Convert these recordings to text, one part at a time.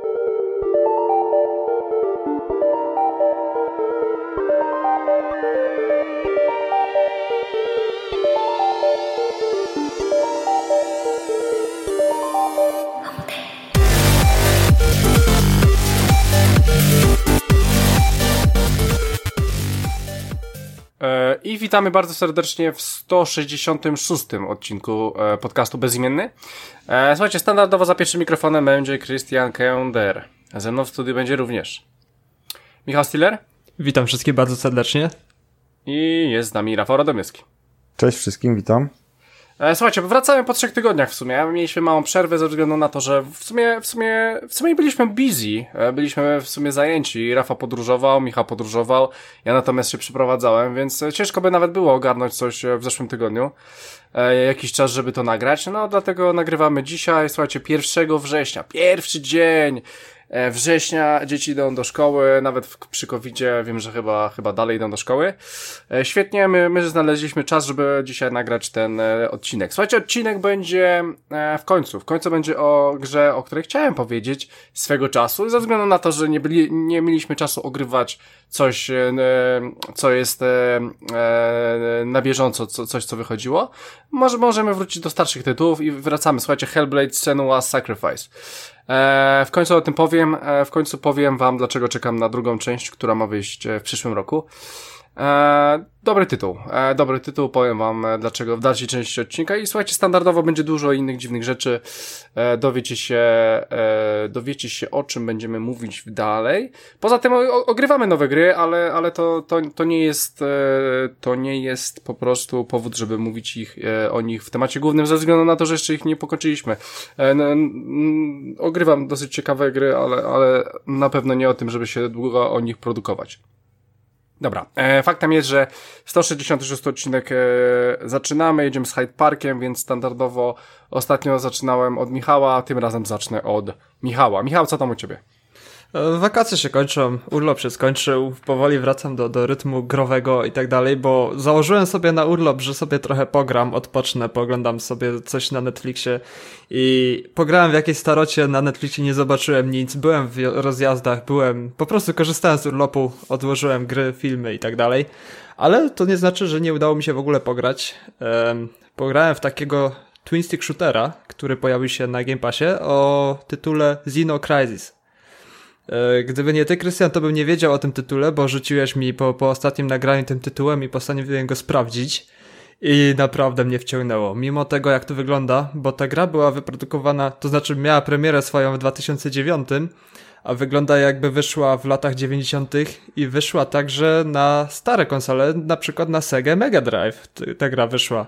thank you I witamy bardzo serdecznie w 166 odcinku e, podcastu Bezimienny. E, słuchajcie, standardowo za pierwszym mikrofonem będzie Christian Kender. Ze mną w studiu będzie również Michał Stiller. Witam wszystkich bardzo serdecznie. I jest z nami Rafał Radomyski. Cześć wszystkim, witam. E, słuchajcie, wracamy po trzech tygodniach w sumie. Mieliśmy małą przerwę ze względu na to, że w sumie, w sumie, w sumie byliśmy busy. E, byliśmy w sumie zajęci. Rafa podróżował, Michał podróżował, ja natomiast się przyprowadzałem, więc ciężko by nawet było ogarnąć coś w zeszłym tygodniu. E, jakiś czas, żeby to nagrać. No, dlatego nagrywamy dzisiaj, słuchajcie, 1 września. Pierwszy dzień E, września dzieci idą do szkoły, nawet przy covid wiem, że chyba, chyba dalej idą do szkoły. E, świetnie, my, my znaleźliśmy czas, żeby dzisiaj nagrać ten e, odcinek. Słuchajcie, odcinek będzie w końcu. W końcu będzie o grze, o której chciałem powiedzieć swego czasu, ze względu na to, że nie, byli, nie mieliśmy czasu ogrywać coś, co jest na bieżąco, coś, co wychodziło. Może możemy wrócić do starszych tytułów i wracamy. Słuchajcie, Hellblade Senua's Sacrifice. E, w końcu o tym powiem, e, w końcu powiem wam, dlaczego czekam na drugą część, która ma wyjść e, w przyszłym roku. E, dobry tytuł, e, dobry tytuł, powiem wam e, dlaczego w dalszej części odcinka i słuchajcie, standardowo będzie dużo innych dziwnych rzeczy, e, dowiecie się, e, dowiecie się o czym będziemy mówić dalej. Poza tym o, ogrywamy nowe gry, ale, ale to, to, to nie jest, e, to nie jest po prostu powód, żeby mówić ich, e, o nich w temacie głównym, ze względu na to, że jeszcze ich nie pokończyliśmy. E, no, ogrywam dosyć ciekawe gry, ale, ale na pewno nie o tym, żeby się długo o nich produkować. Dobra, e, faktem jest, że 166 odcinek e, zaczynamy, jedziemy z Hyde Parkiem, więc standardowo ostatnio zaczynałem od Michała, tym razem zacznę od Michała. Michał, co tam u Ciebie? E, wakacje się kończą, urlop się skończył, powoli wracam do, do rytmu growego i tak dalej, bo założyłem sobie na urlop, że sobie trochę pogram, odpocznę, poglądam sobie coś na Netflixie i pograłem w jakiejś starocie na Netflixie, nie zobaczyłem nic, byłem w rozjazdach, byłem, po prostu korzystałem z urlopu, odłożyłem gry, filmy i tak dalej, ale to nie znaczy, że nie udało mi się w ogóle pograć. Pograłem w takiego twin stick shootera, który pojawił się na Game Passie o tytule Xeno Crisis. E, gdyby nie ty, Krystian, to bym nie wiedział o tym tytule, bo rzuciłeś mi po, po ostatnim nagraniu tym tytułem i postanowiłem go sprawdzić. I naprawdę mnie wciągnęło. Mimo tego, jak to wygląda, bo ta gra była wyprodukowana, to znaczy miała premierę swoją w 2009, a wygląda jakby wyszła w latach 90. i wyszła także na stare konsole, na przykład na Sega Mega Drive. Ta gra wyszła.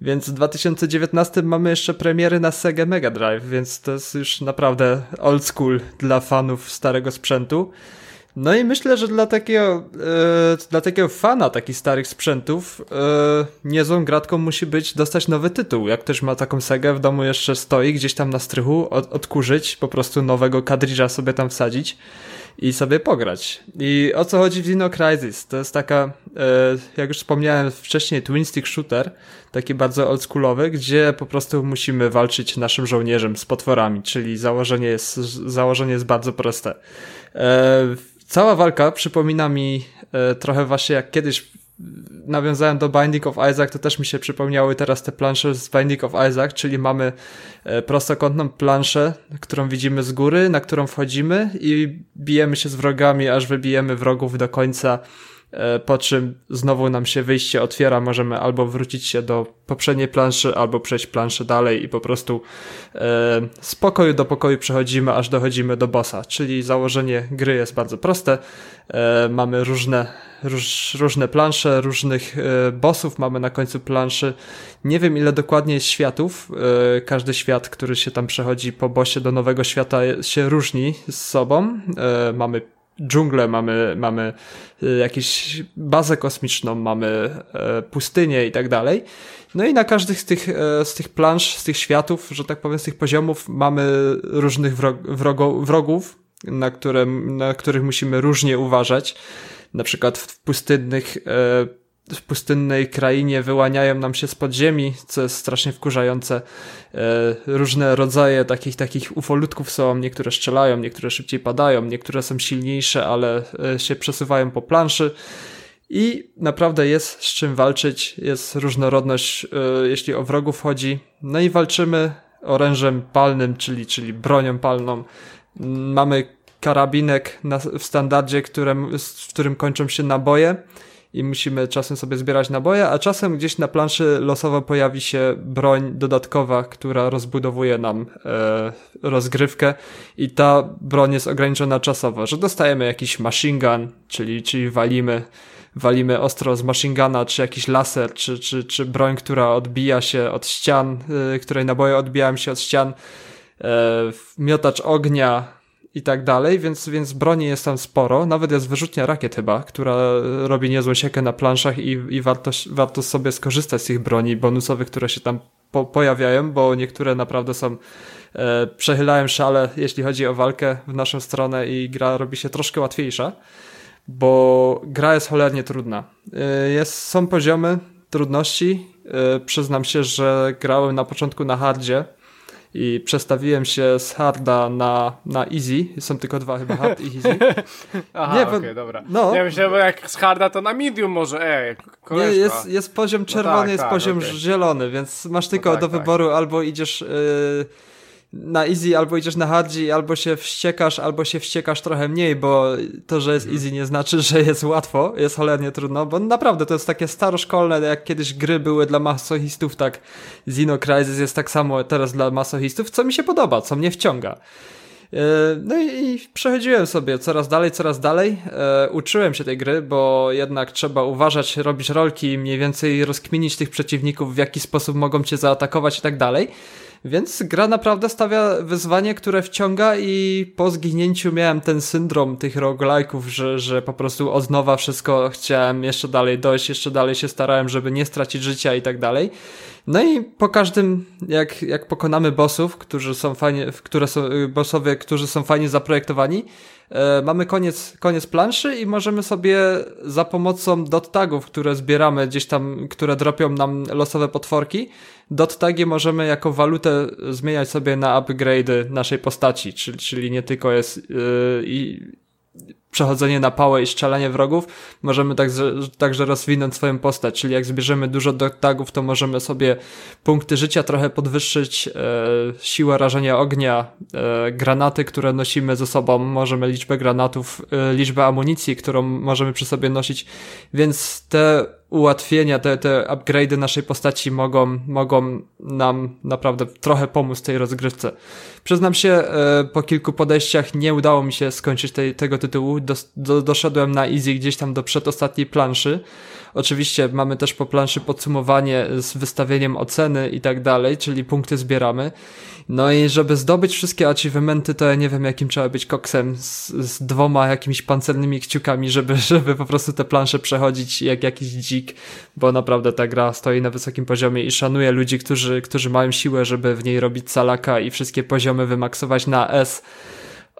Więc w 2019 mamy jeszcze premiery na Sega Mega Drive, więc to jest już naprawdę old school dla fanów starego sprzętu. No i myślę, że dla takiego, e, dla takiego fana takich starych sprzętów e, niezłą gratką musi być dostać nowy tytuł. Jak ktoś ma taką Segę w domu jeszcze stoi gdzieś tam na strychu, od, odkurzyć, po prostu nowego kadridża sobie tam wsadzić i sobie pograć. I o co chodzi w Dino Crisis? To jest taka, e, jak już wspomniałem wcześniej, twin stick shooter, taki bardzo oldschoolowy, gdzie po prostu musimy walczyć naszym żołnierzem z potworami, czyli założenie jest, założenie jest bardzo proste. E, cała walka przypomina mi e, trochę właśnie jak kiedyś nawiązałem do Binding of Isaac, to też mi się przypomniały teraz te plansze z Binding of Isaac, czyli mamy e, prostokątną planszę, którą widzimy z góry, na którą wchodzimy i bijemy się z wrogami, aż wybijemy wrogów do końca po czym znowu nam się wyjście otwiera, możemy albo wrócić się do poprzedniej planszy, albo przejść planszę dalej i po prostu e, z pokoju do pokoju przechodzimy, aż dochodzimy do bossa, czyli założenie gry jest bardzo proste, e, mamy różne, róż, różne plansze, różnych e, bossów mamy na końcu planszy, nie wiem ile dokładnie jest światów, e, każdy świat, który się tam przechodzi po bossie do nowego świata się różni z sobą, e, mamy dżunglę, mamy, mamy y, jakąś bazę kosmiczną, mamy e, pustynię i tak dalej. No i na każdych z tych, e, z tych plansz, z tych światów, że tak powiem, z tych poziomów mamy różnych wrogo, wrogów, na, które, na których musimy różnie uważać. Na przykład w pustynnych e, w pustynnej krainie wyłaniają nam się z podziemi, co jest strasznie wkurzające. E, różne rodzaje takich, takich ufolutków są, niektóre strzelają, niektóre szybciej padają, niektóre są silniejsze, ale e, się przesuwają po planszy. I naprawdę jest z czym walczyć, jest różnorodność, e, jeśli o wrogów chodzi. No i walczymy orężem palnym, czyli, czyli bronią palną. Mamy karabinek na, w standardzie, którym, w którym kończą się naboje i musimy czasem sobie zbierać naboje, a czasem gdzieś na planszy losowo pojawi się broń dodatkowa, która rozbudowuje nam e, rozgrywkę. I ta broń jest ograniczona czasowo, że dostajemy jakiś machine gun, czyli, czyli walimy walimy ostro z machine guna, czy jakiś laser, czy, czy, czy broń, która odbija się od ścian, e, której naboje odbijają się od ścian, e, miotacz ognia, i tak dalej, więc, więc broni jest tam sporo. Nawet jest wyrzutnia rakiet chyba, która robi niezłą siekę na planszach i, i warto, warto sobie skorzystać z tych broni bonusowych, które się tam po, pojawiają, bo niektóre naprawdę są e, przechylają szale, jeśli chodzi o walkę w naszą stronę i gra robi się troszkę łatwiejsza, bo gra jest cholernie trudna. E, jest, są poziomy trudności. E, przyznam się, że grałem na początku na hardzie, i przestawiłem się z harda na, na easy. Są tylko dwa chyba hard i easy. Aha, nie, okej, okay, dobra. No. Ja myślałem, jak z harda to na medium może, ej, Nie, jest, jest poziom czerwony, no tak, jest tak, poziom okay. zielony, więc masz tylko no tak, do tak. wyboru albo idziesz... Yy, na easy albo idziesz na hardzi, albo się wściekasz, albo się wściekasz trochę mniej, bo to, że jest mhm. easy nie znaczy, że jest łatwo, jest cholernie trudno, bo naprawdę to jest takie staroszkolne, jak kiedyś gry były dla masochistów, tak Zino Crisis jest tak samo teraz dla masochistów, co mi się podoba, co mnie wciąga. E, no i przechodziłem sobie coraz dalej, coraz dalej. E, uczyłem się tej gry, bo jednak trzeba uważać, robić rolki, mniej więcej rozkminić tych przeciwników, w jaki sposób mogą cię zaatakować i tak dalej. Więc gra naprawdę stawia wyzwanie, które wciąga i po zginięciu miałem ten syndrom tych roguelike'ów, że, że po prostu od nowa wszystko chciałem jeszcze dalej dojść, jeszcze dalej się starałem, żeby nie stracić życia i tak dalej. No i po każdym, jak, jak pokonamy bossów, którzy są fajnie, które są, bossowie, którzy są fajnie zaprojektowani, mamy koniec, koniec planszy i możemy sobie za pomocą dot tagów, które zbieramy gdzieś tam, które dropią nam losowe potworki, dot tagi możemy jako walutę zmieniać sobie na upgrade'y naszej postaci, czyli, czyli nie tylko jest yy, przechodzenie na pałę i strzelanie wrogów, możemy także, także rozwinąć swoją postać, czyli jak zbierzemy dużo tagów, to możemy sobie punkty życia trochę podwyższyć, e, siłę rażenia ognia, e, granaty, które nosimy ze sobą, możemy liczbę granatów, e, liczbę amunicji, którą możemy przy sobie nosić, więc te ułatwienia, te, te upgrade'y naszej postaci mogą, mogą nam naprawdę trochę pomóc tej rozgrywce. Przyznam się, e, po kilku podejściach nie udało mi się skończyć tej, tego tytułu. Do, do, doszedłem na easy gdzieś tam do przedostatniej planszy. Oczywiście mamy też po planszy podsumowanie z wystawieniem oceny i tak dalej, czyli punkty zbieramy. No i żeby zdobyć wszystkie achievementy, to ja nie wiem jakim trzeba być koksem z, z dwoma jakimiś pancernymi kciukami, żeby, żeby po prostu te plansze przechodzić jak jakiś dzik, bo naprawdę ta gra stoi na wysokim poziomie i szanuje ludzi, którzy, którzy mają siłę, żeby w niej robić salaka i wszystkie poziomy wymaksować na S.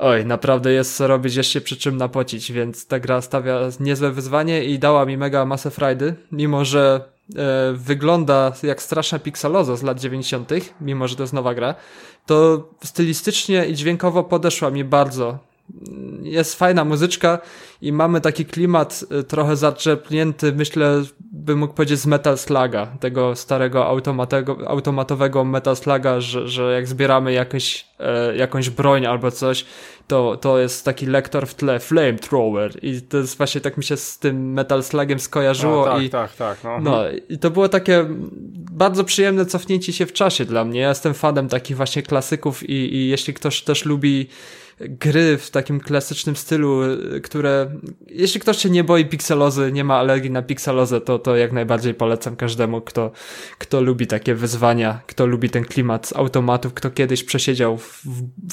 Oj, naprawdę jest co robić, jeszcze przy czym napocić, więc ta gra stawia niezłe wyzwanie i dała mi mega masę frajdy, mimo że e, wygląda jak straszna pixeloza z lat 90., mimo że to jest nowa gra, to stylistycznie i dźwiękowo podeszła mi bardzo. Jest fajna muzyczka i mamy taki klimat e, trochę zaczerpnięty, myślę, bym mógł powiedzieć z Metal Sluga, tego starego automatowego Metal Sluga, że, że jak zbieramy jakieś, e, jakąś broń albo coś, to, to jest taki lektor w tle, flamethrower i to jest właśnie tak mi się z tym Metal Slugiem skojarzyło. A, tak, i, tak, tak. No. no i to było takie bardzo przyjemne cofnięcie się w czasie dla mnie. Ja jestem fanem takich właśnie klasyków i, i jeśli ktoś też lubi gry w takim klasycznym stylu, które jeśli ktoś się nie boi pikselozy, nie ma alergii na pikselozę, to, to jak najbardziej polecam każdemu, kto, kto lubi takie wyzwania, kto lubi ten klimat z automatów, kto kiedyś przesiedział w,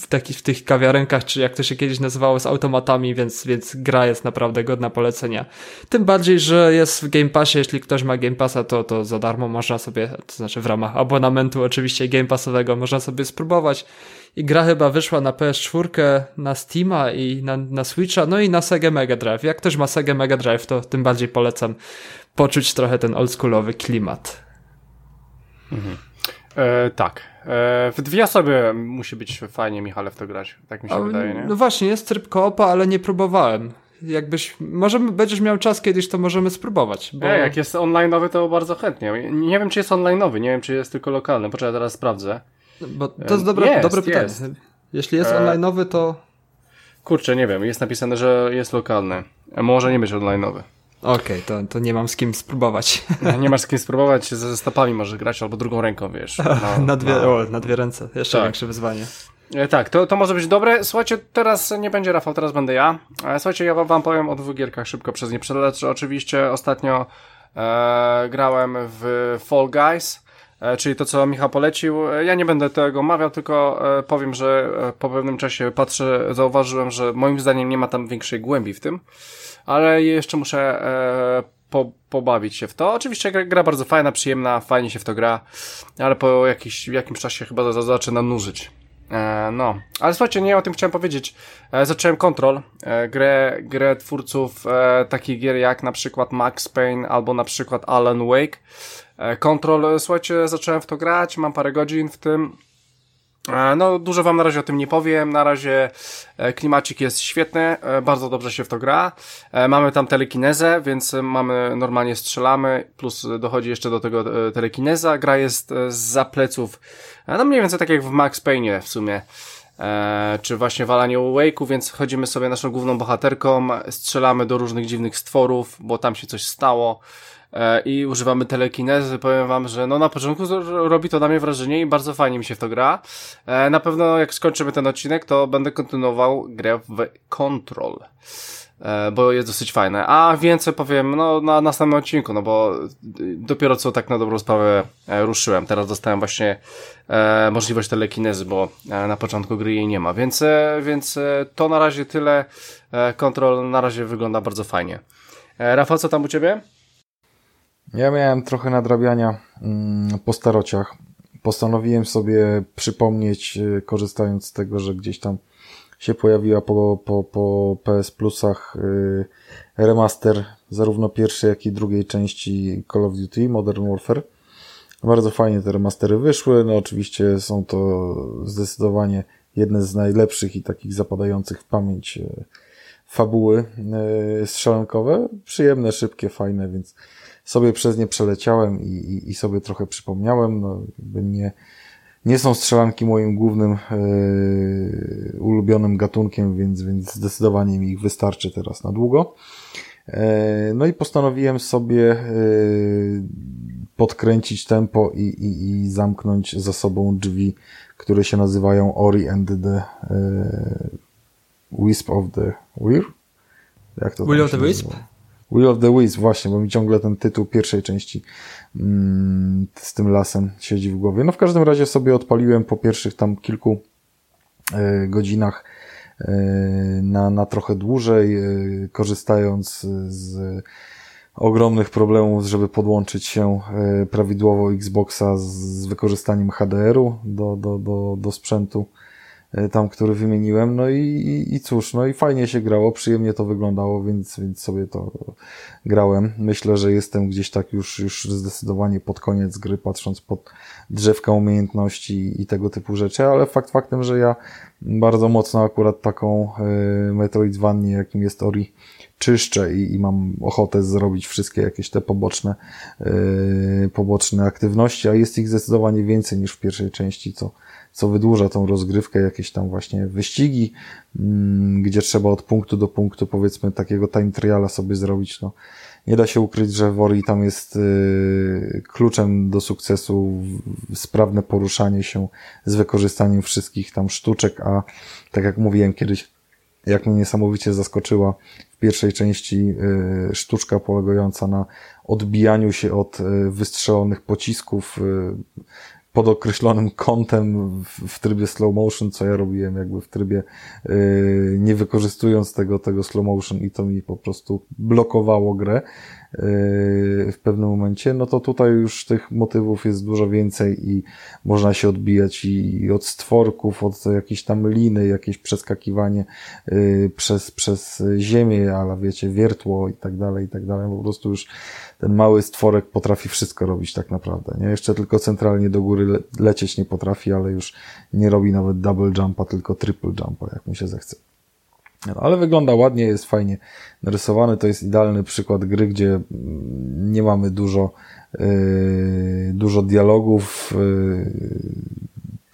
w, taki, w tych kawiarenkach, czy jak to się kiedyś nazywało, z automatami, więc, więc gra jest naprawdę godna polecenia. Tym bardziej, że jest w Game Passie, jeśli ktoś ma Game Passa, to, to za darmo można sobie, to znaczy w ramach abonamentu oczywiście Game Passowego, można sobie spróbować i gra chyba wyszła na PS4, na Steama i na, na Switcha, no i na Sega Mega Drive. Jak ktoś ma Sega Mega Drive, to tym bardziej polecam poczuć trochę ten oldschoolowy klimat. Mhm. E, tak. E, w dwie osoby musi być fajnie, Michale, w to grać. Tak mi się A, wydaje, nie? No właśnie, jest tryb koopa, ale nie próbowałem. Jakbyś, może będziesz miał czas kiedyś, to możemy spróbować. Bo... E, jak jest online'owy, to bardzo chętnie. Nie wiem, czy jest online'owy, nie wiem, czy jest tylko lokalny. Poczekaj, teraz sprawdzę. Bo to jest dobre, jest, dobre pytanie. Jest. Jeśli jest e... online'owy, to... Kurczę, nie wiem. Jest napisane, że jest lokalny. Może nie być online'owy. Okej, okay, to, to nie mam z kim spróbować. Nie masz z kim spróbować, ze stopami może grać albo drugą ręką, wiesz. No, na, dwie, no. o, na dwie ręce, jeszcze tak. większe wyzwanie. E, tak, to, to może być dobre. Słuchajcie, teraz nie będzie Rafał, teraz będę ja. E, słuchajcie, ja wam powiem o dwóch gierkach szybko przez nie przelecę. Oczywiście ostatnio e, grałem w Fall Guys, e, czyli to, co Michał polecił. E, ja nie będę tego omawiał, tylko e, powiem, że po pewnym czasie patrzę, zauważyłem, że moim zdaniem nie ma tam większej głębi w tym ale jeszcze muszę e, po, pobawić się w to. Oczywiście gra, bardzo fajna, przyjemna, fajnie się w to gra, ale po jakiś, jakimś czasie chyba za, zaczyna nużyć. E, no, ale słuchajcie, nie o tym chciałem powiedzieć. E, zacząłem Control, e, grę, grę twórców takich gier jak na przykład Max Payne albo na przykład Alan Wake. Control, słuchajcie, zacząłem w to grać, mam parę godzin w tym. E, no, dużo wam na razie o tym nie powiem. Na razie e, klimacik jest świetny, e, bardzo dobrze się w to gra. Mamy tam telekinezę, więc mamy, normalnie strzelamy, plus dochodzi jeszcze do tego telekineza. Gra jest za pleców, no mniej więcej tak jak w Max Payne w sumie. czy właśnie w Alanie Wake'u, więc chodzimy sobie naszą główną bohaterką, strzelamy do różnych dziwnych stworów, bo tam się coś stało. E, i używamy telekinezy, powiem wam, że no na początku robi to na mnie wrażenie i bardzo fajnie mi się w to gra. E, na pewno jak skończymy ten odcinek, to będę kontynuował grę w Control e, bo jest dosyć fajne. A więcej powiem no, na następnym odcinku, no bo dopiero co tak na dobrą sprawę ruszyłem. Teraz dostałem właśnie możliwość telekinezy, bo na początku gry jej nie ma. Więc, więc to na razie tyle. Control na razie wygląda bardzo fajnie. Rafał, co tam u Ciebie? Ja miałem trochę nadrabiania mm, po starociach. Postanowiłem sobie przypomnieć, y, korzystając z tego, że gdzieś tam się pojawiła po, po, po PS Plusach y, remaster zarówno pierwszej, jak i drugiej części Call of Duty Modern Warfare. Bardzo fajnie te remastery wyszły. No oczywiście są to zdecydowanie jedne z najlepszych i takich zapadających w pamięć y, fabuły strzelankowe. Przyjemne, szybkie, fajne, więc sobie przez nie przeleciałem i, i, i sobie trochę przypomniałem. No, nie, nie są strzelanki moim głównym yy, ulubionym gatunkiem, więc, więc zdecydowanie mi ich wystarczy teraz na długo. E, no i postanowiłem sobie yy, podkręcić tempo i, i, i zamknąć za sobą drzwi, które się nazywają Ori and the Wisp of the Weir? Jak to Will of the Wisp? Nazywa? Will of the Wisp, właśnie, bo mi ciągle ten tytuł pierwszej części mm, z tym lasem siedzi w głowie. No w każdym razie sobie odpaliłem po pierwszych tam kilku y, godzinach y, na, na trochę dłużej, y, korzystając z ogromnych problemów, żeby podłączyć się prawidłowo Xboxa z wykorzystaniem HDR-u do, do, do, do sprzętu E, tam, który wymieniłem, no i, i, i cóż, no i fajnie się grało, przyjemnie to wyglądało, więc, więc sobie to grałem. Myślę, że jestem gdzieś tak już, już zdecydowanie pod koniec gry, patrząc pod drzewka umiejętności i tego typu rzeczy, ale fakt faktem, że ja bardzo mocno akurat taką y, Metroidvanię, jakim jest Ori, czyszczę i, i mam ochotę zrobić wszystkie jakieś te poboczne, y, poboczne aktywności, a jest ich zdecydowanie więcej niż w pierwszej części, co, co wydłuża tą rozgrywkę, jakieś tam właśnie wyścigi, mm, gdzie trzeba od punktu do punktu powiedzmy takiego time triala sobie zrobić, no. Nie da się ukryć, że Wori tam jest y, kluczem do sukcesu sprawne poruszanie się z wykorzystaniem wszystkich tam sztuczek, a tak jak mówiłem kiedyś, jak mnie niesamowicie zaskoczyła w pierwszej części y, sztuczka polegająca na odbijaniu się od y, wystrzelonych pocisków, pod określonym kątem w, w, trybie slow motion, co ja robiłem jakby w trybie yy, nie wykorzystując tego, tego slow motion i to mi po prostu blokowało grę. W pewnym momencie, no to tutaj już tych motywów jest dużo więcej i można się odbijać i od stworków, od jakiejś tam liny, jakieś przeskakiwanie przez, przez ziemię, ale wiecie, wiertło i tak dalej, i tak dalej. Po prostu już ten mały stworek potrafi wszystko robić tak naprawdę. Nie? Jeszcze tylko centralnie do góry le lecieć nie potrafi, ale już nie robi nawet double jumpa, tylko triple jumpa, jak mu się zechce. Ale wygląda ładnie, jest fajnie narysowany. To jest idealny przykład gry, gdzie mm, nie mamy dużo, yy, dużo dialogów, yy,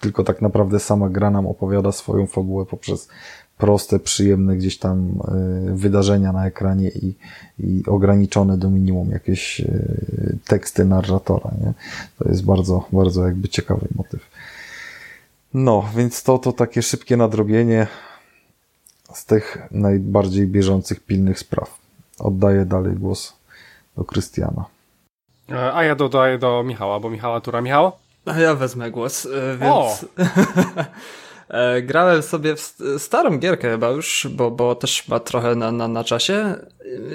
tylko tak naprawdę sama gra nam opowiada swoją fabułę poprzez proste, przyjemne gdzieś tam yy, wydarzenia na ekranie i, i ograniczone do minimum jakieś yy, teksty narratora. Nie? To jest bardzo, bardzo jakby ciekawy motyw. No, więc to, to takie szybkie nadrobienie z tych najbardziej bieżących, pilnych spraw. Oddaję dalej głos do Krystiana. E, a ja dodaję do Michała, bo Michała tura. Michał? A ja wezmę głos, e, więc... E, grałem sobie w starą gierkę chyba już, bo, bo też ma trochę na, na, na czasie.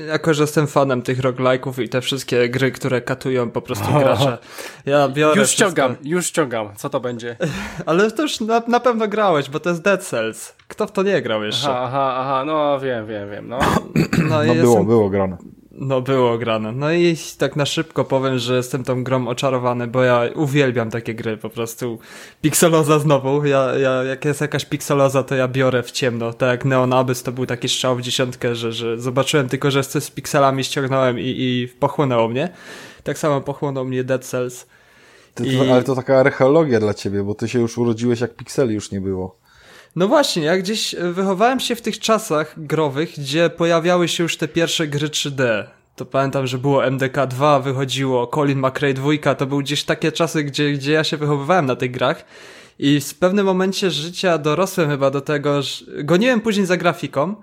Jako, że jestem fanem tych roguelike'ów i te wszystkie gry, które katują po prostu gracze. Ja biorę Już ściągam, już ściągam. Co to będzie? Ale to już na, na pewno grałeś, bo to jest Dead Cells. Kto w to nie grał jeszcze? Aha, aha, aha. no wiem, wiem, wiem. No, no, no było, było grane. No było grane. No i tak na szybko powiem, że jestem tą grą oczarowany, bo ja uwielbiam takie gry, po prostu pikseloza znowu. Ja, ja, jak jest jakaś pikseloza, to ja biorę w ciemno. Tak jak Neon Abyss to był taki strzał w dziesiątkę, że, że zobaczyłem tylko, że coś z pikselami, ściągnąłem i, i pochłonęło mnie. Tak samo pochłonął mnie Dead Cells. To, I... Ale to taka archeologia dla ciebie, bo ty się już urodziłeś jak pikseli już nie było. No właśnie, ja gdzieś e, wychowałem się w tych czasach growych, gdzie pojawiały się już te pierwsze gry 3D. To pamiętam, że było MDK 2, wychodziło Colin McRae 2, to były gdzieś takie czasy, gdzie, gdzie ja się wychowywałem na tych grach. I w pewnym momencie życia dorosłem chyba do tego, że goniłem później za grafiką,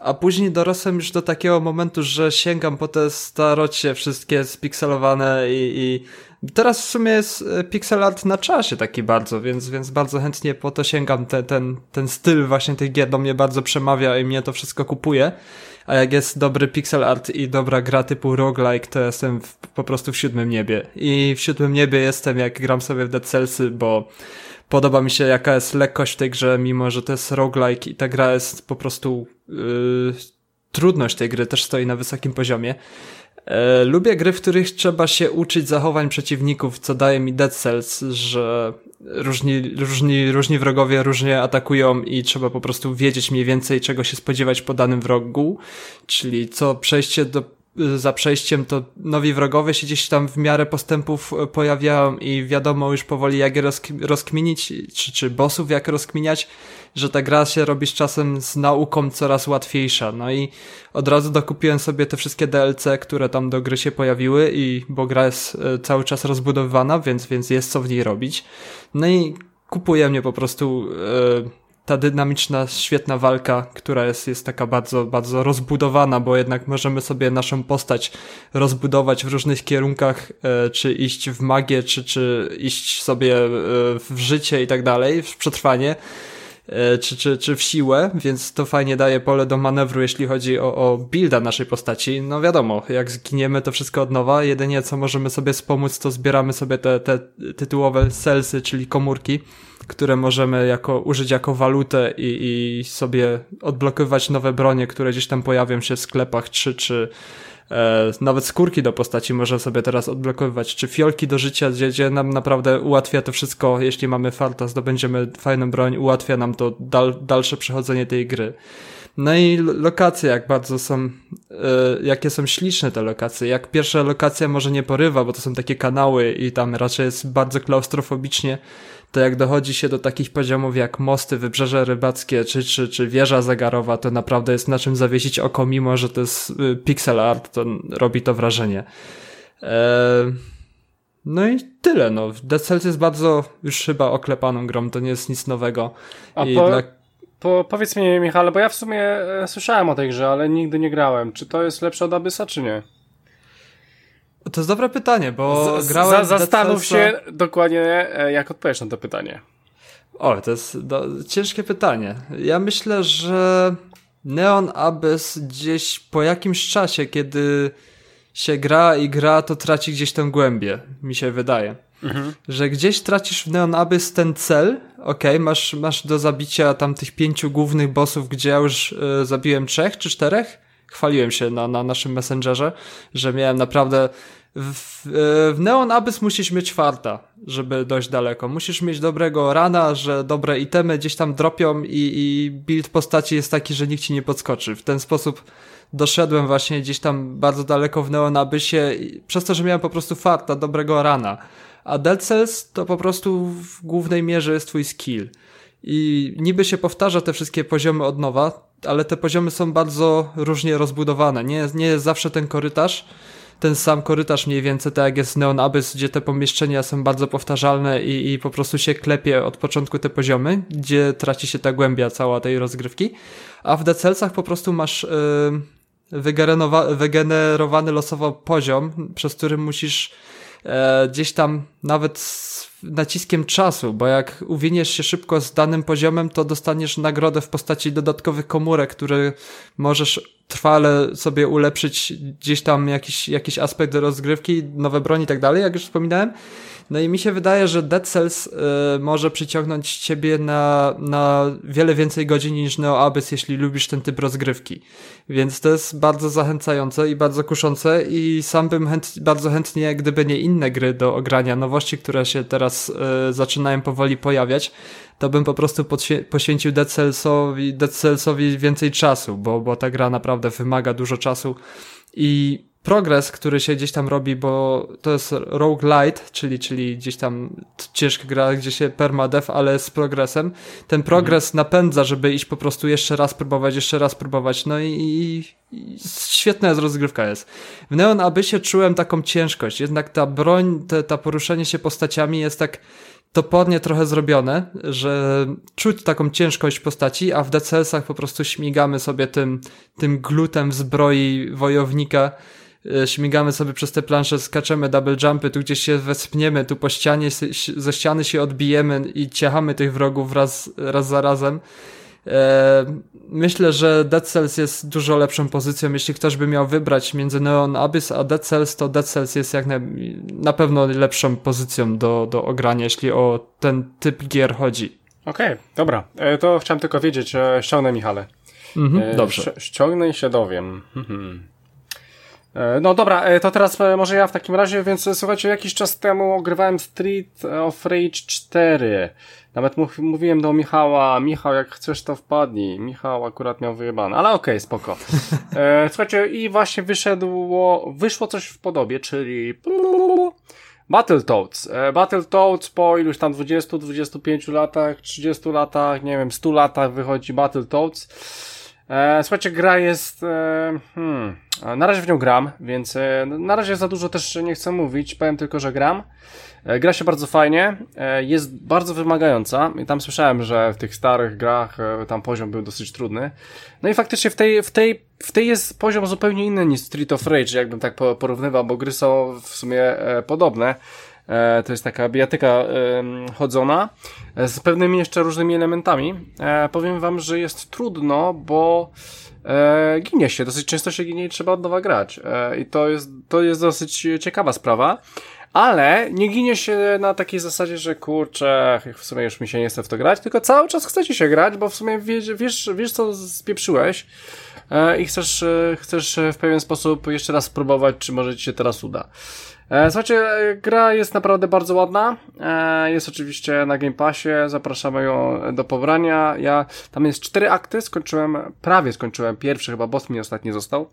a później dorosłem już do takiego momentu, że sięgam po te starocie wszystkie spikselowane i, i teraz w sumie jest e, pixel art na czasie taki bardzo, więc, więc bardzo chętnie po to sięgam. Te, ten, ten styl właśnie tych gier do mnie bardzo przemawia i mnie to wszystko kupuje. A jak jest dobry pixel art i dobra gra typu roguelike, to jestem w, po prostu w siódmym niebie. I w siódmym niebie jestem jak gram sobie w Dead Cellsy, bo podoba mi się jaka jest lekkość w tej grze, mimo że to jest roguelike i ta gra jest po prostu yy, trudność tej gry też stoi na wysokim poziomie. E, lubię gry, w których trzeba się uczyć zachowań przeciwników, co daje mi Dead Cells, że różni, różni, różni wrogowie różnie atakują i trzeba po prostu wiedzieć mniej więcej, czego się spodziewać po danym wrogu, czyli co przejście do za przejściem, to nowi wrogowie się gdzieś tam w miarę postępów e, pojawiają i wiadomo już powoli jak je rozkminić, czy, czy bossów jak rozkminiać, że ta gra się robi z czasem z nauką coraz łatwiejsza. No i od razu dokupiłem sobie te wszystkie DLC, które tam do gry się pojawiły i bo gra jest e, cały czas rozbudowywana, więc, więc jest co w niej robić. No i kupuje mnie po prostu yy, ta dynamiczna, świetna walka, która jest, jest taka bardzo, bardzo rozbudowana, bo jednak możemy sobie naszą postać rozbudować w różnych kierunkach, e, czy iść w magię, czy, czy iść sobie w życie i tak dalej, w przetrwanie. E, czy, czy, czy w siłę, więc to fajnie daje pole do manewru, jeśli chodzi o, o builda naszej postaci. No wiadomo, jak zginiemy to wszystko od nowa, jedynie co możemy sobie wspomóc, to zbieramy sobie te, te tytułowe selsy, czyli komórki, które możemy jako, użyć jako walutę i, i sobie odblokowywać nowe bronie, które gdzieś tam pojawią się w sklepach, czy, czy nawet skórki do postaci można sobie teraz odblokowywać, czy fiolki do życia, gdzie, gdzie nam naprawdę ułatwia to wszystko, jeśli mamy farta, zdobędziemy fajną broń, ułatwia nam to dal, dalsze przechodzenie tej gry. No i lokacje, jak bardzo są, e, jakie są śliczne te lokacje. Jak pierwsza lokacja może nie porywa, bo to są takie kanały i tam raczej jest bardzo klaustrofobicznie, to jak dochodzi się do takich poziomów jak mosty, wybrzeże rybackie czy, czy, czy wieża zegarowa, to naprawdę jest na czym zawiesić oko, mimo że to jest y, pixel art, to robi to wrażenie. Eee, no i tyle, no. Dead Cells jest bardzo już chyba oklepaną grą, to nie jest nic nowego. A I po, dla... po, powiedz mi, Michale, bo ja w sumie e, słyszałem o tej grze, ale nigdy nie grałem. Czy to jest lepsze od Abyssa, czy nie? To jest dobre pytanie, bo z, grałem... Za, zastanów się dokładnie, e, jak odpowiesz na to pytanie. O, to jest do, ciężkie pytanie. Ja myślę, że Neon Abyss gdzieś po jakimś czasie, kiedy się gra i gra, to traci gdzieś tę głębię, mi się wydaje. Mhm. Że gdzieś tracisz w Neon Abyss ten cel, ok, masz, masz do zabicia tam tych pięciu głównych bossów, gdzie ja już y, zabiłem trzech czy czterech. Chwaliłem się na, na naszym Messengerze, że miałem naprawdę w, w Neon Abyss musisz mieć farta, żeby dojść daleko. Musisz mieć dobrego rana, że dobre itemy gdzieś tam dropią i, i build postaci jest taki, że nikt ci nie podskoczy. W ten sposób doszedłem właśnie gdzieś tam bardzo daleko w Neon Abyssie przez to, że miałem po prostu farta, dobrego rana. A Dead Cells to po prostu w głównej mierze jest twój skill. I niby się powtarza te wszystkie poziomy od nowa, ale te poziomy są bardzo różnie rozbudowane. Nie, nie jest zawsze ten korytarz, ten sam korytarz mniej więcej, tak jak jest Neon Abyss, gdzie te pomieszczenia są bardzo powtarzalne i, i po prostu się klepie od początku te poziomy, gdzie traci się ta głębia cała tej rozgrywki. A w Decelsach po prostu masz yy, wygenerowany losowo poziom, przez który musisz e, gdzieś tam nawet z naciskiem czasu, bo jak uwiniesz się szybko z danym poziomem, to dostaniesz nagrodę w postaci dodatkowych komórek, które możesz trwale sobie ulepszyć gdzieś tam jakiś, jakiś aspekt rozgrywki, nowe broni i tak dalej, jak już wspominałem. No i mi się wydaje, że Dead Cells y, może przyciągnąć ciebie na, na wiele więcej godzin niż Neo Abyss, jeśli lubisz ten typ rozgrywki. Więc to jest bardzo zachęcające i bardzo kuszące i sam bym chęt, bardzo chętnie, gdyby nie inne gry do ogrania, nowości, które się teraz y, zaczynają powoli pojawiać, to bym po prostu poświęcił Dead Cellsowi, Dead Cellsowi więcej czasu, bo, bo ta gra naprawdę wymaga dużo czasu i progres, który się gdzieś tam robi, bo to jest roguelite, czyli, czyli gdzieś tam ciężka gra, gdzie się permadev, ale z progresem. Ten progres mhm. napędza, żeby iść po prostu jeszcze raz próbować, jeszcze raz próbować. No i, i, i świetna jest rozgrywka jest. W Neon Abyssie czułem taką ciężkość, jednak ta broń, te, ta poruszenie się postaciami jest tak topornie trochę zrobione, że czuć taką ciężkość postaci, a w DCS-ach po prostu śmigamy sobie tym, tym glutem w zbroi wojownika, śmigamy sobie przez te plansze, skaczemy double jumpy, tu gdzieś się wespniemy, tu po ścianie, ze ściany się odbijemy i ciachamy tych wrogów raz, raz za razem. E, myślę, że Dead Cells jest dużo lepszą pozycją. Jeśli ktoś by miał wybrać między Neon Abyss a Dead Cells, to Dead Cells jest jak na, na pewno lepszą pozycją do, do ogrania, jeśli o ten typ gier chodzi. Okej, okay, dobra. E, to chciałem tylko wiedzieć, ściągnę Michale. Mhm, dobrze. Ściągnę i się dowiem. Mhm. E, no dobra, e, to teraz e, może ja w takim razie, więc słuchajcie, jakiś czas temu ogrywałem Street of Rage 4. Nawet mówiłem do Michała, Michał, jak chcesz to wpadnij. Michał akurat miał wyjebane, ale okej, okay, spoko. słuchajcie, i właśnie wyszedło, wyszło coś w podobie, czyli Battletoads. Battletoads po iluś tam 20, 25 latach, 30 latach, nie wiem, 100 latach wychodzi Battletoads. Słuchajcie, gra jest, hmm, na razie w nią gram, więc e, na razie za dużo też nie chcę mówić, powiem tylko, że gram. E, gra się bardzo fajnie, e, jest bardzo wymagająca i tam słyszałem, że w tych starych grach tam poziom był dosyć trudny. No i faktycznie w tej, w tej, w tej jest poziom zupełnie inny niż Street of Rage, jakbym tak porównywał, bo gry są w sumie podobne. To jest taka bijatyka chodzona z pewnymi jeszcze różnymi elementami. Powiem wam, że jest trudno, bo e, ginie się, dosyć często się ginie i trzeba od nowa grać. E, I to jest, to jest dosyć ciekawa sprawa. Ale nie ginie się na takiej zasadzie, że kurczę, w sumie już mi się nie chce w to grać, tylko cały czas chcecie się grać, bo w sumie wiesz, wiesz, wiesz co spieprzyłeś e, i chcesz, e, chcesz w pewien sposób jeszcze raz spróbować, czy może ci się teraz uda. E, słuchajcie, gra jest naprawdę bardzo ładna. E, jest oczywiście na Game Passie, zapraszamy ją do pobrania. Ja, tam jest cztery akty, skończyłem, prawie skończyłem pierwszy, chyba boss mi ostatni został.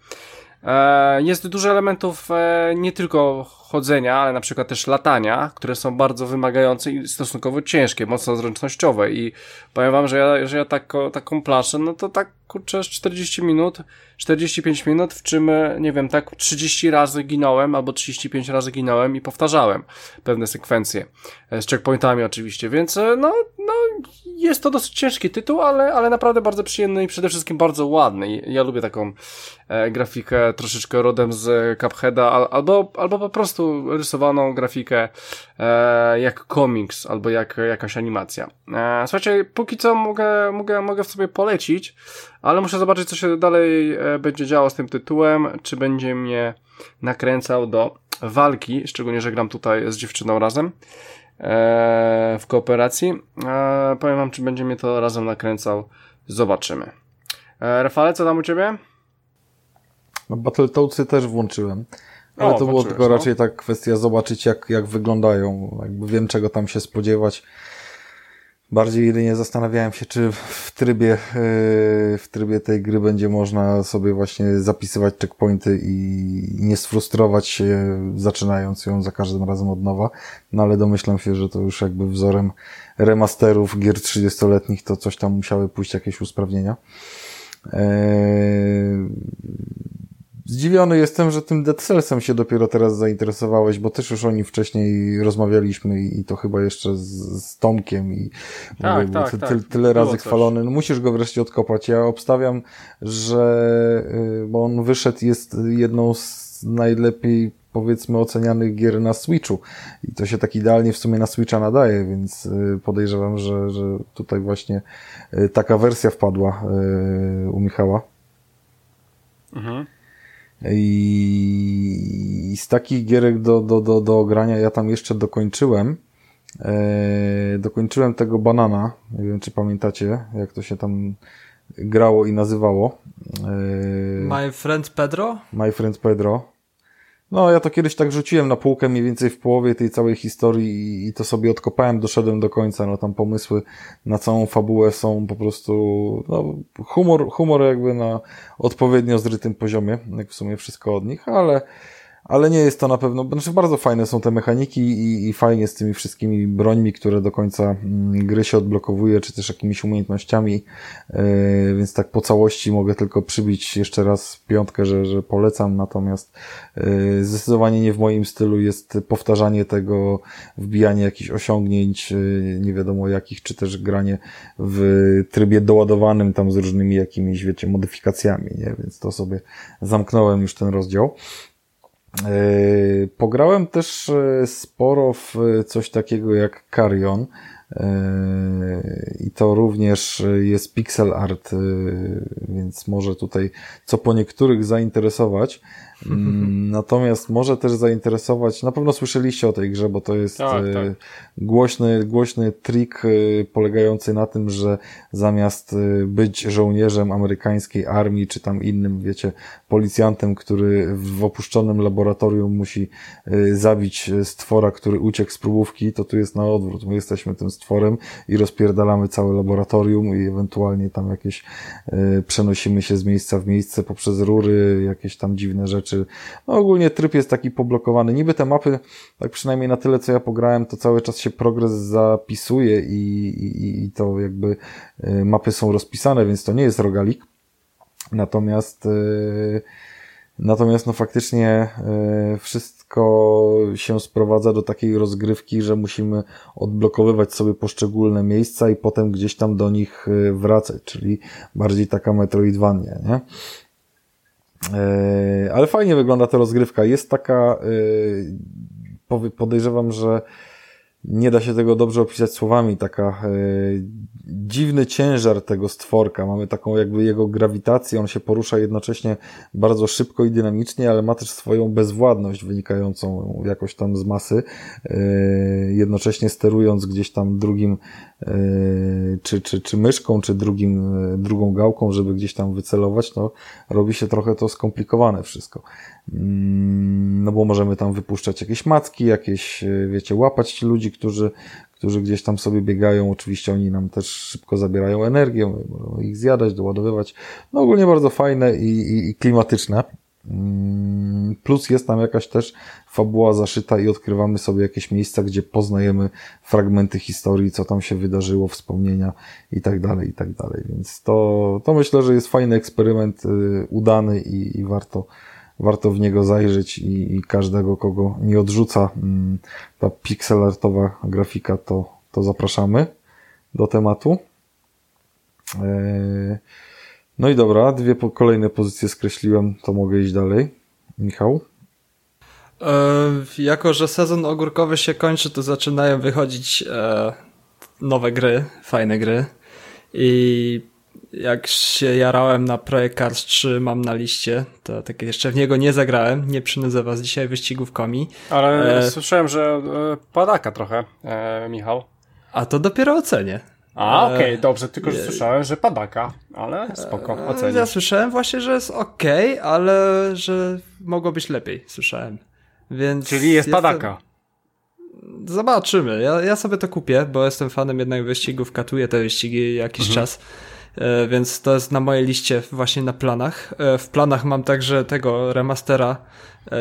E, jest dużo elementów nie tylko chodzenia, ale na przykład też latania, które są bardzo wymagające i stosunkowo ciężkie, mocno zręcznościowe i powiem wam, że ja, że ja tako, taką planszę, no to tak kurczę 40 minut 45 minut, w czym, e, nie wiem, tak 30 razy ginąłem, albo 35 razy ginąłem i powtarzałem pewne sekwencje. E, z checkpointami oczywiście, więc e, no, no jest to dosyć ciężki tytuł, ale, ale naprawdę bardzo przyjemny i przede wszystkim bardzo ładny. Ja lubię taką e, grafikę troszeczkę rodem z Cupheada, albo, albo po prostu rysowaną grafikę e, jak komiks, albo jak jakaś animacja. E, słuchajcie, póki co mogę, mogę, mogę w sobie polecić, ale muszę zobaczyć, co się dalej e, będzie działo z tym tytułem, czy będzie mnie nakręcał do walki, szczególnie, że gram tutaj z dziewczyną razem w kooperacji. E, powiem wam, czy będzie mnie to razem nakręcał, zobaczymy. E, Rafale, co tam u ciebie? No Battletoadsy też włączyłem. Ale O, to było tylko no. raczej tak kwestia zobaczyć jak, jak wyglądają. Jakby wiem czego tam się spodziewać. Bardziej jedynie zastanawiałem się, czy w trybie, yy, w trybie tej gry będzie można sobie właśnie zapisywać checkpointy i nie sfrustrować się, zaczynając ją za każdym razem od nowa. No ale domyślam się, że to już jakby wzorem remasterów gier 30-letnich to coś tam musiały pójść jakieś usprawnienia. Zdziwiony jestem, że tym Dead Cellsem się dopiero teraz zainteresowałeś, bo też już o nim wcześniej rozmawialiśmy i to chyba jeszcze z, z Tomkiem i Tak, mówię, tak, ty, tak. ty, tyle Było razy coś. chwalony. No musisz go wreszcie odkopać. Ja obstawiam, że y, bo on wyszedł, jest jedną z najlepiej powiedzmy ocenianych gier na Switchu i to się tak idealnie w sumie na Switcha nadaje, więc y, podejrzewam, że, że tutaj właśnie y, taka wersja wpadła u Michała. Mhm. I z takich gierek do, do, do, do grania ja tam jeszcze dokończyłem. E, dokończyłem tego banana. Nie wiem, czy pamiętacie, jak to się tam grało i nazywało. E, My friend Pedro? My Friend Pedro. No, ja to kiedyś tak rzuciłem na półkę mniej więcej w połowie tej całej historii i, to sobie odkopałem, doszedłem do końca. No, tam pomysły na całą fabułę są po prostu, no, humor, humor jakby na odpowiednio zrytym poziomie, jak w sumie wszystko od nich, ale, ale nie jest to na pewno, znaczy bardzo fajne są te mechaniki i, i fajnie z tymi wszystkimi brońmi, które do końca mm, gry się odblokowuje, czy też jakimiś umiejętnościami, Yy, więc tak po całości mogę tylko przybić jeszcze raz piątkę, że, że polecam, natomiast yy, zdecydowanie nie w moim stylu jest powtarzanie tego, wbijanie jakichś osiągnięć, yy, nie wiadomo jakich, czy też granie w trybie doładowanym tam z różnymi jakimiś, wiecie, modyfikacjami, nie? Więc to sobie zamknąłem już ten rozdział. Yy, Pograłem też yy, sporo w coś takiego jak Carrion. I to również jest pixel art, więc może tutaj co po niektórych zainteresować. Mm, Natomiast może też zainteresować, na pewno słyszeliście o tej grze, bo to jest Tak, yy, tak. głośny, głośny trik yy, polegający na tym, że zamiast yy, być żołnierzem amerykańskiej armii, czy tam innym, wiecie, policjantem, który w opuszczonym laboratorium musi zabić stwora, który uciekł z próbówki, to tu jest na odwrót. My jesteśmy tym stworem i rozpierdalamy całe laboratorium i ewentualnie tam jakieś przenosimy się z miejsca w miejsce poprzez rury, jakieś tam dziwne rzeczy. No ogólnie tryb jest taki poblokowany. Niby te mapy, tak przynajmniej na tyle, co ja pograłem, to cały czas się progres zapisuje i, i, i to jakby y, mapy są rozpisane, więc to nie jest rogalik. Natomiast y, Natomiast no faktycznie y, wszystko się sprowadza do takiej rozgrywki, że musimy odblokowywać sobie poszczególne miejsca i potem gdzieś tam do nich wracać, czyli bardziej taka Metroidvania, nie? E, Ale fajnie wygląda ta rozgrywka. Jest taka, e, podejrzewam, że nie da się tego dobrze opisać słowami, taka e, dziwny ciężar tego stworka. Mamy taką jakby jego grawitację, on się porusza jednocześnie bardzo szybko i dynamicznie, ale ma też swoją bezwładność wynikającą jakoś tam z masy, jednocześnie sterując gdzieś tam drugim czy, czy, czy myszką, czy drugim, drugą gałką, żeby gdzieś tam wycelować, no robi się trochę to skomplikowane wszystko. Mm, No bo możemy tam wypuszczać jakieś macki, jakieś, wiecie, łapać ludzi, którzy, którzy gdzieś tam sobie biegają. Oczywiście oni nam też szybko zabierają energię, my możemy ich zjadać, doładowywać. No ogólnie bardzo fajne i, i, i klimatyczne. Mm, Plus jest tam jakaś też fabuła zaszyta i odkrywamy sobie jakieś miejsca, gdzie poznajemy fragmenty historii, co tam się wydarzyło, wspomnienia i tak dalej, i tak dalej. Więc to, to myślę, że jest fajny eksperyment, y, udany i, i warto, warto w niego zajrzeć i, i każdego, kogo nie odrzuca mm, ta pixelartowa grafika, to, to zapraszamy do tematu. Eee, No i dobra, dwie po- kolejne pozycje skreśliłem, to mogę iść dalej. Michał? E, jako, że sezon ogórkowy się kończy, to zaczynają wychodzić e, nowe gry, fajne gry. I jak się jarałem na Projekt Cars 3, mam na liście, to tak jeszcze w niego nie zagrałem, nie przynudzę was dzisiaj wyścigówkami. Ale e... słyszałem, że e, padaka trochę, e, Michał. A to dopiero ocenię. A, okej, okay, dobrze, tylko że słyszałem, że padaka, ale spoko, e, ocenię. Ja słyszałem właśnie, że jest ok, ale że mogło być lepiej, słyszałem. Więc Czyli jest padaka. Zobaczymy. Ja, ja sobie to kupię, bo jestem fanem jednak wyścigów, katuję te wyścigi jakiś mhm. czas. E, więc to jest na mojej liście właśnie na planach. E, w planach mam także tego remastera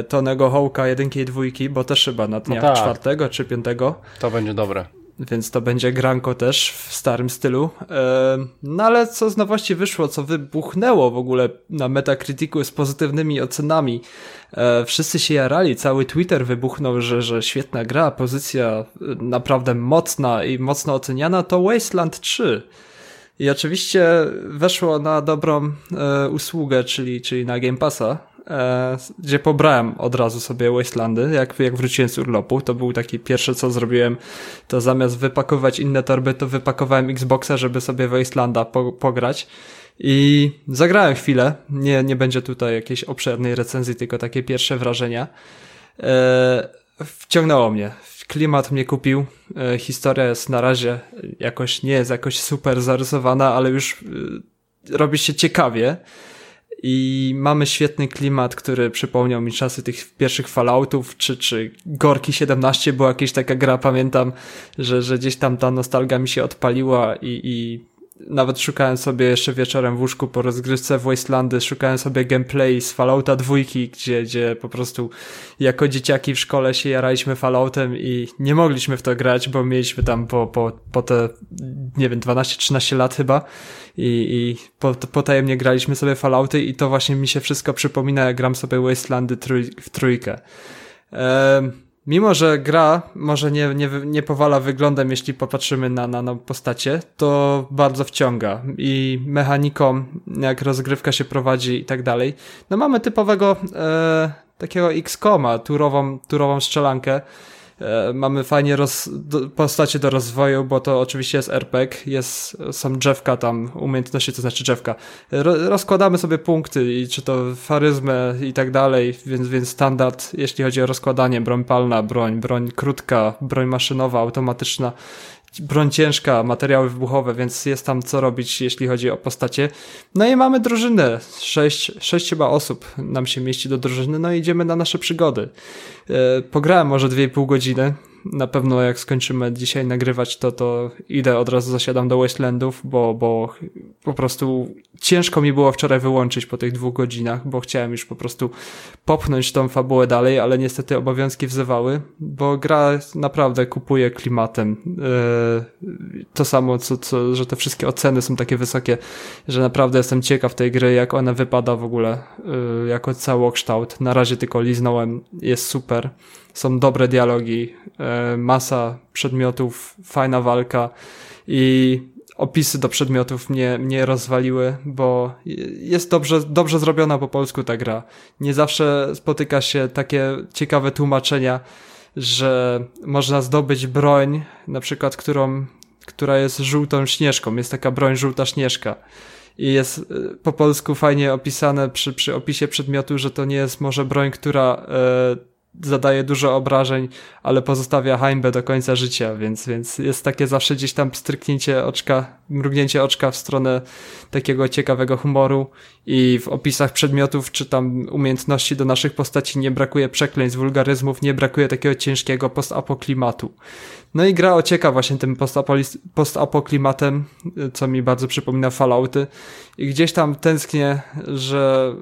Tonego Hołka jedynki i dwójki, bo też chyba na dniach no tak. czwartego czy piątego. To będzie dobre więc to będzie granko też w starym stylu. No ale co z nowości wyszło, co wybuchnęło w ogóle na Metacriticu z pozytywnymi ocenami. E, wszyscy się jarali, cały Twitter wybuchnął, że, że świetna gra, pozycja e, naprawdę mocna i mocno oceniana, to Wasteland 3. I oczywiście weszło na dobrą e, usługę, czyli, czyli na Game Passa, gdzie pobrałem od razu sobie Wastelandy, jak, jak wróciłem z urlopu. To był taki pierwsze, co zrobiłem, to zamiast wypakować inne torby, to wypakowałem Xboxa, żeby sobie Wastelanda po, pograć. I zagrałem chwilę. Nie, nie będzie tutaj jakiejś obszernej recenzji, tylko takie pierwsze wrażenia. E, wciągnęło mnie. Klimat mnie kupił. E, historia jest na razie jakoś, nie jest jakoś super zarysowana, ale już e, robi się ciekawie i mamy świetny klimat, który przypomniał mi czasy tych pierwszych Falloutów, czy, czy Gorki 17 była jakaś taka gra, pamiętam, że, że gdzieś tam ta nostalgia mi się odpaliła i, i nawet szukałem sobie jeszcze wieczorem w łóżku po rozgrywce w Wastelandy, szukałem sobie gameplay z Fallouta dwójki, gdzie, gdzie po prostu jako dzieciaki w szkole się jaraliśmy Falloutem i nie mogliśmy w to grać, bo mieliśmy tam po, po, po te, nie wiem, 12-13 lat chyba i, i potajemnie graliśmy sobie Fallouty i to właśnie mi się wszystko przypomina, jak gram sobie Wastelandy trój, w trójkę. Mimo, że gra może nie, nie, nie powala wyglądem, jeśli popatrzymy na, na, na postacie, to bardzo wciąga i mechaniką, jak rozgrywka się prowadzi i tak dalej. No mamy typowego e, takiego X-Koma, turową, turową strzelankę, mamy fajnie roz, postacie do rozwoju, bo to oczywiście jest RPG, jest, są drzewka tam, umiejętności, to znaczy drzewka. Ro, rozkładamy sobie punkty, i czy to faryzmę i tak dalej, więc, więc standard, jeśli chodzi o rozkładanie, broń palna, broń, broń krótka, broń maszynowa, automatyczna broń ciężka, materiały wybuchowe, więc jest tam co robić, jeśli chodzi o postacie. No i mamy drużynę. Sześć, sześć chyba osób nam się mieści do drużyny, no i idziemy na nasze przygody. E, pograłem może dwie i pół godziny, na pewno jak skończymy dzisiaj nagrywać, to, to idę od razu zasiadam do Wastelandów, bo, bo po prostu ciężko mi było wczoraj wyłączyć po tych dwóch godzinach, bo chciałem już po prostu popchnąć tą fabułę dalej, ale niestety obowiązki wzywały, bo gra naprawdę kupuje klimatem. Yy, to samo, co, co, że te wszystkie oceny są takie wysokie, że naprawdę jestem ciekaw tej gry, jak ona wypada w ogóle yy, jako całokształt. Na razie tylko liznąłem, jest super są dobre dialogi, e, masa przedmiotów, fajna walka i opisy do przedmiotów mnie, mnie rozwaliły, bo jest dobrze, dobrze zrobiona po polsku ta gra. Nie zawsze spotyka się takie ciekawe tłumaczenia, że można zdobyć broń, na przykład którą, która jest żółtą śnieżką. Jest taka broń żółta śnieżka. I jest e, po polsku fajnie opisane przy, przy opisie przedmiotu, że to nie jest może broń, która e, zadaje dużo obrażeń, ale pozostawia hańbę do końca życia, więc, więc jest takie zawsze gdzieś tam stryknięcie oczka, mrugnięcie oczka w stronę takiego ciekawego humoru i w opisach przedmiotów czy tam umiejętności do naszych postaci nie brakuje przekleństw, wulgaryzmów, nie brakuje takiego ciężkiego postapoklimatu. No i gra ocieka właśnie tym postapoklimatem, co mi bardzo przypomina Fallouty i gdzieś tam tęsknię, że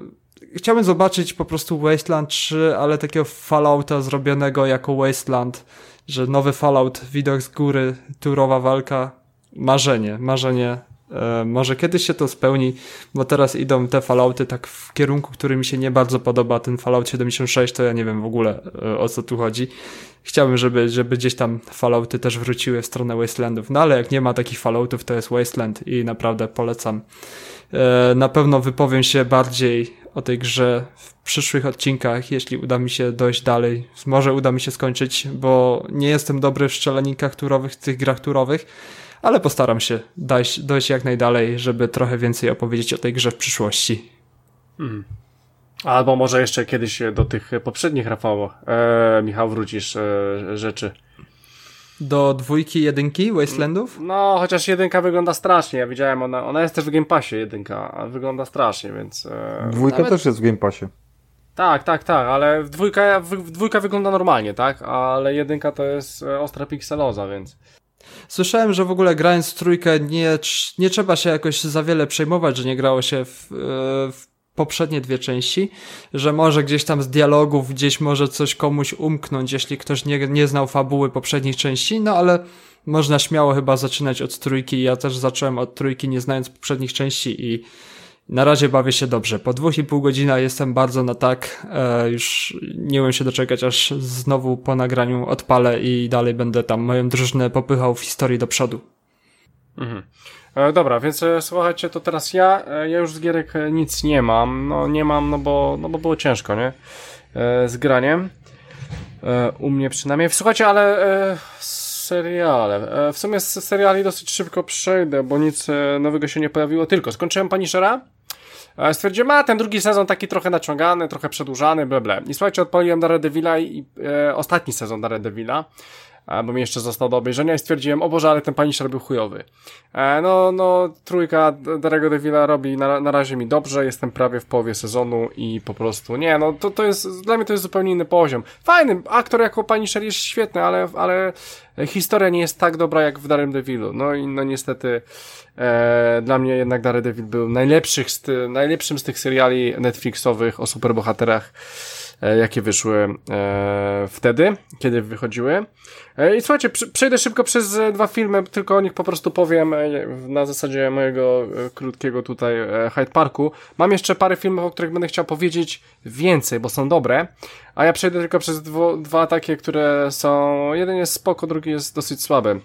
chciałbym zobaczyć po prostu Wasteland 3, ale takiego Fallouta zrobionego jako Wasteland, że nowy Fallout, widok z góry, turowa walka, marzenie, marzenie. E, może kiedyś się to spełni, bo teraz idą te Fallouty tak w kierunku, który mi się nie bardzo podoba, ten Fallout 76, to ja nie wiem w ogóle e, o co tu chodzi. Chciałbym, żeby, żeby gdzieś tam Fallouty też wróciły w stronę Wastelandów, no ale jak nie ma takich Falloutów, to jest Wasteland i naprawdę polecam. E, na pewno wypowiem się bardziej o tej grze w przyszłych odcinkach, jeśli uda mi się dojść dalej. Może uda mi się skończyć, bo nie jestem dobry w strzelanikach turowych, tych grach turowych, ale postaram się dojść, dojść jak najdalej, żeby trochę więcej opowiedzieć o tej grze w przyszłości. Hmm. Albo może jeszcze kiedyś do tych poprzednich, Rafał, e, Michał, wrócisz e, rzeczy. Do dwójki, jedynki Wastelandów? No, chociaż jedynka wygląda strasznie. Ja widziałem, ona, ona jest też w Game Passie, jedynka, a wygląda strasznie, więc... E, Dwójka nawet... też jest w Game Passie. Tak, tak, tak, ale w dwójka, w, dwójka wygląda normalnie, tak? Ale jedynka to jest e, ostra pikseloza, więc... Słyszałem, że w ogóle grając w trójkę nie, nie trzeba się jakoś za wiele przejmować, że nie grało się w, e, w poprzednie dwie części, że może gdzieś tam z dialogów, gdzieś może coś komuś umknąć, jeśli ktoś nie, nie znał fabuły poprzednich części, no ale można śmiało chyba zaczynać od trójki. Ja też zacząłem od trójki, nie znając poprzednich części i na razie bawię się dobrze. Po dwóch i pół godzina jestem bardzo na tak. E, już nie umiem się doczekać, aż znowu po nagraniu odpalę i dalej będę tam moją drużynę popychał w historii do przodu. Mhm. E, dobra, więc e, słuchajcie, to teraz ja, e, ja już z gierek nic nie mam, no nie mam, no bo, no bo było ciężko, nie? Z graniem. u mnie przynajmniej. Słuchajcie, ale seriale. w sumie z seriali dosyć szybko przejdę, bo nic nowego się nie pojawiło, tylko skończyłem Punishera. Stwierdziłem, a ten drugi sezon taki trochę naciągany, trochę przedłużany, ble, ble. I słuchajcie, odpaliłem Daredevila i e, ostatni sezon Daredevila bo mi jeszcze został do obejrzenia i stwierdziłem, o Boże, ale ten Punisher był chujowy. E, no, no, trójka Darego Devilla robi na, na razie mi dobrze, jestem prawie w połowie sezonu i po prostu, nie, no, to, to jest, dla mnie to jest zupełnie inny poziom. Fajny, aktor jako Punisher jest świetny, ale, ale historia nie jest tak dobra jak w Daredevilu. No i no niestety e, dla mnie jednak Daredevil był najlepszych z ty, najlepszym z tych seriali Netflixowych o superbohaterach jakie wyszły e, wtedy, kiedy wychodziły. E, I słuchajcie, przejdę szybko przez dwa filmy, tylko o nich po prostu powiem na zasadzie mojego krótkiego tutaj Hyde Parku. Mam jeszcze parę filmów, o których będę chciał powiedzieć więcej, bo są dobre, a ja przejdę tylko przez dwo, dwa takie, które są... Jeden jest spoko, drugi jest dosyć słaby.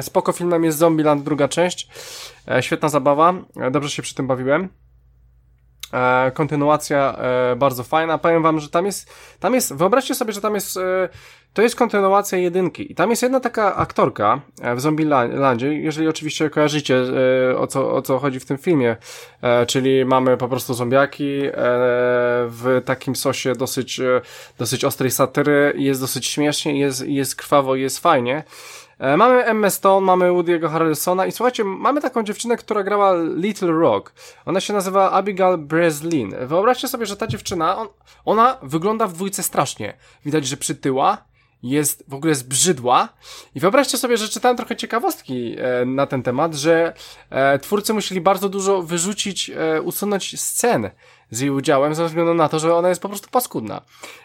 Spoko filmem jest Zombieland, druga część. Świetna zabawa, dobrze się przy tym bawiłem. E, kontynuacja e, bardzo fajna. Powiem wam, że tam jest, tam jest, wyobraźcie sobie, że tam jest, e, to jest kontynuacja jedynki. I tam jest jedna taka aktorka e, w Zombielandzie, jeżeli oczywiście kojarzycie e, o, co, o co chodzi w tym filmie, e, czyli mamy po prostu zombiaki w takim sosie dosyć, dosyć ostrej satyry, jest dosyć śmiesznie, jest, jest krwawo, jest fajnie. E, mamy Emma Stone, mamy Woody'ego Harrelsona i słuchajcie, mamy taką dziewczynę, która grała Little Rock. Ona się nazywa Abigail Breslin. Wyobraźcie sobie, że ta dziewczyna, on, ona wygląda w dwójce strasznie. Widać, że przytyła, jest w ogóle zbrzydła. I wyobraźcie sobie, że czytałem trochę ciekawostki e, na ten temat, że e, twórcy musieli bardzo dużo wyrzucić, e, usunąć scen z jej udziałem, ze względu na to, że ona jest po prostu paskudna.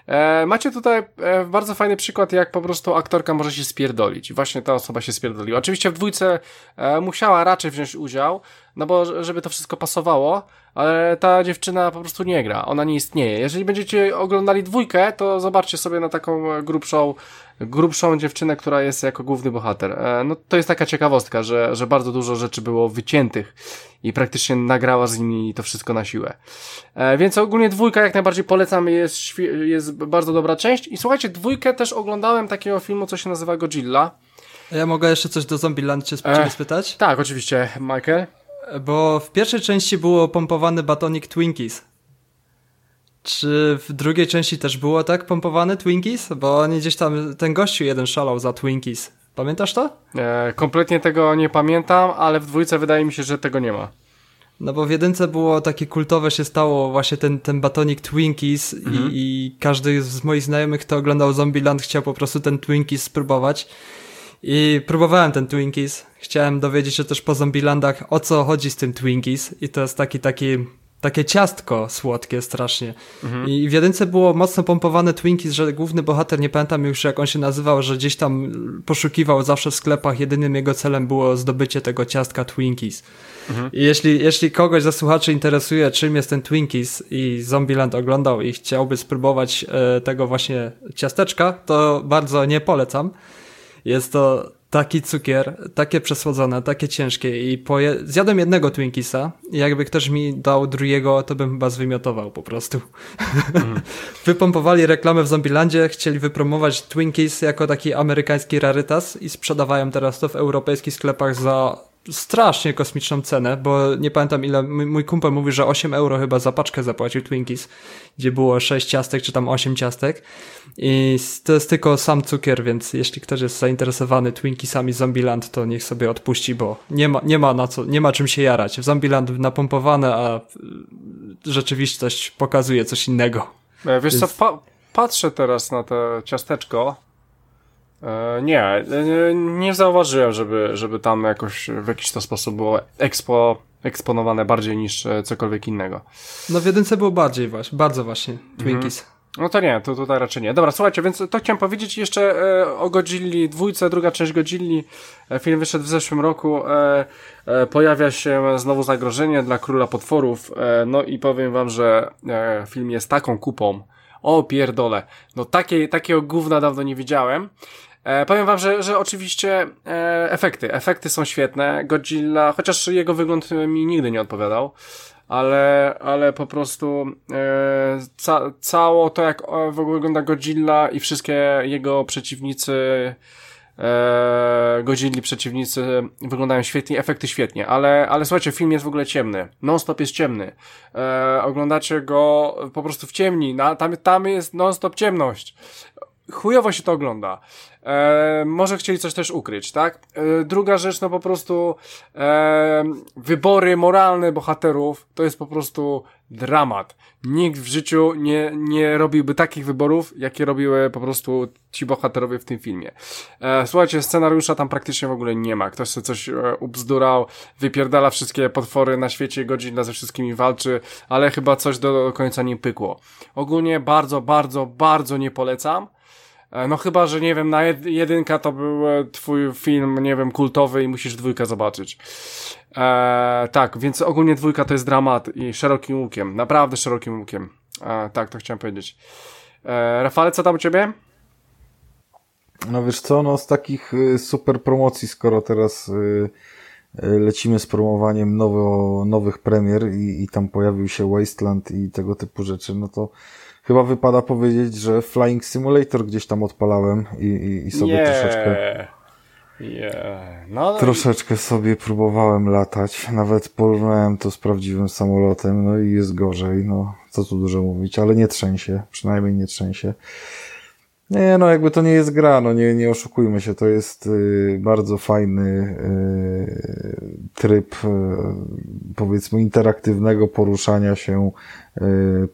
E, macie tutaj e, bardzo fajny przykład, jak po prostu aktorka może się spierdolić. Właśnie ta osoba się spierdoliła. Oczywiście w dwójce e, musiała raczej wziąć udział, no bo żeby to wszystko pasowało, ale ta dziewczyna po prostu nie gra, ona nie istnieje. Jeżeli będziecie oglądali dwójkę, to zobaczcie sobie na taką grubszą, grubszą dziewczynę, która jest jako główny bohater. E, no to jest taka ciekawostka, że, że bardzo dużo rzeczy było wyciętych i praktycznie nagrała z nimi to wszystko na siłę. E, więc ogólnie dwójka jak najbardziej polecam, jest, jest bardzo dobra część. I słuchajcie, dwójkę też oglądałem takiego filmu, co się nazywa Godzilla. Ja mogę jeszcze coś do Zombieland cię e, spytać? Tak, oczywiście, Michael. Bo w pierwszej części było pompowany batonik Twinkies. Czy w drugiej części też było tak pompowany Twinkies? Bo oni gdzieś tam, ten gościu jeden szalał za Twinkies. Pamiętasz to? E, kompletnie tego nie pamiętam, ale w dwójce wydaje mi się, że tego nie ma. No bo w jedynce było takie kultowe się stało właśnie ten, ten batonik Twinkies mhm. i, i, każdy z moich znajomych, kto oglądał Zombieland chciał po prostu ten Twinkies spróbować. I próbowałem ten Twinkies. Chciałem dowiedzieć się też po Zombielandach o co chodzi z tym Twinkies i to jest taki taki takie ciastko słodkie strasznie. Mhm. I w jedynce było mocno pompowane Twinkies, że główny bohater, nie pamiętam już jak on się nazywał, że gdzieś tam poszukiwał zawsze w sklepach, jedynym jego celem było zdobycie tego ciastka Twinkies. Mhm. I jeśli, jeśli kogoś ze słuchaczy interesuje, czym jest ten Twinkies i Zombieland oglądał i chciałby spróbować e, tego właśnie ciasteczka, to bardzo nie polecam. Jest to taki cukier, takie przesłodzone, takie ciężkie i poje... zjadłem jednego Twinkisa i jakby ktoś mi dał drugiego, to bym chyba zwymiotował po prostu. Mm. Wypompowali reklamę w Zombielandzie, chcieli wypromować Twinkies jako taki amerykański rarytas i sprzedawają teraz to w europejskich sklepach za strasznie kosmiczną cenę, bo nie pamiętam ile, mój kumpel mówi, że 8 euro chyba za paczkę zapłacił Twinkies, gdzie było 6 ciastek, czy tam 8 ciastek i to jest tylko sam cukier, więc jeśli ktoś jest zainteresowany Twinkiesami Zombieland, to niech sobie odpuści, bo nie ma, nie ma na co, nie ma czym się jarać. W Zombieland napompowane, a rzeczywistość pokazuje coś innego. E, wiesz więc... co, pa patrzę teraz na to ciasteczko, nie, nie zauważyłem, żeby, żeby tam jakoś w jakiś to sposób było expo, eksponowane bardziej niż e, cokolwiek innego. No w jedynce było bardziej właśnie, bardzo właśnie Twinkies. Mhm. No to nie, to tutaj raczej nie. Dobra, słuchajcie, więc to chciałem powiedzieć jeszcze e, o Godzilli dwójce, druga część Godzilli. E, film wyszedł w zeszłym roku. E, e, pojawia się znowu zagrożenie dla Króla Potworów. E, no i powiem wam, że e, film jest taką kupą. O pierdole. No takiej, takiego gówna dawno nie widziałem. E, powiem wam, że, że oczywiście e, efekty, efekty są świetne. Godzilla, chociaż jego wygląd mi nigdy nie odpowiadał, ale, ale po prostu e, ca, cało to, jak w ogóle wygląda Godzilla i wszystkie jego przeciwnicy, e, Godzilli przeciwnicy wyglądają świetnie, efekty świetnie, ale, ale słuchajcie, film jest w ogóle ciemny. Non-stop jest ciemny. E, oglądacie go po prostu w ciemni, na, tam, tam jest non-stop ciemność chujowo się to ogląda. E, może chcieli coś też ukryć, tak? E, druga rzecz, no po prostu e, wybory moralne bohaterów to jest po prostu dramat. Nikt w życiu nie, nie robiłby takich wyborów, jakie robiły po prostu ci bohaterowie w tym filmie. E, słuchajcie, scenariusza tam praktycznie w ogóle nie ma. Ktoś sobie coś e, ubzdurał, wypierdala wszystkie potwory na świecie, godzina ze wszystkimi walczy, ale chyba coś do, do końca nie pykło. Ogólnie bardzo, bardzo, bardzo nie polecam. E, no chyba, że nie wiem, na jedynka to był e, twój film, nie wiem, kultowy i musisz dwójkę zobaczyć. E, tak, więc ogólnie dwójka to jest dramat i szerokim łukiem, naprawdę szerokim łukiem. Tak, to chciałem powiedzieć. Rafale, co tam u ciebie? No wiesz co, no z takich y, super promocji, skoro teraz y, y, lecimy z promowaniem nowo, nowych premier i, i tam pojawił się Wasteland i tego typu rzeczy, no to chyba wypada powiedzieć, że Flying Simulator gdzieś tam odpalałem i, i, i sobie yeah. troszeczkę. Yeah. No, troszeczkę sobie próbowałem latać. Nawet porównałem to z prawdziwym samolotem, no i jest gorzej. No, co tu dużo mówić, ale nie trzęsie. Przynajmniej nie trzęsie. Nie, no jakby to nie jest gra, no nie, nie oszukujmy się, to jest y, bardzo fajny y, tryb y, powiedzmy interaktywnego poruszania się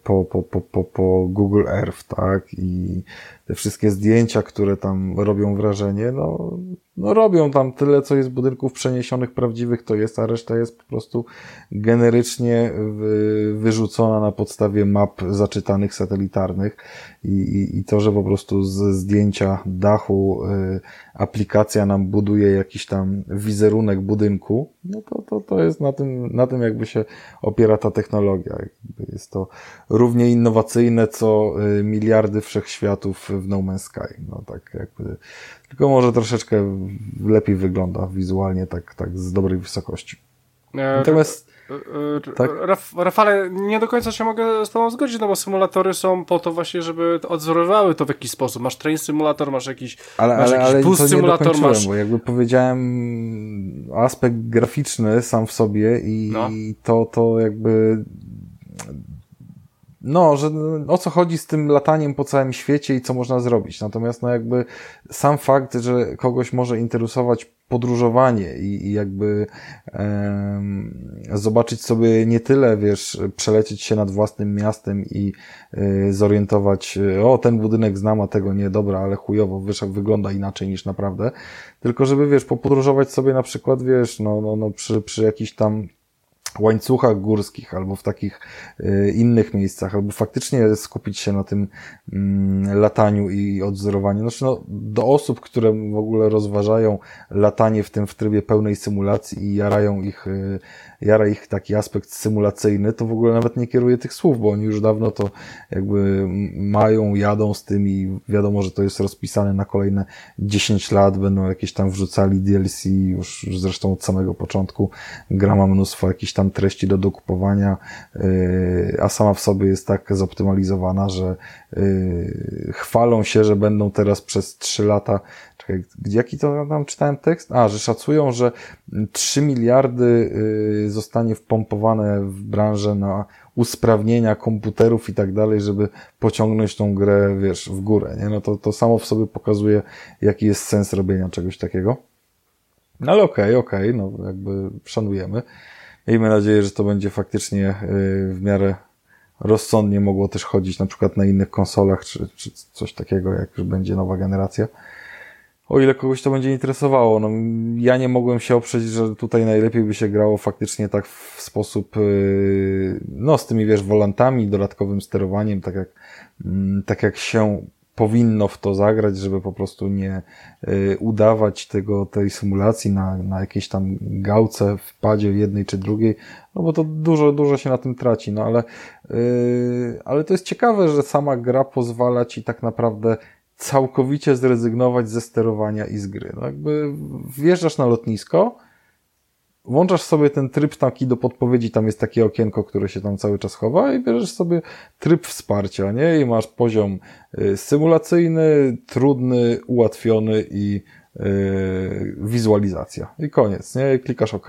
po, po, po, po, po Google Earth, tak? I te wszystkie zdjęcia, które tam robią wrażenie, no, no robią tam tyle, co jest budynków przeniesionych prawdziwych, to jest, a reszta jest po prostu generycznie wyrzucona na podstawie map zaczytanych satelitarnych i, i, i to, że po prostu z zdjęcia dachu y, aplikacja nam buduje jakiś tam wizerunek budynku, no to, to, to jest na tym, na tym jakby się opiera ta technologia. Jest to równie innowacyjne, co y, miliardy wszechświatów w No Man's Sky. No tak jakby, tylko może troszeczkę lepiej wygląda wizualnie, tak, tak z dobrej wysokości. E, Natomiast e, e, tak? Raf, Rafale, nie do końca się mogę z Tobą zgodzić, no bo symulatory są po to właśnie, żeby odzorowały to w jakiś sposób. Masz train symulator, masz jakiś, ale, masz ale, jakiś ale boost symulator, masz... bo jakby powiedziałem aspekt graficzny sam w sobie i no. to, to jakby no, że o co chodzi z tym lataniem po całym świecie i co można zrobić. Natomiast no jakby sam fakt, że kogoś może interesować podróżowanie i, i jakby zobaczyć sobie nie tyle, wiesz, przelecieć się nad własnym miastem i y, zorientować, o ten budynek znam, a tego nie, dobra, ale chujowo, wiesz, wygląda inaczej niż naprawdę, tylko żeby, wiesz, popodróżować sobie na przykład, wiesz, no, no, no przy, przy jakichś tam łańcuchach górskich albo w takich y, innych miejscach, albo faktycznie skupić się na tym mm, lataniu i odzorowaniu. Znaczy, no, do osób, które w ogóle rozważają latanie w tym w trybie pełnej symulacji i jarają ich, y, jara ich taki aspekt symulacyjny, to w ogóle nawet nie kieruję tych słów, bo oni już dawno to jakby mają, jadą z tym i wiadomo, że to jest rozpisane na kolejne 10 lat, będą jakieś tam wrzucali DLC, już, zresztą od samego początku. Gra ma mnóstwo jakichś tam treści do dokupowania, yy, a sama w sobie jest tak zoptymalizowana, że yy, chwalą się, że będą teraz przez 3 lata czekaj, jaki to tam czytałem tekst? A, że szacują, że 3 miliardy yy, zostanie wpompowane w branżę na usprawnienia komputerów i tak dalej, żeby pociągnąć tą grę, wiesz, w górę, nie? No to, to samo w sobie pokazuje, jaki jest sens robienia czegoś takiego. No ale okej, okay, okej, okay, no jakby szanujemy. Miejmy nadzieję, że to będzie faktycznie yy, w miarę rozsądnie mogło też chodzić na przykład na innych konsolach, czy, czy coś takiego, jak już będzie nowa generacja. O ile kogoś to będzie interesowało. No, ja nie mogłem się oprzeć, że tutaj najlepiej by się grało faktycznie tak w sposób, yy, no z tymi wiesz, wolantami, dodatkowym sterowaniem, tak jak, mm, tak jak się powinno w to zagrać, żeby po prostu nie y, udawać tego, tej symulacji na, na jakiejś tam gałce w padzie jednej czy drugiej, no bo to dużo, dużo się na tym traci, no ale, y, ale to jest ciekawe, że sama gra pozwala ci tak naprawdę całkowicie zrezygnować ze sterowania i z gry. No jakby wjeżdżasz na lotnisko, włączasz sobie ten tryb taki do podpowiedzi, tam jest takie okienko, które się tam cały czas chowa i bierzesz sobie tryb wsparcia, nie? I masz poziom y, symulacyjny, trudny, ułatwiony i yy, wizualizacja. I koniec, nie? Klikasz OK,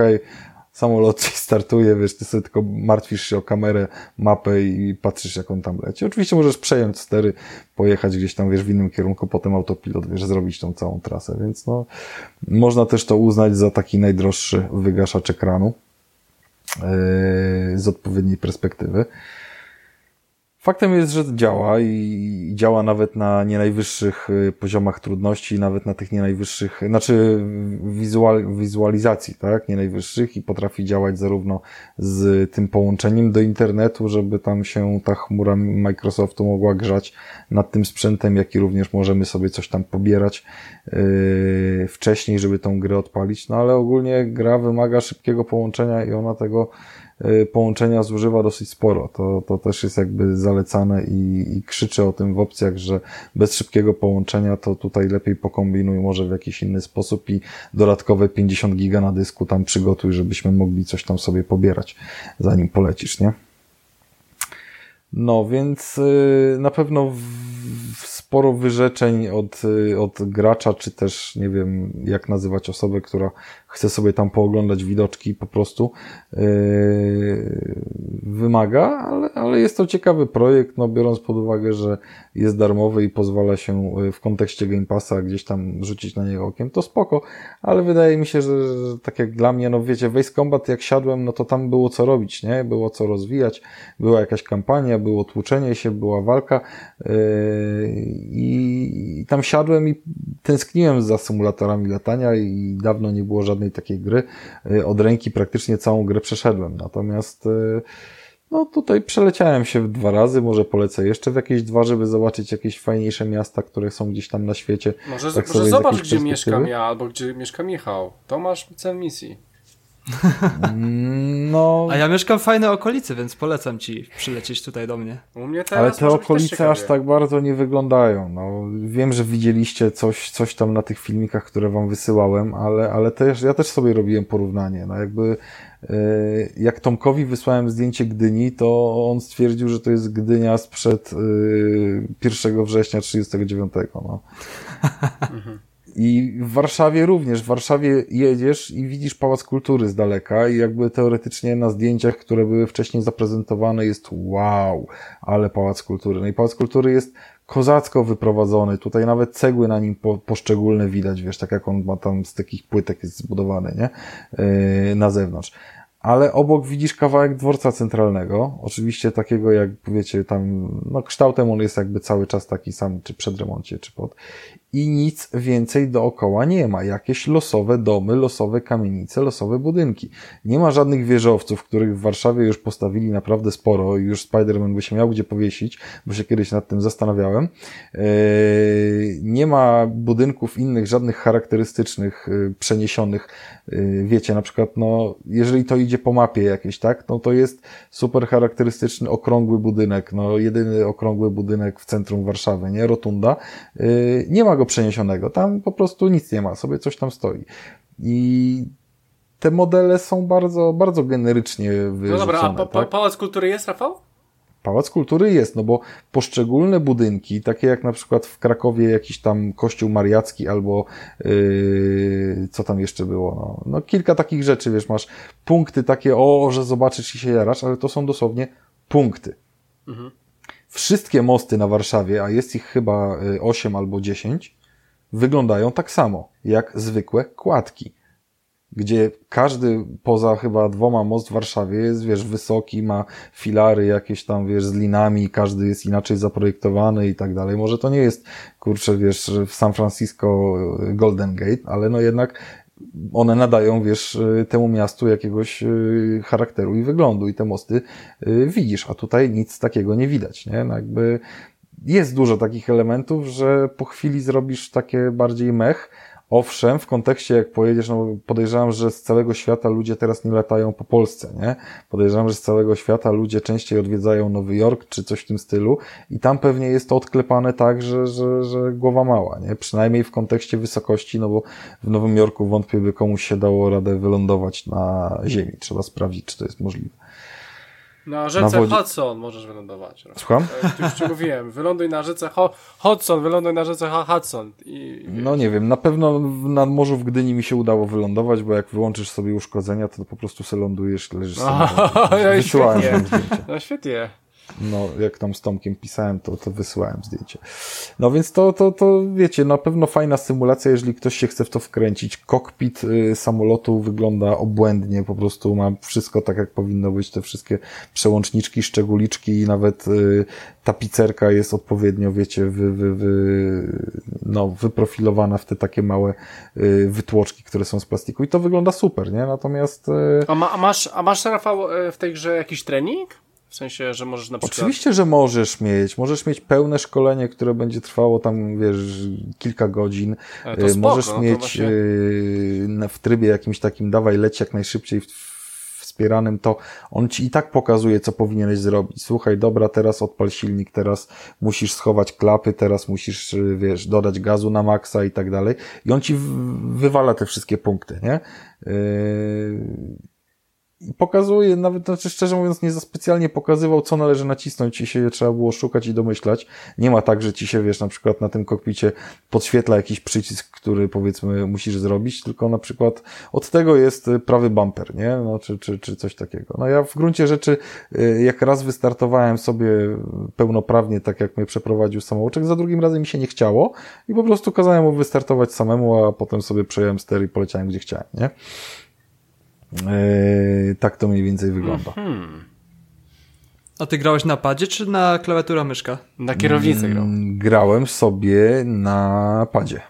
samolot ci startuje, wiesz, ty sobie tylko martwisz się o kamerę, mapę i patrzysz, jak on tam leci. Oczywiście możesz przejąć stery, pojechać gdzieś tam, wiesz, w innym kierunku, potem autopilot, wiesz, zrobić tą całą trasę, więc no, można też to uznać za taki najdroższy wygaszacz ekranu yy, z odpowiedniej perspektywy. Faktem jest, że działa i działa nawet na nie najwyższych y, poziomach trudności, nawet na tych nie najwyższych, znaczy wizual, wizualizacji, tak, nie najwyższych i potrafi działać zarówno z tym połączeniem do internetu, żeby tam się ta chmura Microsoftu mogła grzać nad tym sprzętem, jak i również możemy sobie coś tam pobierać yy, wcześniej, żeby tą grę odpalić, no ale ogólnie gra wymaga szybkiego połączenia i ona tego połączenia zużywa dosyć sporo. To, to też jest jakby zalecane i, i krzyczy o tym w opcjach, że bez szybkiego połączenia to tutaj lepiej pokombinuj może w jakiś inny sposób i dodatkowe 50 giga na dysku tam przygotuj, żebyśmy mogli coś tam sobie pobierać, zanim polecisz, nie? No, więc y, na pewno sporo wyrzeczeń od, y, od gracza, czy też nie wiem, jak nazywać osobę, która chce sobie tam pooglądać widoczki po prostu yy, wymaga, ale, ale jest to ciekawy projekt, no biorąc pod uwagę, że jest darmowy i pozwala się yy, w kontekście Game Passa gdzieś tam rzucić na niego okiem, to spoko, ale wydaje mi się, że, że tak jak dla mnie, no wiecie, Waste Combat jak siadłem, no to tam było co robić, nie? Było co rozwijać, była jakaś kampania, było tłuczenie się, była walka yy, i tam siadłem i tęskniłem za symulatorami latania i dawno nie było żadnych żadnej takiej gry. Y, od ręki praktycznie całą grę przeszedłem. Natomiast y, no tutaj przeleciałem się dwa razy, może polecę jeszcze w jakieś dwa, żeby zobaczyć jakieś fajniejsze miasta, które są gdzieś tam na świecie. Może, tak może zobacz, gdzie mieszkam ja, albo gdzie mieszka Michał. To masz cel misji. No. A ja mieszkam w fajnej okolicy, więc polecam ci przylecieć tutaj do mnie. U mnie teraz Ale te okolice aż tak bardzo nie wyglądają. No, wiem, że widzieliście coś, coś tam na tych filmikach, które wam wysyłałem, ale, ale też, ja też sobie robiłem porównanie. No jakby e, jak Tomkowi wysłałem zdjęcie Gdyni, to on stwierdził, że to jest Gdynia sprzed 1 e, września 39. No. I w Warszawie również. W Warszawie jedziesz i widzisz Pałac Kultury z daleka i jakby teoretycznie na zdjęciach, które były wcześniej zaprezentowane jest wow, ale Pałac Kultury. No i Pałac Kultury jest kozacko wyprowadzony. Tutaj nawet cegły na nim po, poszczególne widać, wiesz, tak jak on ma tam z takich płytek jest zbudowany, nie? Yy, na zewnątrz ale obok widzisz kawałek dworca centralnego, oczywiście takiego jak wiecie, tam, no kształtem on jest jakby cały czas taki sam, czy przed remoncie, czy pod i nic więcej dookoła nie ma. Jakieś losowe domy, losowe kamienice, losowe budynki. Nie ma żadnych wieżowców, których w Warszawie już postawili naprawdę sporo i już Spider-Man by się miał gdzie powiesić, bo się kiedyś nad tym zastanawiałem. Eee, nie ma budynków innych, żadnych charakterystycznych, e, przeniesionych. E, wiecie, na przykład, no, jeżeli to idzie po mapie jakieś, tak, no to jest super charakterystyczny, okrągły budynek, no, jedyny okrągły budynek w centrum Warszawy, nie? Rotunda. Nie ma go przeniesionego. Tam po prostu nic nie ma, sobie coś tam stoi. I te modele są bardzo, bardzo generycznie wyrzucone. No dobra, a pa, pa, tak? Pałac Kultury jest, Rafał? Pałac Kultury jest, no bo poszczególne budynki, takie jak na przykład w Krakowie jakiś tam kościół mariacki albo yy, co tam jeszcze było, no, no kilka takich rzeczy, wiesz, masz punkty takie, o, że zobaczysz i się jarasz, ale to są dosłownie punkty. Mhm. Wszystkie mosty na Warszawie, a jest ich chyba 8 y, albo 10, wyglądają tak samo jak zwykłe kładki. Gdzie każdy poza chyba dwoma most w Warszawie jest, wiesz, wysoki, ma filary jakieś tam, wiesz, z linami, każdy jest inaczej zaprojektowany i tak dalej. Może to nie jest, kurczę, wiesz, w San Francisco y, Golden Gate, ale no jednak one nadają, wiesz, y, temu miastu jakiegoś y, charakteru i wyglądu i te mosty y, widzisz, a tutaj nic takiego nie widać, nie? No jakby jest dużo takich elementów, że po chwili zrobisz takie bardziej mech, Owszem, w kontekście jak pojedziesz, no podejrzewam, że z całego świata ludzie teraz nie latają po Polsce, nie? Podejrzewam, że z całego świata ludzie częściej odwiedzają Nowy Jork czy coś w tym stylu i tam pewnie jest to odklepane tak, że, że, że głowa mała, nie? Przynajmniej w kontekście wysokości, no bo w Nowym Jorku wątpię, by komuś się dało radę wylądować na ziemi. Trzeba sprawdzić, czy to jest możliwe. Na rzece na Hudson możesz wylądować. Słucham? E, już ci mówiłem, wyląduj na rzece Ho Hudson, wyląduj na rzece Hudson. I, no nie wiem, na pewno na morzu w Gdyni mi się udało wylądować, bo jak wyłączysz sobie uszkodzenia, to po prostu se lądujesz, leżysz sobie. Wysyłałem zdjęcie. No świetnie. No, jak tam z Tomkiem pisałem, to, to wysyłałem zdjęcie. No więc to, to, to wiecie, na pewno fajna symulacja, jeżeli ktoś się chce w to wkręcić. Kokpit y, samolotu wygląda obłędnie, po prostu ma wszystko tak, jak powinno być, te wszystkie przełączniczki, szczególiczki i nawet y, tapicerka jest odpowiednio, wiecie, wy, wy, wy, no, wyprofilowana w te takie małe y, wytłoczki, które są z plastiku i to wygląda super, nie? Natomiast... Y... A, ma, a, masz, a masz, Rafał, y, w tej grze jakiś trening? W sensie, że możesz na przykład... Oczywiście, że możesz mieć. Możesz mieć pełne szkolenie, które będzie trwało tam, wiesz, kilka godzin. to spoko, możesz no mieć właśnie... Y, w trybie jakimś takim dawaj leć jak najszybciej wspieranym, to on ci i tak pokazuje, co powinieneś zrobić. Słuchaj, dobra, teraz odpal silnik, teraz musisz schować klapy, teraz musisz, y, wiesz, dodać gazu na maksa i tak dalej. I on ci wywala te wszystkie punkty, nie? Yy pokazuje, nawet znaczy szczerze mówiąc, nie za specjalnie pokazywał, co należy nacisnąć i się trzeba było szukać i domyślać. Nie ma tak, że ci się, wiesz, na przykład na tym kokpicie podświetla jakiś przycisk, który powiedzmy musisz zrobić, tylko na przykład od tego jest prawy bumper, nie? No, czy, czy, czy coś takiego. No ja w gruncie rzeczy, y, jak raz wystartowałem sobie pełnoprawnie, tak jak mnie przeprowadził samouczek, za drugim razem mi się nie chciało i po prostu kazałem mu wystartować samemu, a potem sobie przejąłem ster i poleciałem gdzie chciałem, nie? Yy, tak to mniej więcej wygląda. Hmm. A ty grałeś na padzie czy na klawiatura myszka? Na kierownicy grał. Mm, grałem sobie na padzie.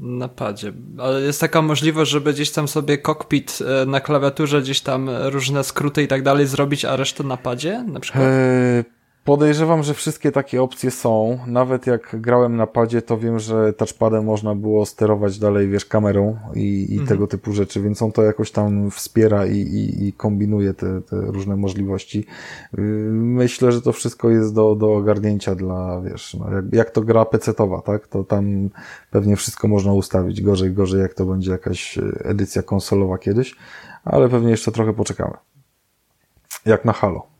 Na padzie. Ale jest taka możliwość, żeby gdzieś tam sobie kokpit e, na klawiaturze, gdzieś tam różne skróty i tak dalej zrobić, a resztę na padzie na przykład? Eee, Podejrzewam, że wszystkie takie opcje są. Nawet jak grałem na padzie, to wiem, że touchpadem można było sterować dalej, wiesz, kamerą i, i mhm. tego typu rzeczy, więc on to jakoś tam wspiera i, i, i kombinuje te, te, różne możliwości. Yy, myślę, że to wszystko jest do, do ogarnięcia dla, wiesz, no jak, jak to gra pecetowa, tak? To tam pewnie wszystko można ustawić. Gorzej, gorzej, jak to będzie jakaś edycja konsolowa kiedyś, ale pewnie jeszcze trochę poczekamy. Jak na Halo.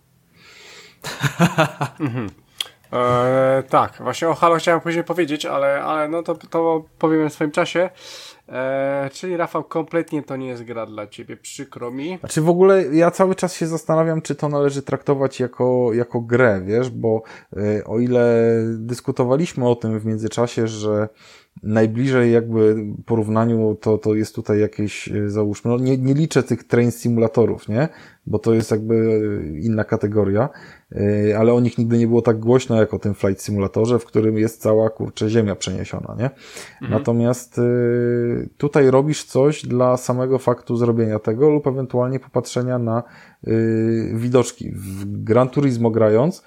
mhm. E, tak, właśnie o Halo chciałem później powiedzieć, ale, ale no to, to powiemy w swoim czasie. E, czyli Rafał, kompletnie to nie jest gra dla ciebie, przykro mi. Znaczy w ogóle ja cały czas się zastanawiam, czy to należy traktować jako, jako grę, wiesz, bo e, o ile dyskutowaliśmy o tym w międzyczasie, że najbliżej jakby porównaniu to, to jest tutaj jakieś, e, załóżmy, no nie, nie liczę tych train simulatorów, nie? Bo to jest jakby inna kategoria, e, ale o nich nigdy nie było tak głośno jak o tym Flight Simulatorze, w którym jest cała, kurczę, ziemia przeniesiona, nie? Mhm. Natomiast e, tutaj robisz coś dla samego faktu zrobienia tego lub ewentualnie popatrzenia na widoczki. W Gran Turismo grając,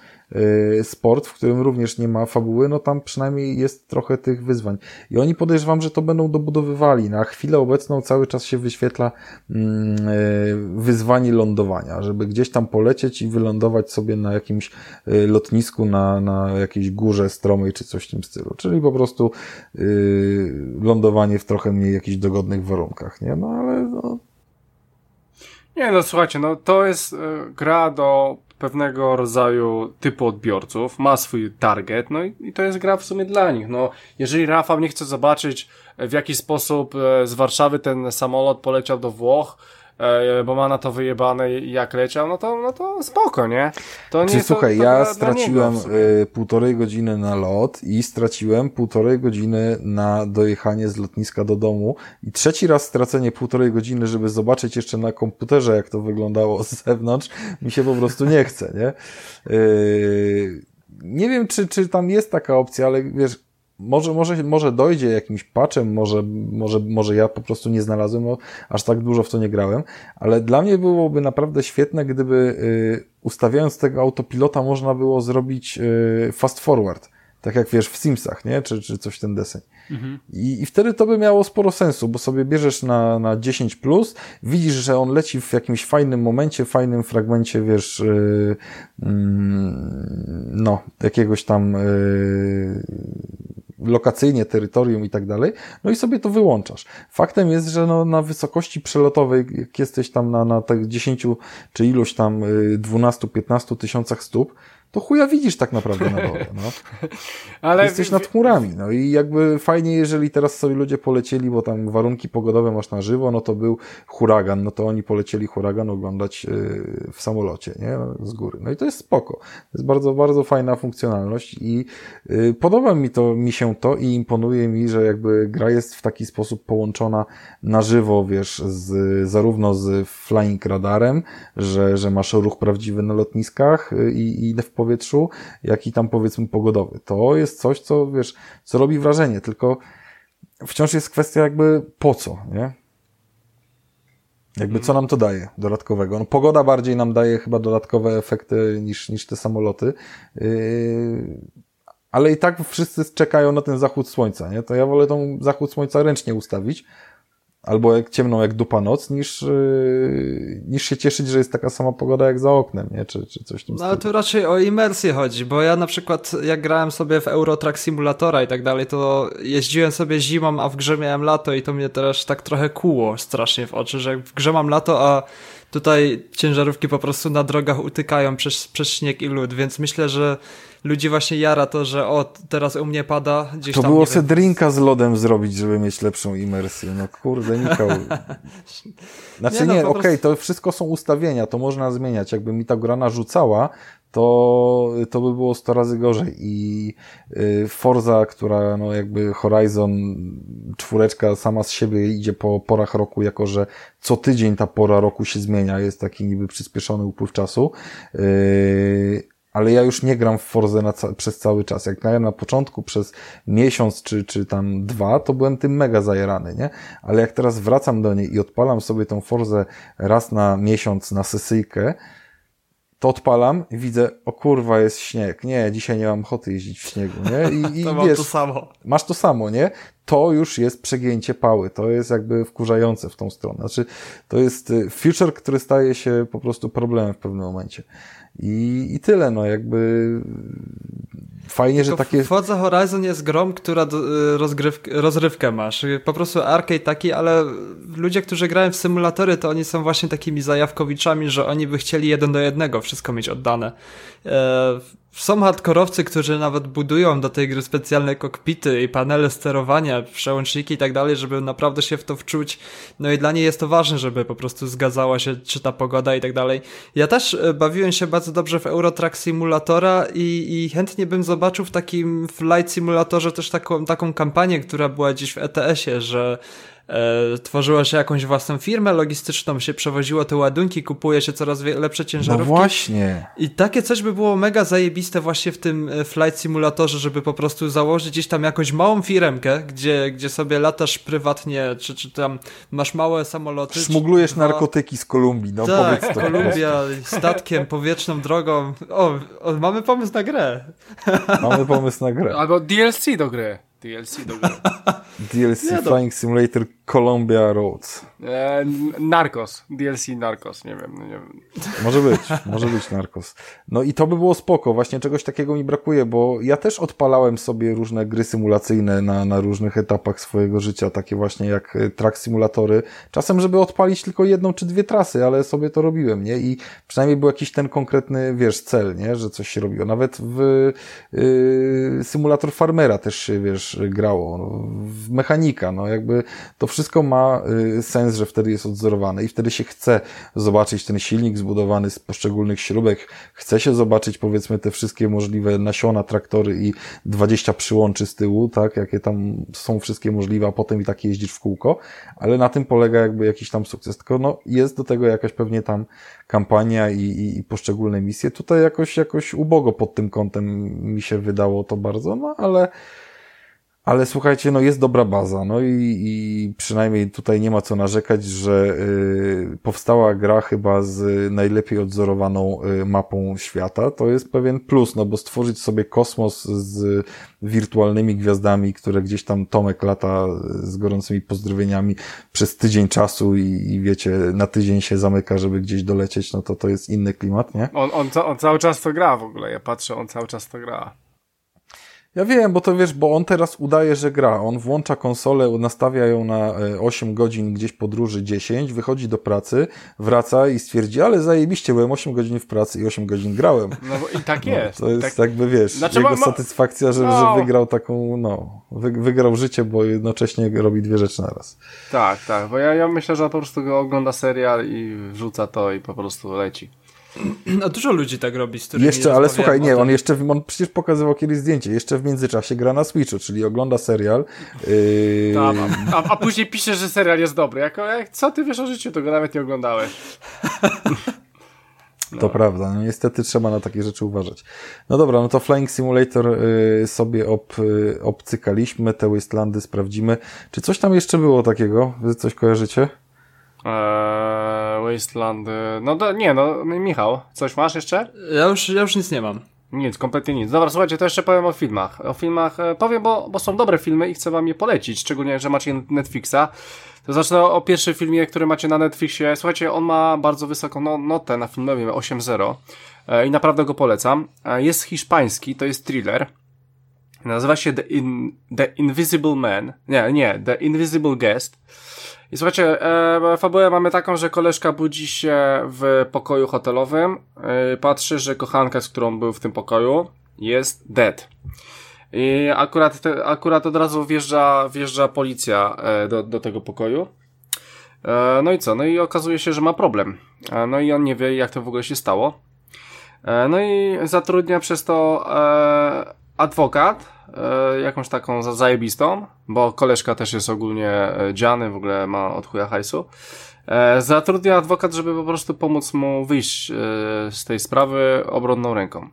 sport, w którym również nie ma fabuły, no tam przynajmniej jest trochę tych wyzwań. I oni podejrzewam, że to będą dobudowywali. Na chwilę obecną cały czas się wyświetla mm, y, wyzwanie lądowania, żeby gdzieś tam polecieć i wylądować sobie na jakimś y, lotnisku, na, na jakiejś górze stromej czy coś w tym stylu. Czyli po prostu lądowanie w trochę mniej jakichś dogodnych warunkach, nie? No ale no, nie, no słuchajcie, no to jest y, gra do pewnego rodzaju typu odbiorców, ma swój target, no i, i, to jest gra w sumie dla nich. No, jeżeli Rafał nie chce zobaczyć, w jaki sposób e, z Warszawy ten samolot poleciał do Włoch, E, bo ma na to wyjebane jak leciał, no to, no to spoko, nie? To nie Czy, słuchaj, to, to ja dla, straciłem dla e, półtorej godziny na lot i straciłem półtorej godziny na dojechanie z lotniska do domu i trzeci raz stracenie półtorej godziny, żeby zobaczyć jeszcze na komputerze, jak to wyglądało z zewnątrz, mi się po prostu nie chce, nie? Yy, nie wiem, czy, czy tam jest taka opcja, ale wiesz, może, może, może dojdzie jakimś patchem, może, może, może ja po prostu nie znalazłem, no, aż tak dużo w to nie grałem, ale dla mnie byłoby naprawdę świetne, gdyby y, ustawiając tego autopilota można było zrobić y, fast forward, tak jak wiesz w Simsach, nie? Czy, czy coś ten deseń. Mhm. I, I wtedy to by miało sporo sensu, bo sobie bierzesz na, na 10 plus, widzisz, że on leci w jakimś fajnym momencie, fajnym fragmencie, wiesz, yy, yy, no, jakiegoś tam yy, lokacyjnie, terytorium i tak dalej, no i sobie to wyłączasz. Faktem jest, że no, na wysokości przelotowej, jak jesteś tam na, na tych 10 czy iluś tam 12-15 y, tysiącach stóp, to chuja widzisz tak naprawdę na dole. No. Ale Jesteś nad chmurami. No i jakby fajnie, jeżeli teraz sobie ludzie polecieli, bo tam warunki pogodowe masz na żywo, no to był huragan, no to oni polecieli huragan oglądać y, w samolocie, nie? Z góry. No i to jest spoko. To jest bardzo, bardzo fajna funkcjonalność i y, podoba mi to, mi się to i imponuje mi, że jakby gra jest w taki sposób połączona na żywo, wiesz, z, zarówno z flying radarem, że, że masz ruch prawdziwy na lotniskach y, i, i powietrzu, jak i tam powiedzmy pogodowy. To jest coś, co wiesz, co robi wrażenie, tylko wciąż jest kwestia jakby po co, nie? Jakby co nam to daje dodatkowego? No pogoda bardziej nam daje chyba dodatkowe efekty niż, niż te samoloty. Yy, ale i tak wszyscy czekają na ten zachód słońca, nie? To ja wolę tą zachód słońca ręcznie ustawić, albo jak ciemną jak dupa noc, niż, yy, niż się cieszyć, że jest taka sama pogoda jak za oknem, nie? Czy, czy coś w tym No ale tu raczej o imersję chodzi, bo ja na przykład jak grałem sobie w Eurotrack Simulatora i tak dalej, to jeździłem sobie zimą, a w grze miałem lato i to mnie też tak trochę kuło strasznie w oczy, że w grze mam lato, a tutaj ciężarówki po prostu na drogach utykają przez, przez śnieg i lód, więc myślę, że ludzi właśnie jara to, że o, teraz u mnie pada gdzieś to tam. To było se drinka z lodem zrobić, żeby mieć lepszą imersję. No kurde, Nikał. Znaczy nie, no, nie okej, okay, to wszystko są ustawienia, to można zmieniać. Jakby mi ta gra narzucała, to, to by było 100 razy gorzej. I y, Forza, która no jakby Horizon czwóreczka sama z siebie idzie po porach roku, jako że co tydzień ta pora roku się zmienia, jest taki niby przyspieszony upływ czasu. Yy, ale ja już nie gram w Forze na przez cały czas. Jak grałem na początku przez miesiąc czy, czy tam dwa, to byłem tym mega zajerany, nie? Ale jak teraz wracam do niej i odpalam sobie tą Forzę raz na miesiąc na sesyjkę, to odpalam i widzę, o kurwa, jest śnieg. Nie, dzisiaj nie mam ochoty jeździć w śniegu, nie? I, i to wiesz, to samo. Masz to samo, nie? To już jest przegięcie pały. To jest jakby wkurzające w tą stronę. Znaczy, to jest y, future, który staje się po prostu problemem w pewnym momencie. I, i tyle, no jakby fajnie, Tylko że takie... Forza Horizon jest grom, która y, rozgryw, rozrywkę masz. Po prostu arcade taki, ale ludzie, którzy grają w symulatory, to oni są właśnie takimi zajawkowiczami, że oni by chcieli jeden do jednego wszystko mieć oddane. Są hardkorowcy, którzy nawet budują do tej gry specjalne kokpity i panele sterowania, przełączniki i tak dalej, żeby naprawdę się w to wczuć. No i dla niej jest to ważne, żeby po prostu zgadzała się, czy ta pogoda i tak dalej. Ja też e, bawiłem się bardzo dobrze w Eurotrack Simulatora i, i chętnie bym zobaczył w takim Flight Simulatorze też taką, taką kampanię, która była gdzieś w ETS-ie, że tworzyło się jakąś własną firmę logistyczną, się przewoziło te ładunki, kupuje się coraz lepsze ciężarówki. No właśnie. I takie coś by było mega zajebiste właśnie w tym e, Flight Simulatorze, żeby po prostu założyć gdzieś tam jakąś małą firmkę, gdzie, gdzie sobie latasz prywatnie, czy, czy tam masz małe samoloty. Smuglujesz dwa... narkotyki z Kolumbii, no tak, powiedz to. Kolumbia, statkiem, powietrzną drogą. O, o, mamy pomysł na grę. Mamy pomysł na grę. Albo DLC do gry. DLC do gry. DLC Flying. Simulator Columbia Roads. E, Narcos. DLC Narcos, nie wiem, nie wiem. Może być, może być Narcos. No i to by było spoko, właśnie czegoś takiego mi brakuje, bo ja też odpalałem sobie różne gry symulacyjne na, na różnych etapach swojego życia, takie właśnie jak e, track simulatory. Czasem, żeby odpalić tylko jedną czy dwie trasy, ale sobie to robiłem, nie? I przynajmniej był jakiś ten konkretny, wiesz, cel, nie? Że coś się robiło. Nawet w yy, symulator farmera też się, wiesz, grało. No, w mechanika, no jakby to wszystko ma y, sens, że wtedy jest odzorowane i wtedy się chce zobaczyć ten silnik zbudowany z poszczególnych śrubek, chce się zobaczyć powiedzmy te wszystkie możliwe nasiona, traktory i 20 przyłączy z tyłu, tak, jakie tam są wszystkie możliwe, a potem i tak jeździsz w kółko, ale na tym polega jakby jakiś tam sukces, tylko no jest do tego jakaś pewnie tam kampania i, i, i poszczególne misje. Tutaj jakoś, jakoś ubogo pod tym kątem mi się wydało to bardzo, no ale ale słuchajcie, no jest dobra baza, no i, i przynajmniej tutaj nie ma co narzekać, że y, powstała gra chyba z najlepiej odzorowaną y, mapą świata. To jest pewien plus, no bo stworzyć sobie kosmos z wirtualnymi gwiazdami, które gdzieś tam Tomek lata z gorącymi pozdrowieniami przez tydzień czasu i, i wiecie, na tydzień się zamyka, żeby gdzieś dolecieć, no to to jest inny klimat, nie? On, on, on cały czas to gra w ogóle, ja patrzę, on cały czas to gra. Ja wiem, bo to wiesz, bo on teraz udaje, że gra. On włącza konsolę, nastawia ją na 8 e, godzin gdzieś podróży 10, wychodzi do pracy, wraca i stwierdzi, ale zajebiście, byłem 8 godzin w pracy i 8 godzin grałem. No bo i tak jest. No, to jest tak... jakby, wiesz, znaczy, jego ma... satysfakcja, że, no. że wygrał taką, no, wy, wygrał życie, bo jednocześnie robi dwie rzeczy naraz. Tak, tak, bo ja, ja myślę, że po prostu go ogląda serial i wrzuca to i po prostu leci. No dużo ludzi tak robi, z którymi Jeszcze, ale słuchaj, nie, on jeszcze, on przecież pokazywał kiedyś zdjęcie, jeszcze w międzyczasie gra na Switchu, czyli ogląda serial. Yy... Tam, a, a, później pisze, że serial jest dobry. Jako, jak, co ty wiesz o życiu, to go nawet nie oglądałeś. No. To prawda, no niestety trzeba na takie rzeczy uważać. No dobra, no to Flying Simulator y, sobie ob, y, obcykaliśmy, te Wastelandy sprawdzimy. Czy coś tam jeszcze było takiego? Wy coś kojarzycie? Eee, Wasteland. No do, nie, no Michał, coś masz jeszcze? Ja już, ja już nic nie mam. Nic, kompletnie nic. Dobra, słuchajcie, to jeszcze powiem o filmach. O filmach e, powiem, bo, bo są dobre filmy i chcę wam je polecić, szczególnie, że macie Netflixa. To zacznę o pierwszym filmie, który macie na Netflixie. Słuchajcie, on ma bardzo wysoką no, notę na filmowie 8.0 e, i naprawdę go polecam. E, jest hiszpański, to jest thriller. Nazywa się The, In The Invisible Man. Nie, nie, The Invisible Guest. I słuchajcie, e, fabułę mamy taką, że koleżka budzi się w pokoju hotelowym, e, patrzy, że kochanka, z którą był w tym pokoju, jest dead. I akurat, te, akurat od razu wjeżdża, wjeżdża policja e, do, do tego pokoju. E, no i co? No i okazuje się, że ma problem. E, no i on nie wie, jak to w ogóle się stało. E, no i zatrudnia przez to e, adwokat, jakąś taką zajebistą, bo koleżka też jest ogólnie e, dziany, w ogóle ma od chuja hajsu. E, adwokat, żeby po prostu pomóc mu wyjść e, z tej sprawy obronną ręką.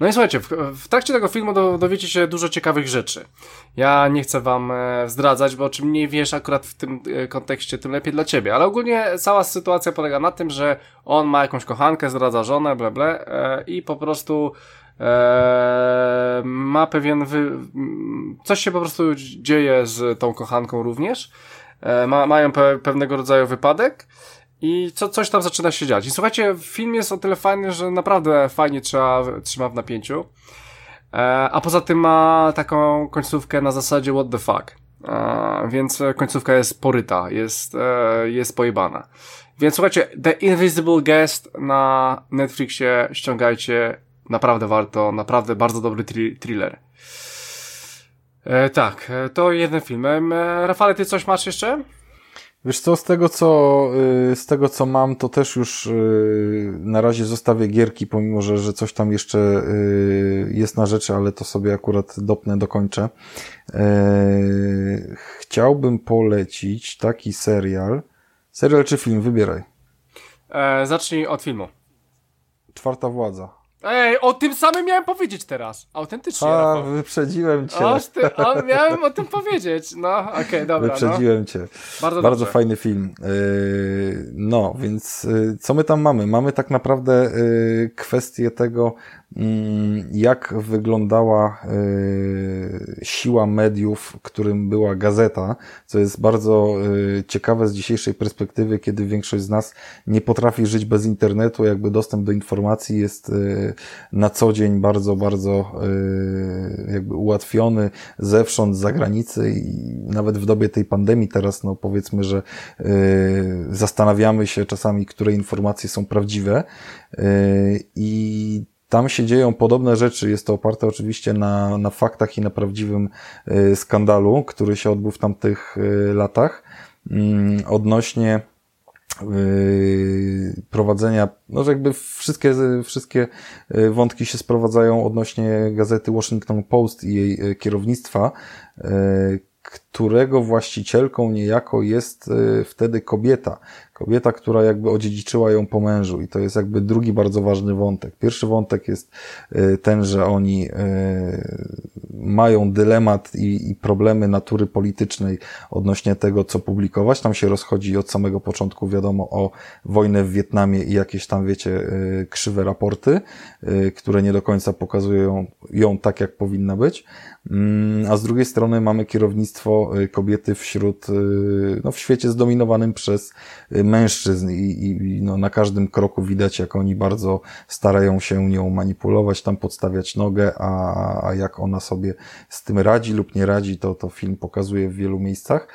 No i słuchajcie, w, w trakcie tego filmu do, dowiecie się dużo ciekawych rzeczy. Ja nie chcę wam e, zdradzać, bo czym mniej wiesz akurat w tym e, kontekście, tym lepiej dla ciebie. Ale ogólnie cała sytuacja polega na tym, że on ma jakąś kochankę, zdradza żonę, ble e, i po prostu Eee, ma pewien wy... coś się po prostu dzieje z tą kochanką również. Eee, ma, mają pe pewnego rodzaju wypadek i co, coś tam zaczyna się dziać. I słuchajcie, film jest o tyle fajny, że naprawdę fajnie trzeba, trzyma w napięciu. Eee, a poza tym ma taką końcówkę na zasadzie what the fuck. Więc końcówka jest poryta, jest, jest pojebana. Więc słuchajcie, The Invisible Guest na Netflixie ściągajcie Naprawdę warto, naprawdę bardzo dobry tri thriller. E, tak, e, to jeden film. E, Rafale, ty coś masz jeszcze? Wiesz co, z tego co, y, z tego co mam, to też już y, na razie zostawię gierki, pomimo że, że coś tam jeszcze y, jest na rzeczy, ale to sobie akurat dopnę, dokończę. Chciałbym polecić taki serial. Serial czy film? Wybieraj. E, zacznij od filmu. Czwarta władza. Ej, o tym samym miałem powiedzieć teraz. Autentycznie. A, Rafał. wyprzedziłem cię. Oż ty, miałem o tym powiedzieć. No, okej, okay, dobra. Wyprzedziłem no. cię. Bardzo, Bardzo fajny film. Yy, no, więc yy, co my tam mamy? Mamy tak naprawdę yy, kwestię tego, jak wyglądała e, siła mediów, którym była gazeta, co jest bardzo e, ciekawe z dzisiejszej perspektywy, kiedy większość z nas nie potrafi żyć bez internetu, jakby dostęp do informacji jest e, na co dzień bardzo, bardzo jakby ułatwiony zewsząd, z zagranicy i nawet w dobie tej pandemii teraz, no powiedzmy, że zastanawiamy się czasami, które informacje są prawdziwe i tam się dzieją podobne rzeczy. Jest to oparte oczywiście na, na faktach i na prawdziwym y, skandalu, który się odbył w tamtych y, latach. Mm, odnośnie y, prowadzenia, no że jakby wszystkie, wszystkie wątki się sprowadzają odnośnie gazety Washington Post i jej kierownictwa, którego właścicielką niejako jest wtedy kobieta. Kobieta, która jakby odziedziczyła ją po mężu i to jest jakby drugi bardzo ważny wątek. Pierwszy wątek jest y, ten, że oni y, mają dylemat i, problemy natury politycznej odnośnie tego, co publikować. Tam się rozchodzi od samego początku, wiadomo, o wojnę w Wietnamie i jakieś tam, wiecie, y, krzywe raporty, które nie do końca pokazują ją tak, jak powinna być. Mm, a z drugiej strony mamy kierownictwo kobiety wśród, no w świecie zdominowanym przez mężczyzn i, i no, na każdym kroku widać, jak oni bardzo starają się nią manipulować, tam podstawiać nogę, a, a jak ona sobie z tym radzi lub nie radzi, to, to film pokazuje w wielu miejscach.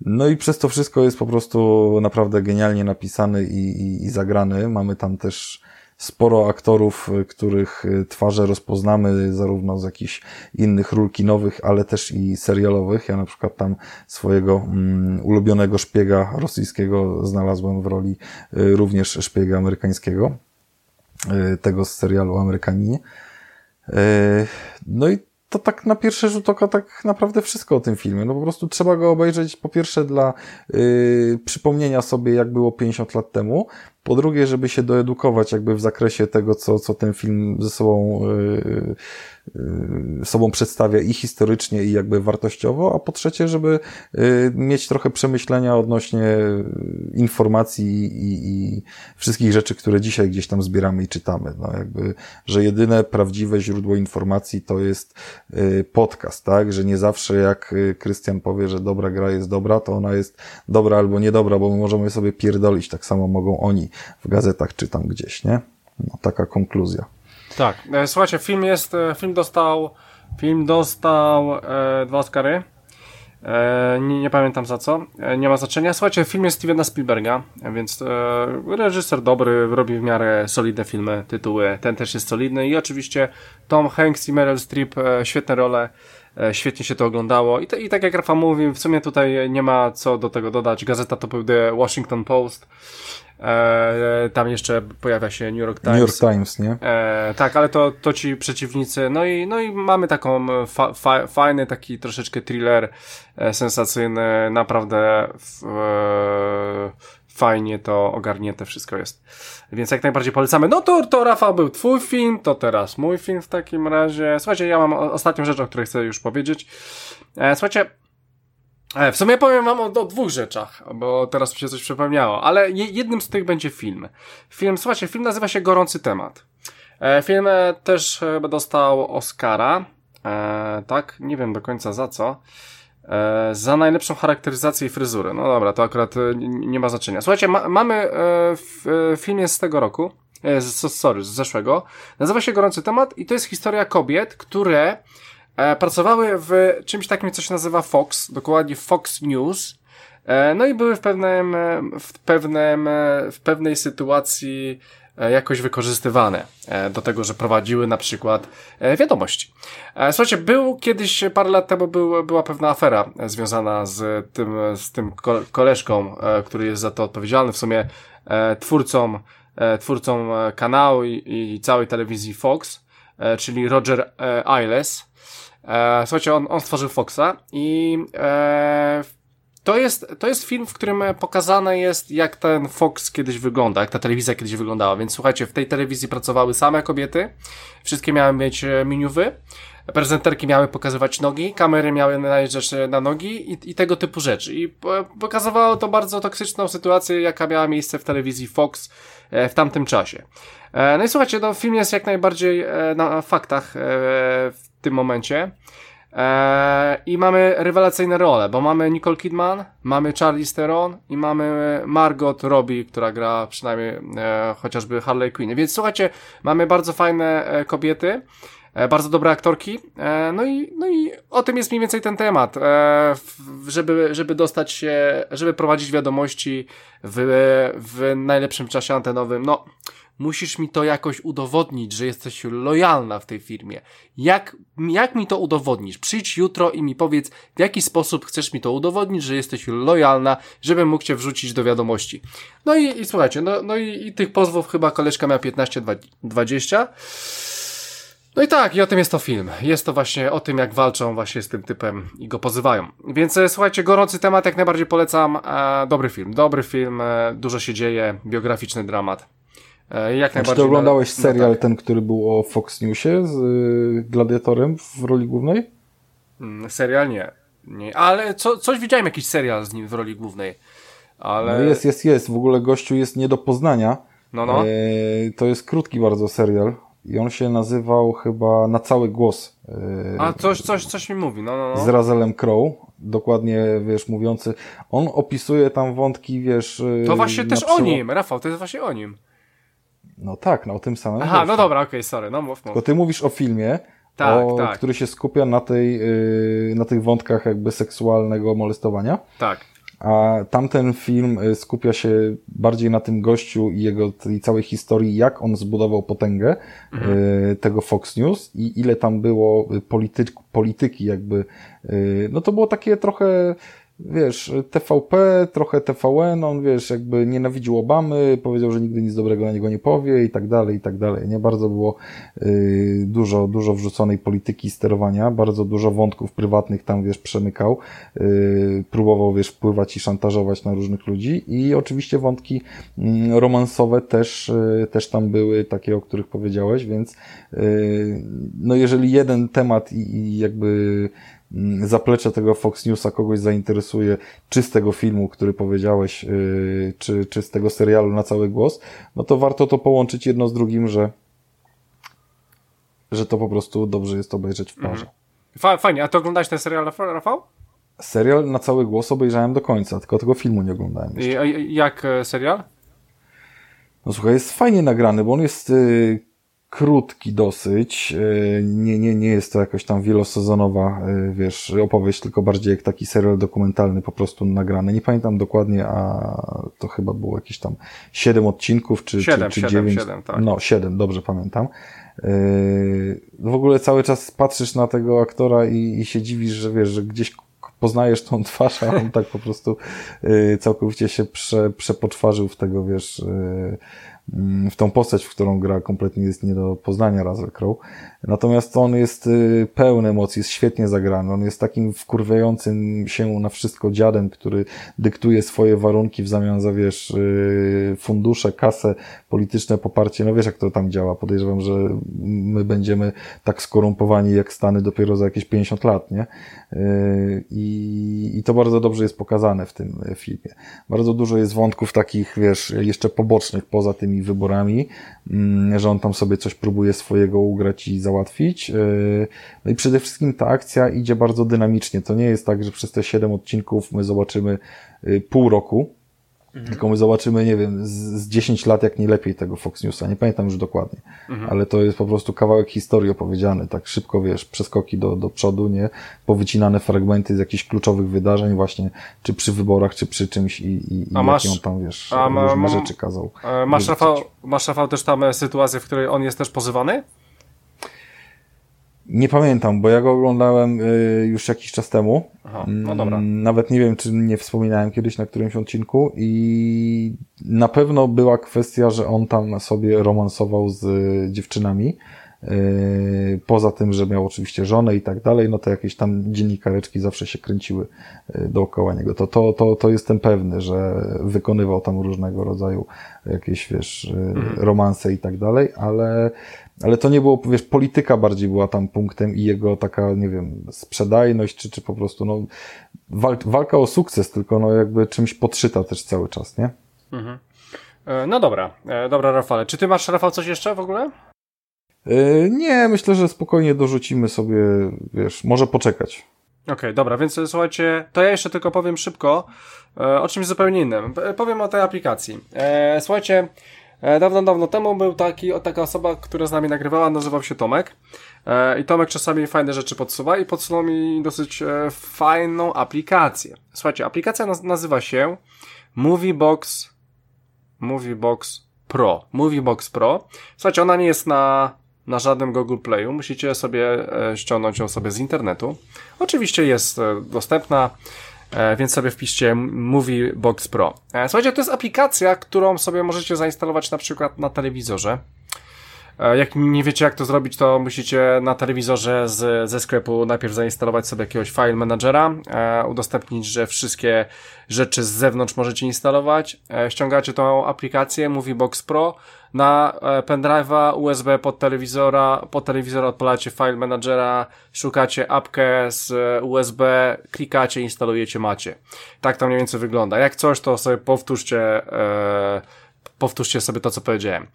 No i przez to wszystko jest po prostu naprawdę genialnie napisany i, i, i zagrany. Mamy tam też sporo aktorów, y, których y, twarze rozpoznamy zarówno z jakichś innych ról kinowych, ale też i serialowych. Ja na przykład tam swojego mm, ulubionego szpiega rosyjskiego znalazłem w roli y, również szpiega amerykańskiego, tego z serialu Amerykaninie. No i to tak na pierwszy rzut oka tak naprawdę wszystko o tym filmie. No po prostu trzeba go obejrzeć po pierwsze dla przypomnienia sobie, jak było 50 lat temu, po drugie, żeby się doedukować jakby w zakresie tego, co, co ten film ze sobą, yy, yy, sobą przedstawia i historycznie, i jakby wartościowo, a po trzecie, żeby yy, mieć trochę przemyślenia odnośnie informacji i, i wszystkich rzeczy, które dzisiaj gdzieś tam zbieramy i czytamy. No jakby, że jedyne prawdziwe źródło informacji to jest yy, podcast, tak? Że nie zawsze jak yy, Krystian powie, że dobra gra jest dobra, to ona jest dobra albo niedobra, bo my możemy sobie pierdolić, tak samo mogą oni w gazetach czytam gdzieś, nie? No, taka konkluzja. Tak. E, słuchajcie, film jest, e, film dostał, film dostał e, dwa Oscary. E, nie, nie, pamiętam za co, e, nie ma znaczenia. Słuchajcie, film jest Stevena Spielberga, więc e, reżyser dobry, robi w miarę solidne filmy, tytuły, ten też jest solidny i oczywiście Tom Hanks i Meryl Streep, świetne role, świetnie się to oglądało I, to, i tak jak Rafa mówił, w sumie tutaj nie ma co do tego dodać, gazeta to był The Washington Post, E, tam jeszcze pojawia się New York Times. New York Times, nie? E, tak, ale to, to ci przeciwnicy. No i, no i mamy taką fa, fa, fajny, taki troszeczkę thriller e, sensacyjny. Naprawdę w, e, fajnie to ogarnięte wszystko jest. Więc jak najbardziej polecamy. No to, to Rafał był twój film, to teraz mój film w takim razie. Słuchajcie, ja mam ostatnią rzecz, o której chcę już powiedzieć. E, słuchajcie, E, w sumie powiem wam o, o, dwóch rzeczach, bo teraz mi się coś przypomniało, ale jednym z tych będzie film. Film, słuchajcie, film nazywa się Gorący Temat. E, film e, też dostał Oscara, e, tak, nie wiem do końca za co, e, za najlepszą charakteryzację i fryzurę. No dobra, to akurat e, nie ma znaczenia. Słuchajcie, ma, mamy film jest z tego roku, z, sorry, z zeszłego, nazywa się Gorący Temat i to jest historia kobiet, które E, pracowały w czymś takim, co się nazywa Fox, dokładnie Fox News. E, no i były w pewnym, w pewnym, w pewnej sytuacji e, jakoś wykorzystywane e, do tego, że prowadziły na przykład e, wiadomości. Słuchajcie, był kiedyś, parę lat temu był, była pewna afera związana z tym, z tym koleżką, który jest za to odpowiedzialny, w sumie twórcą, twórcą kanału i, i całej telewizji Fox, czyli Roger Ailes. Słuchajcie, on, on stworzył Foxa i to jest, to jest film, w którym pokazane jest, jak ten Fox kiedyś wygląda, jak ta telewizja kiedyś wyglądała. Więc słuchajcie, w tej telewizji pracowały same kobiety, wszystkie miały mieć e, miniuwy, prezenterki miały pokazywać nogi, kamery miały najeżdżać na nogi i, i tego typu rzeczy. I pokazywało to bardzo toksyczną sytuację, jaka miała miejsce w telewizji Fox e, w tamtym czasie. E, no i słuchajcie, no, film jest jak najbardziej na faktach tym momencie. Eee, I mamy rewelacyjne role, bo mamy Nicole Kidman, mamy Charlie Theron i mamy Margot Robbie, która gra przynajmniej e, chociażby Harley Quinn. Więc słuchajcie, mamy bardzo fajne e, kobiety, e, bardzo dobre aktorki, e, no, i, no i o tym jest mniej więcej ten temat, e, żeby, żeby dostać się, żeby prowadzić wiadomości w, w najlepszym czasie antenowym. No, musisz mi to jakoś udowodnić, że jesteś lojalna w tej firmie. Jak, jak mi to udowodnisz? Przyjdź jutro i mi powiedz, w jaki sposób chcesz mi to udowodnić, że jesteś lojalna, żebym mógł cię wrzucić do wiadomości. No i, i słuchajcie, no, no i, i tych pozwów chyba koleżka miała 15-20. No i tak, i o tym jest to film. Jest to właśnie o tym, jak walczą właśnie z tym typem i go pozywają. Więc e, słuchajcie, gorący temat, jak najbardziej polecam. E, dobry film, dobry film, e, dużo się dzieje, biograficzny dramat. E, jak najbardziej. Czy ty oglądałeś no, serial no tak. ten, który był o Fox Newsie z y, Gladiatorem w roli głównej? Mm, serial nie. nie. Ale co, coś widziałem, jakiś serial z nim w roli głównej. Ale... No jest, jest, jest. W ogóle gościu jest nie do poznania. No, no. E, to jest krótki bardzo serial. I on się nazywał chyba Na cały głos. E, A coś, coś, coś mi mówi, no, no, no. Z Razelem Crow. Dokładnie, wiesz, mówiący. On opisuje tam wątki, wiesz... To właśnie też o nim, Rafał, to jest właśnie o nim. No tak, no o tym samym. Aha, no dobra, okej, okay, sorry, no mów, mów. Tylko ty mówisz o filmie, tak, o, tak. który się skupia na, tej, yy, na tych wątkach jakby seksualnego molestowania. Tak. A tamten film y, skupia się bardziej na tym gościu i jego tej całej historii, jak on zbudował potęgę mhm. y, tego Fox News i ile tam było polityk, polityki jakby. Y, no to było takie trochę wiesz, TVP, trochę TVN, on, wiesz, jakby nienawidził Obamy, powiedział, że nigdy nic dobrego na niego nie powie i tak dalej, i tak dalej. Nie bardzo było y, dużo, dużo wrzuconej polityki sterowania, bardzo dużo wątków prywatnych tam, wiesz, przemykał, y, próbował, wiesz, wpływać i szantażować na różnych ludzi i oczywiście wątki y, romansowe też, y, też tam były takie, o których powiedziałeś, więc y, no jeżeli jeden temat i, i jakby zaplecze tego Fox Newsa kogoś zainteresuje, czy z tego filmu, który powiedziałeś, yy, czy, czy z tego serialu na cały głos, no to warto to połączyć jedno z drugim, że, że to po prostu dobrze jest obejrzeć w parze. Mhm. Fajnie, a to oglądałeś ten serial, Rafał? Serial na cały głos obejrzałem do końca, tylko tego filmu nie oglądałem. Jeszcze. I, jak e, serial? No słuchaj, jest fajnie nagrany, bo on jest yy, krótki dosyć. E, nie, nie, nie jest to jakaś tam wielosezonowa, e, wiesz, opowieść, tylko bardziej jak taki serial dokumentalny po prostu nagrany. Nie pamiętam dokładnie, a to chyba było jakieś tam siedem odcinków, czy, 7, czy, czy 9. 7, tak. No, siedem, dobrze pamiętam. E, w ogóle cały czas patrzysz na tego aktora i, i się dziwisz, że wiesz, że gdzieś poznajesz tą twarz, a on tak po prostu całkowicie się prze, przepoczwarzył w tego, wiesz, w tą postać, w którą gra kompletnie jest nie do poznania Russell Crowe. Natomiast on jest y, pełny emocji, jest świetnie zagrany. On jest takim wkurwiającym się na wszystko dziadem, który dyktuje swoje warunki w zamian za, wiesz, y, fundusze, kasę, polityczne poparcie. No wiesz, jak to tam działa. Podejrzewam, że my będziemy tak skorumpowani jak Stany dopiero za jakieś 50 lat, nie? Y, I, I to bardzo dobrze jest pokazane w tym filmie. Bardzo dużo jest wątków takich, wiesz, jeszcze pobocznych poza tymi wyborami, mm, że on tam sobie coś próbuje swojego ugrać i załatwić. E, no i przede wszystkim ta akcja idzie bardzo dynamicznie. To nie jest tak, że przez te 7 odcinków my zobaczymy e, pół roku, Mhm. Tylko my zobaczymy, nie wiem, z, z 10 lat jak nie lepiej tego Fox Newsa. Nie pamiętam już dokładnie. Mhm. Ale to jest po prostu kawałek historii opowiedziany. Tak szybko, wiesz, przeskoki do, do przodu, nie? Powycinane fragmenty z jakichś kluczowych wydarzeń właśnie, czy przy wyborach, czy przy czymś i, i, i masz, jakie on tam, wiesz, a ma, różne rzeczy kazał. Masz Rafał, masz Rafał też tam e, sytuację, w której on jest też pozywany? Nie pamiętam, bo ja go oglądałem y, już jakiś czas temu. Aha, no dobra. Mm, nawet nie wiem, czy nie wspominałem kiedyś na którymś odcinku i na pewno była kwestia, że on tam sobie romansował z dziewczynami. Y, poza tym, że miał oczywiście żonę i tak dalej, no to jakieś tam dziennikareczki zawsze się kręciły y, dookoła niego. To, to, to, to jestem pewny, że wykonywał tam różnego rodzaju jakieś, wiesz, mhm. romanse i tak dalej, ale ale to nie było, wiesz, polityka bardziej była tam punktem i jego taka, nie wiem, sprzedajność, czy, czy po prostu, no, walka o sukces, tylko no jakby czymś podszyta też cały czas, nie? Mhm. E, no dobra, e, dobra Rafale. Czy ty masz, Rafał, coś jeszcze w ogóle? Yy, nie, myślę, że spokojnie dorzucimy sobie, wiesz, może poczekać. Okej, okay, dobra, więc słuchajcie, to ja jeszcze tylko powiem szybko e, o czymś zupełnie innym. Powiem o tej aplikacji. E, słuchajcie, E, dawno, dawno temu był taki, taka osoba, która z nami nagrywała, nazywał się Tomek. E, I Tomek czasami fajne rzeczy podsuwa i podsunął mi dosyć e, fajną aplikację. Słuchajcie, aplikacja nazywa się Moviebox Moviebox Pro. Moviebox Pro. Słuchajcie, ona nie jest na, na żadnym Google Playu. Musicie sobie ściągnąć ją sobie z internetu. Oczywiście jest dostępna. E, więc sobie wpiszcie Movie Box Pro. E, słuchajcie, to jest aplikacja, którą sobie możecie zainstalować na przykład na telewizorze. E, jak nie wiecie jak to zrobić, to musicie na telewizorze z, ze sklepu najpierw zainstalować sobie jakiegoś file managera, udostępnić, że wszystkie rzeczy z zewnątrz możecie instalować. E, ściągacie tą aplikację Moviebox Pro na e, pendrive'a USB pod telewizora, pod telewizora odpalacie file managera, szukacie apkę z USB, klikacie, instalujecie, macie. Tak to mniej więcej wygląda. Jak coś, to sobie powtórzcie e, powtórzcie sobie to, co powiedziałem.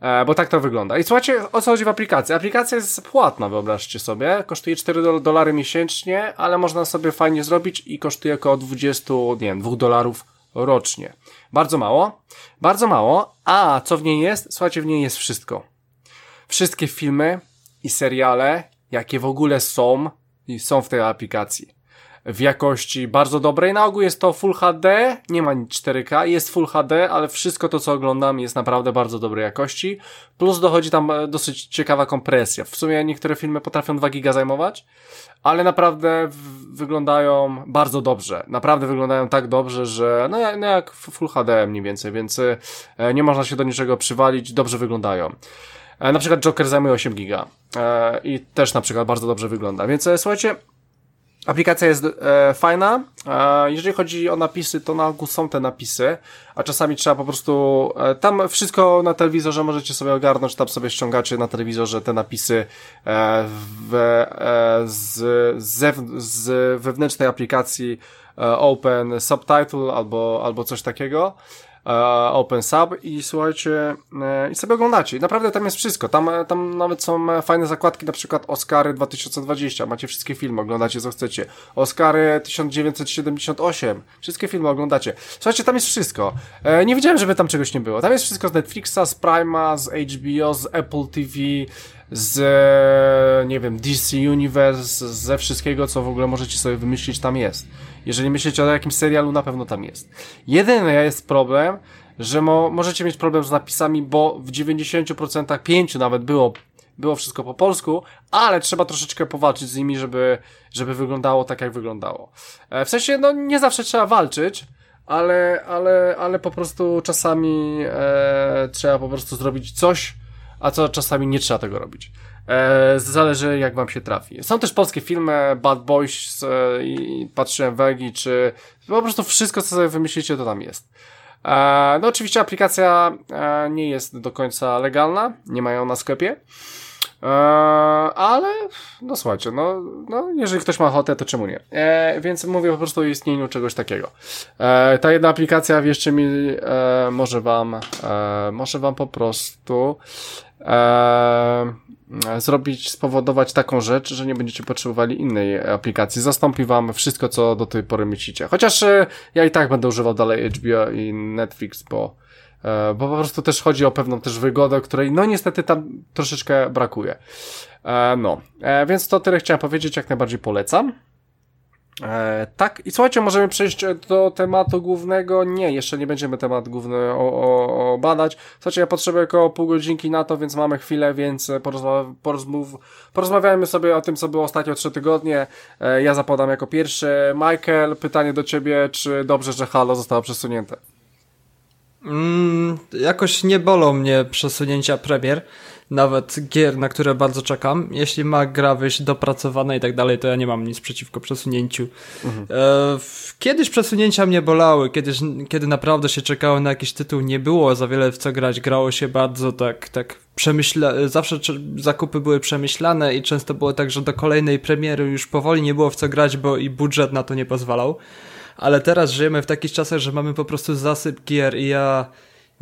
E, bo tak to wygląda. I słuchajcie, o co chodzi w aplikacji? Aplikacja jest płatna, wyobraźcie sobie. Kosztuje 4 dolary miesięcznie, ale można sobie fajnie zrobić i kosztuje około 20, nie wiem, 2 dolarów rocznie. Bardzo mało. Bardzo mało. A co w niej jest? Słuchajcie, w niej jest wszystko. Wszystkie filmy i seriale, jakie w ogóle są, są w tej aplikacji w jakości bardzo dobrej. Na ogół jest to Full HD, nie ma nic 4K, jest Full HD, ale wszystko to, co oglądam jest naprawdę bardzo dobrej jakości. Plus dochodzi tam e, dosyć ciekawa kompresja. W sumie niektóre filmy potrafią 2 giga zajmować, ale naprawdę wyglądają bardzo dobrze. Naprawdę wyglądają tak dobrze, że no jak, no jak Full HD mniej więcej, więc e, nie można się do niczego przywalić, dobrze wyglądają. E, na przykład Joker zajmuje 8 giga i też na przykład bardzo dobrze wygląda. Więc słuchajcie, Aplikacja jest e, fajna. E, jeżeli chodzi o napisy, to na ogół są te napisy, a czasami trzeba po prostu. E, tam wszystko na telewizorze możecie sobie ogarnąć, tam sobie ściągacie na telewizorze te napisy e, w, e, z, z, z wewnętrznej aplikacji e, Open Subtitle albo, albo coś takiego. E, Open Sub i słuchajcie, e, i sobie oglądacie. naprawdę tam jest wszystko. Tam, e, tam nawet są fajne zakładki, na przykład Oscary 2020. Macie wszystkie filmy, oglądacie co chcecie. Oscary 1978. Wszystkie filmy oglądacie. Słuchajcie, tam jest wszystko. Nie wiedziałem, żeby tam czegoś nie było. Tam jest wszystko z Netflixa, z Prima, z HBO, z Apple TV, z, nie wiem, DC Universe, ze wszystkiego, co w ogóle możecie sobie wymyślić, tam jest. Jeżeli myślicie o jakimś serialu, na pewno tam jest. Jedyny jest problem, że mo możecie mieć problem z napisami, bo w 90% 5 nawet było było wszystko po polsku, ale trzeba troszeczkę powalczyć z nimi, żeby, żeby wyglądało tak, jak wyglądało. E, w sensie, no nie zawsze trzeba walczyć, ale, ale, ale po prostu czasami e, trzeba po prostu zrobić coś, a co czasami nie trzeba tego robić. E, zależy jak wam się trafi. Są też polskie filmy, Bad Boys e, i patrzyłem Wegi, czy po prostu wszystko, co sobie wymyślicie, to tam jest. E, no oczywiście aplikacja e, nie jest do końca legalna, nie mają na sklepie, ale, no słuchajcie, no, no, jeżeli ktoś ma ochotę, to czemu nie? E, więc mówię po prostu o istnieniu czegoś takiego. E, ta jedna aplikacja, wierzcie mi, e, może wam, może wam po prostu zrobić, spowodować taką rzecz, że nie będziecie potrzebowali innej aplikacji. Zastąpi wam wszystko, co do tej pory myślicie. Chociaż e, ja i tak będę używał dalej HBO i Netflix, bo bo po prostu też chodzi o pewną też wygodę, której no niestety tam troszeczkę brakuje. E, no, e, więc to tyle chciałem powiedzieć, jak najbardziej polecam. E, tak, i słuchajcie, możemy przejść do tematu głównego. Nie, jeszcze nie będziemy temat główny o, o, o badać. Słuchajcie, ja potrzebuję około pół godzinki na to, więc mamy chwilę, więc porozma porozmów porozmawiajmy sobie o tym, co było ostatnio trzy tygodnie. E, ja zapodam jako pierwszy. Michael, pytanie do ciebie, czy dobrze, że Halo zostało przesunięte? Mm, jakoś nie bolą mnie przesunięcia premier, nawet gier, na które bardzo czekam. Jeśli ma gra wyjść dopracowana i tak dalej, to ja nie mam nic przeciwko przesunięciu. Mhm. E, kiedyś przesunięcia mnie bolały, kiedyś, kiedy naprawdę się czekało na jakiś tytuł, nie było za wiele w co grać, grało się bardzo tak, tak przemyśle, zawsze zakupy były przemyślane i często było tak, że do kolejnej premiery już powoli nie było w co grać, bo i budżet na to nie pozwalał ale teraz żyjemy w takich czasach, że mamy po prostu zasyp gier i ja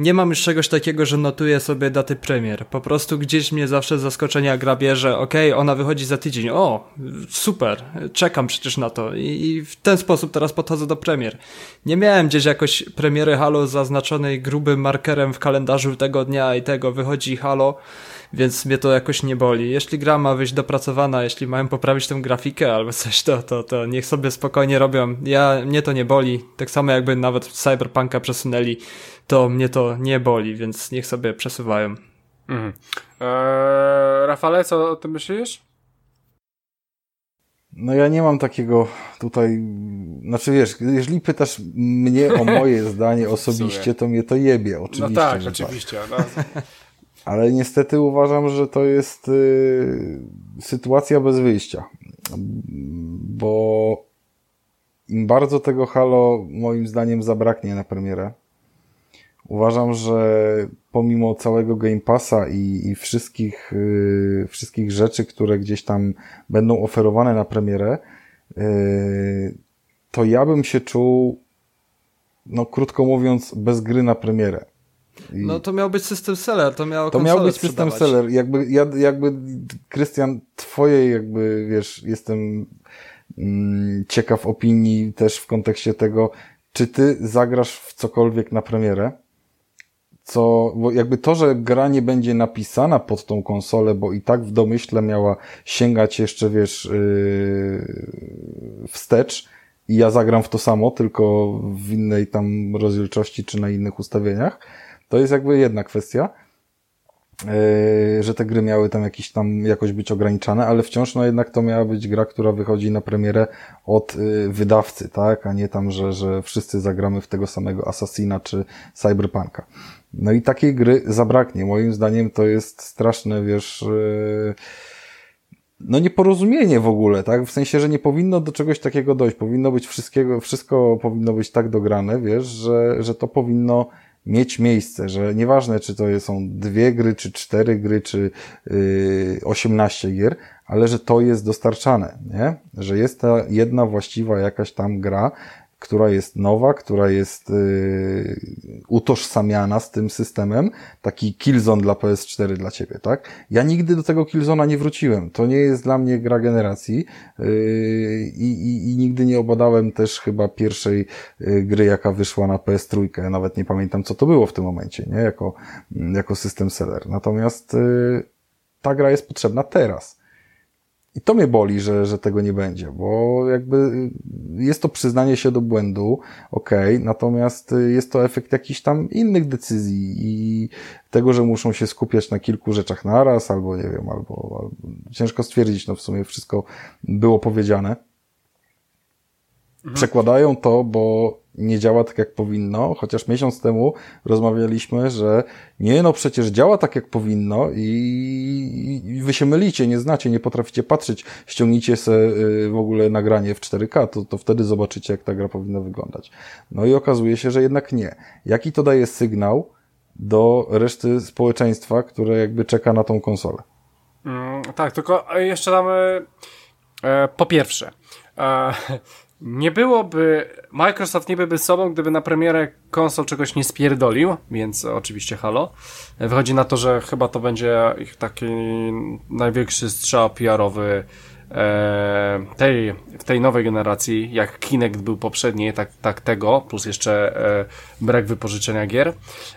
nie mam już czegoś takiego, że notuję sobie daty premier. Po prostu gdzieś mnie zawsze z zaskoczenia gra bierze, okej, okay, ona wychodzi za tydzień, o, super, czekam przecież na to. I, I, w ten sposób teraz podchodzę do premier. Nie miałem gdzieś jakoś premiery Halo zaznaczonej grubym markerem w kalendarzu tego dnia i tego. Wychodzi Halo, więc mnie to jakoś nie boli. Jeśli gra ma wyjść dopracowana, jeśli mają poprawić tę grafikę albo coś, to, to, to niech sobie spokojnie robią. Ja, mnie to nie boli. Tak samo jakby nawet Cyberpunka przesunęli, to mnie to nie boli, więc niech sobie przesuwają. Mhm. Eee, Rafale, co o tym myślisz? No ja nie mam takiego tutaj, znaczy wiesz, jeżeli pytasz mnie o moje zdanie osobiście, to mnie to jebie, oczywiście. No tak, tak. oczywiście. Tak. No. Ale niestety uważam, że to jest y, sytuacja bez wyjścia. Bo bardzo tego Halo moim zdaniem zabraknie na premierę, uważam, że pomimo całego Game Passa i, i wszystkich, y, wszystkich rzeczy, które gdzieś tam będą oferowane na premierę, y, to ja bym się czuł, no krótko mówiąc, bez gry na premierę. No to miał być system seller, to miał To miał być system seller. Jakby, ja, jakby Krystian, twojej jakby, wiesz, jestem mm, ciekaw opinii też w kontekście tego, czy ty zagrasz w cokolwiek na premierę? Co, bo jakby to, że gra nie będzie napisana pod tą konsolę, bo i tak w domyśle miała sięgać jeszcze, wiesz, yy, wstecz, i ja zagram w to samo, tylko w innej tam rozdzielczości czy na innych ustawieniach, to jest jakby jedna kwestia, yy, że te gry miały tam jakiś tam jakoś być ograniczane, ale wciąż no jednak to miała być gra, która wychodzi na premierę od yy, wydawcy, tak, a nie tam, że, że wszyscy zagramy w tego samego Assassina czy Cyberpunka. No i takiej gry zabraknie. Moim zdaniem to jest straszne, wiesz, yy, no nieporozumienie w ogóle, tak? W sensie, że nie powinno do czegoś takiego dojść. Powinno być wszystkiego, wszystko powinno być tak dograne, wiesz, że, że to powinno mieć miejsce, że nieważne, czy to są dwie gry, czy cztery gry, czy yy, 18 gier, ale że to jest dostarczane, nie? Że jest ta jedna właściwa jakaś tam gra, która jest nowa, która jest yy, utożsamiana z tym systemem, taki Killzone dla PS4 dla ciebie, tak? Ja nigdy do tego Killzona nie wróciłem. To nie jest dla mnie gra generacji yy, i, i, nigdy nie obadałem też chyba pierwszej yy, gry, jaka wyszła na PS3. Nawet nie pamiętam, co to było w tym momencie, nie? Jako, jako system seller. Natomiast yy, ta gra jest potrzebna teraz. I to mnie boli, że, że tego nie będzie, bo jakby jest to przyznanie się do błędu, okej, okay, natomiast jest to efekt jakichś tam innych decyzji i tego, że muszą się skupiać na kilku rzeczach naraz, albo nie wiem, albo, albo ciężko stwierdzić, no w sumie wszystko było powiedziane. Mhm. Przekładają to, bo nie działa tak jak powinno, chociaż miesiąc temu rozmawialiśmy, że nie no przecież działa tak jak powinno i, wy się mylicie, nie znacie, nie potraficie patrzeć, ściągnijcie se y, w ogóle nagranie w 4K, to, to wtedy zobaczycie jak ta gra powinna wyglądać. No i okazuje się, że jednak nie. Jaki to daje sygnał do reszty społeczeństwa, które jakby czeka na tą konsolę? Mm, tak, tylko jeszcze damy e, po pierwsze, e, nie byłoby, Microsoft nie byłby sobą, gdyby na premierę konsol czegoś nie spierdolił, więc oczywiście halo. Wychodzi na to, że chyba to będzie ich taki największy strzał PR-owy e, tej, w tej nowej generacji, jak Kinect był poprzedni, tak, tak tego, plus jeszcze e, brak wypożyczenia gier.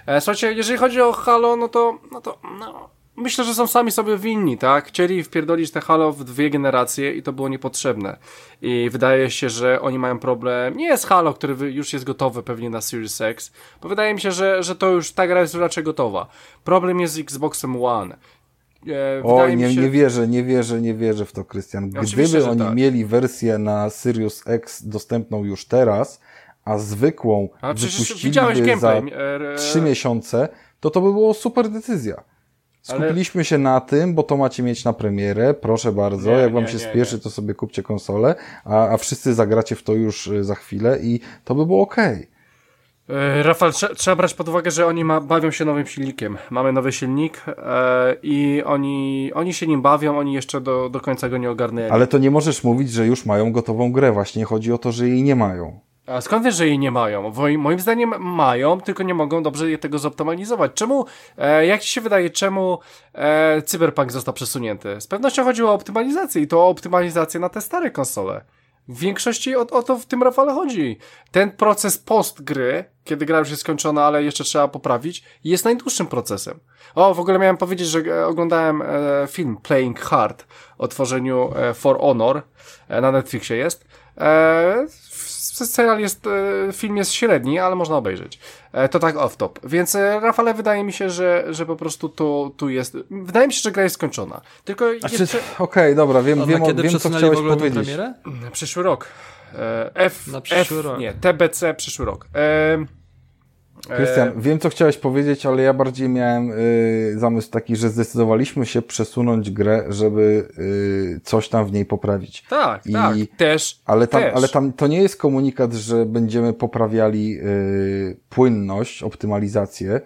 E, słuchajcie, jeżeli chodzi o Halo, no to, no to, no, myślę, że są sami sobie winni, tak? Chcieli wpierdolić te Halo w dwie generacje i to było niepotrzebne. I wydaje się, że oni mają problem nie z Halo, który już jest gotowy pewnie na Series X, bo wydaje mi się, że, że to już ta gra jest raczej gotowa. Problem jest z Xboxem One. E, o, nie, się... nie wierzę, nie wierzę, nie wierzę w to, Krystian. Gdyby oni tak. mieli wersję na Sirius X dostępną już teraz, a zwykłą a wypuściliby za e, trzy miesiące, to to by było super decyzja. Skupiliśmy Ale... się na tym, bo to macie mieć na premierę, proszę bardzo, nie, jak wam nie, się nie, spieszy, to sobie kupcie konsolę, a, a wszyscy zagracie w to już e, za chwilę i to by było ok. E, Rafał, trzeba brać pod uwagę, że oni ma, bawią się nowym silnikiem. Mamy nowy silnik e, i oni, oni się nim bawią, oni jeszcze do, do końca go nie ogarnęli. Ale to nie możesz mówić, że już mają gotową grę. Właśnie chodzi o to, że jej nie mają. A skąd wiesz, że jej nie mają? Moim zdaniem mają, tylko nie mogą dobrze tego zoptymalizować. Czemu, e, jak ci się wydaje, czemu e, Cyberpunk został przesunięty? Z pewnością chodziło o optymalizację i to o optymalizację na te stare konsole. W większości o, o, to w tym Rafale chodzi. Ten proces post gry, kiedy gra już jest skończona, ale jeszcze trzeba poprawić, jest najdłuższym procesem. O, w ogóle miałem powiedzieć, że e, oglądałem e, film Playing Hard o tworzeniu e, For Honor, e, na Netflixie jest. Serial jest, e, film jest średni, ale można obejrzeć. E, to tak off-top. Więc e, Rafale, wydaje mi się, że, że po prostu tu, tu jest, wydaje mi się, że gra jest skończona. Tylko jeszcze... Okej, okay, dobra, wiem, wiem, wiem, wiem co chciałeś powiedzieć. Premierę? Przyszły rok. F, Na przyszły F, rok. nie, TBC przyszły rok. E, Krystian, e... wiem co chciałeś powiedzieć, ale ja bardziej miałem y, zamysł taki, że zdecydowaliśmy się przesunąć grę, żeby y, coś tam w niej poprawić. Tak, I, tak, też. Ale tam, też. ale tam to nie jest komunikat, że będziemy poprawiali y, płynność, optymalizację,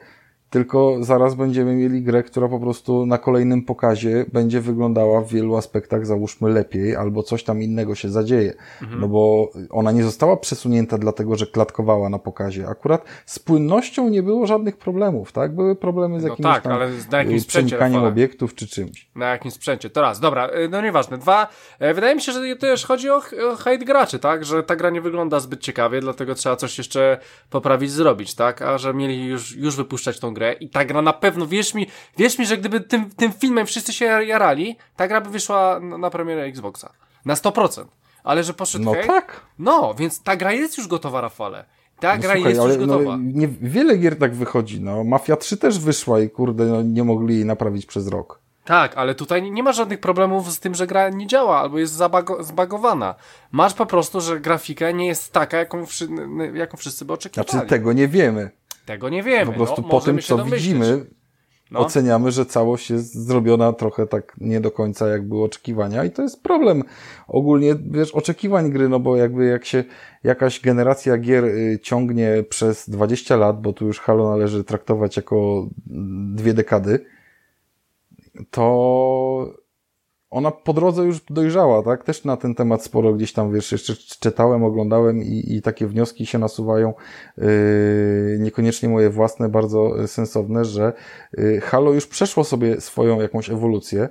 tylko zaraz będziemy mieli grę, która po prostu na kolejnym pokazie będzie wyglądała w wielu aspektach, załóżmy, lepiej, albo coś tam innego się zadzieje. Mhm. No bo ona nie została przesunięta dlatego, że klatkowała na pokazie. Akurat z płynnością nie było żadnych problemów, tak? Były problemy z no jakimś no tak, tam ale na jakim y, przenikaním obiektów czy czymś. Na jakim sprzęcie. To raz. Dobra, y, no nieważne. Dwa, y, wydaje mi się, że też chodzi o hejt graczy, tak? Że ta gra nie wygląda zbyt ciekawie, dlatego trzeba coś jeszcze poprawić, zrobić, tak? A że mieli już, już wypuszczać tą grę i ta gra na pewno, wierz mi, wierz mi, że gdyby tym, tym filmem wszyscy się jarali, ta gra by wyszła na, premierę Xboxa. Na 100%. Ale że poszedł No hej, tak. No, więc ta gra jest już gotowa, Rafale. Ta no gra słuchaj, jest już no, gotowa. No, nie, wiele gier tak wychodzi, no. Mafia 3 też wyszła i kurde, no, nie mogli jej naprawić przez rok. Tak, ale tutaj nie ma żadnych problemów z tym, że gra nie działa albo jest zbagowana. Masz po prostu, że grafika nie jest taka, jaką, jaką wszyscy by oczekiwali. Znaczy, tego nie wiemy. Tego nie wiemy. Po prostu no, po tym, co widzimy, no. oceniamy, że całość jest zrobiona trochę tak nie do końca, jak były oczekiwania i to jest problem ogólnie, wiesz, oczekiwań gry, no bo jakby jak się jakaś generacja gier y, ciągnie przez 20 lat, bo tu już Halo należy traktować jako dwie dekady, to ona po drodze już dojrzała, tak? Też na ten temat sporo gdzieś tam, wiesz, jeszcze czytałem, oglądałem i, i takie wnioski się nasuwają, yy, niekoniecznie moje własne, bardzo sensowne, że yy, Halo już przeszło sobie swoją jakąś ewolucję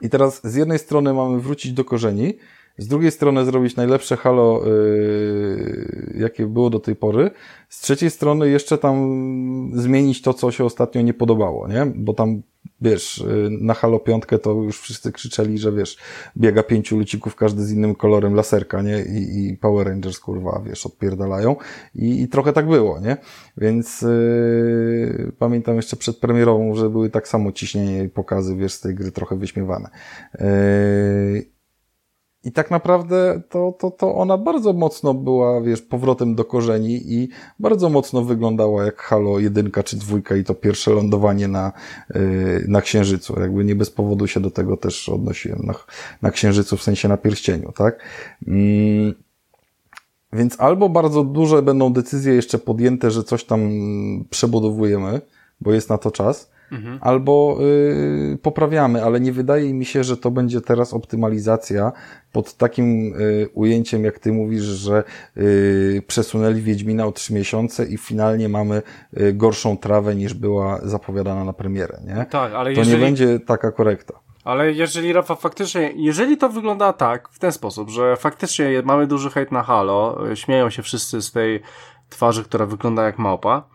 i teraz z jednej strony mamy wrócić do korzeni, z drugiej strony zrobić najlepsze Halo, yy, jakie było do tej pory, z trzeciej strony jeszcze tam zmienić to, co się ostatnio nie podobało, nie? Bo tam wiesz, y, na Halo piątkę to już wszyscy krzyczeli, że wiesz, biega pięciu lucików, każdy z innym kolorem laserka, nie? I, i Power Rangers, kurwa, wiesz, odpierdalają. I, i trochę tak było, nie? Więc yy, pamiętam jeszcze przed premierową, że były tak samo ciśnienie i pokazy, wiesz, z tej gry trochę wyśmiewane. Yy, i tak naprawdę to, to, to ona bardzo mocno była, wiesz, powrotem do korzeni i bardzo mocno wyglądała jak Halo jedynka czy dwójka i to pierwsze lądowanie na, yy, na Księżycu. Jakby nie bez powodu się do tego też odnosiłem na, na Księżycu, w sensie na pierścieniu, tak? Yy. Więc albo bardzo duże będą decyzje jeszcze podjęte, że coś tam przebudowujemy, bo jest na to czas, mhm. albo y, poprawiamy, ale nie wydaje mi się, że to będzie teraz optymalizacja pod takim y, ujęciem, jak ty mówisz, że y, przesunęli Wiedźmina o trzy miesiące i finalnie mamy y, gorszą trawę niż była zapowiadana na premierę, nie? Tak, ale to jeżeli... nie będzie taka korekta. Ale jeżeli Rafa faktycznie, jeżeli to wygląda tak, w ten sposób, że faktycznie mamy duży hejt na Halo, śmieją się wszyscy z tej twarzy, która wygląda jak małpa,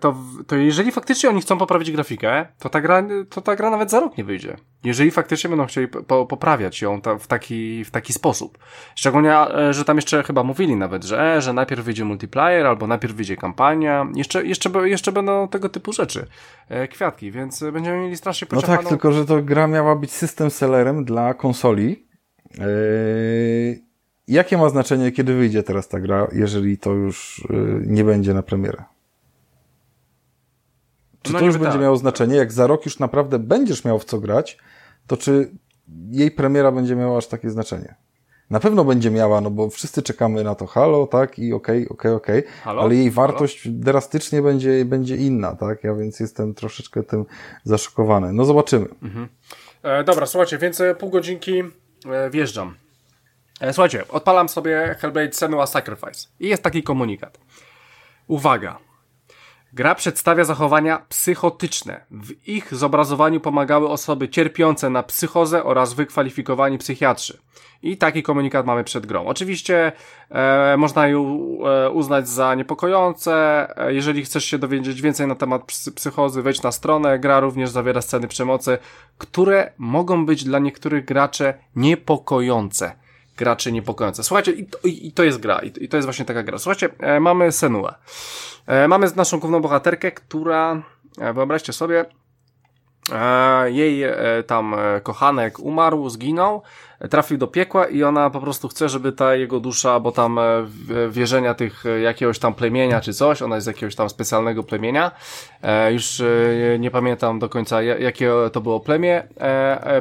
to, to jeżeli faktycznie oni chcą poprawić grafikę, to ta gra, to ta gra nawet za rok nie wyjdzie. Jeżeli faktycznie będą chcieli po, poprawiać ją ta, w, taki, w taki sposób. Szczególnie, e, że tam jeszcze chyba mówili nawet, że, e, że najpierw wyjdzie multiplayer, albo najpierw wyjdzie kampania. Jeszcze, jeszcze, jeszcze będą tego typu rzeczy. E, kwiatki, więc będziemy mieli strasznie poczechaną... No tak, tylko że to gra miała być system sellerem dla konsoli. Yy Jakie ma znaczenie, kiedy wyjdzie teraz ta gra, jeżeli to już nie będzie na premierę? Czy no to już będzie tak. miało znaczenie? Jak za rok już naprawdę będziesz miał w co grać, to czy jej premiera będzie miała aż takie znaczenie? Na pewno będzie miała, no bo wszyscy czekamy na to Halo, tak? I okej, okay, okej, okay, okej. Okay. Ale jej wartość Halo? drastycznie będzie, będzie inna, tak? Ja więc jestem troszeczkę tym zaszokowany. No zobaczymy. Mhm. E, dobra, słuchajcie, więc e, pół godzinki e, wjeżdżam. E, słuchajcie, odpalam sobie Hellblade Senua Sacrifice i jest taki komunikat. Uwaga! Gra przedstawia zachowania psychotyczne. W ich zobrazowaniu pomagały osoby cierpiące na psychozę oraz wykwalifikowani psychiatrzy. I taki komunikat mamy przed grą. Oczywiście e, można ją e, uznać za niepokojące. E, jeżeli chcesz się dowiedzieć więcej na temat psychozy, wejdź na stronę. Gra również zawiera sceny przemocy, które mogą być dla niektórych graczy niepokojące graczy niepokojące. Słuchajcie, i to, i to jest gra, i to jest właśnie taka gra. Słuchajcie, e, mamy Senuę. E, mamy naszą główną bohaterkę, która, e, wyobraźcie sobie, jej tam kochanek umarł, zginął, trafił do piekła i ona po prostu chce, żeby ta jego dusza, bo tam e, wierzenia tych e, jakiegoś tam plemienia czy coś, ona jest z jakiegoś tam specjalnego plemienia, e, już nie pamiętam do końca jakie to było plemię,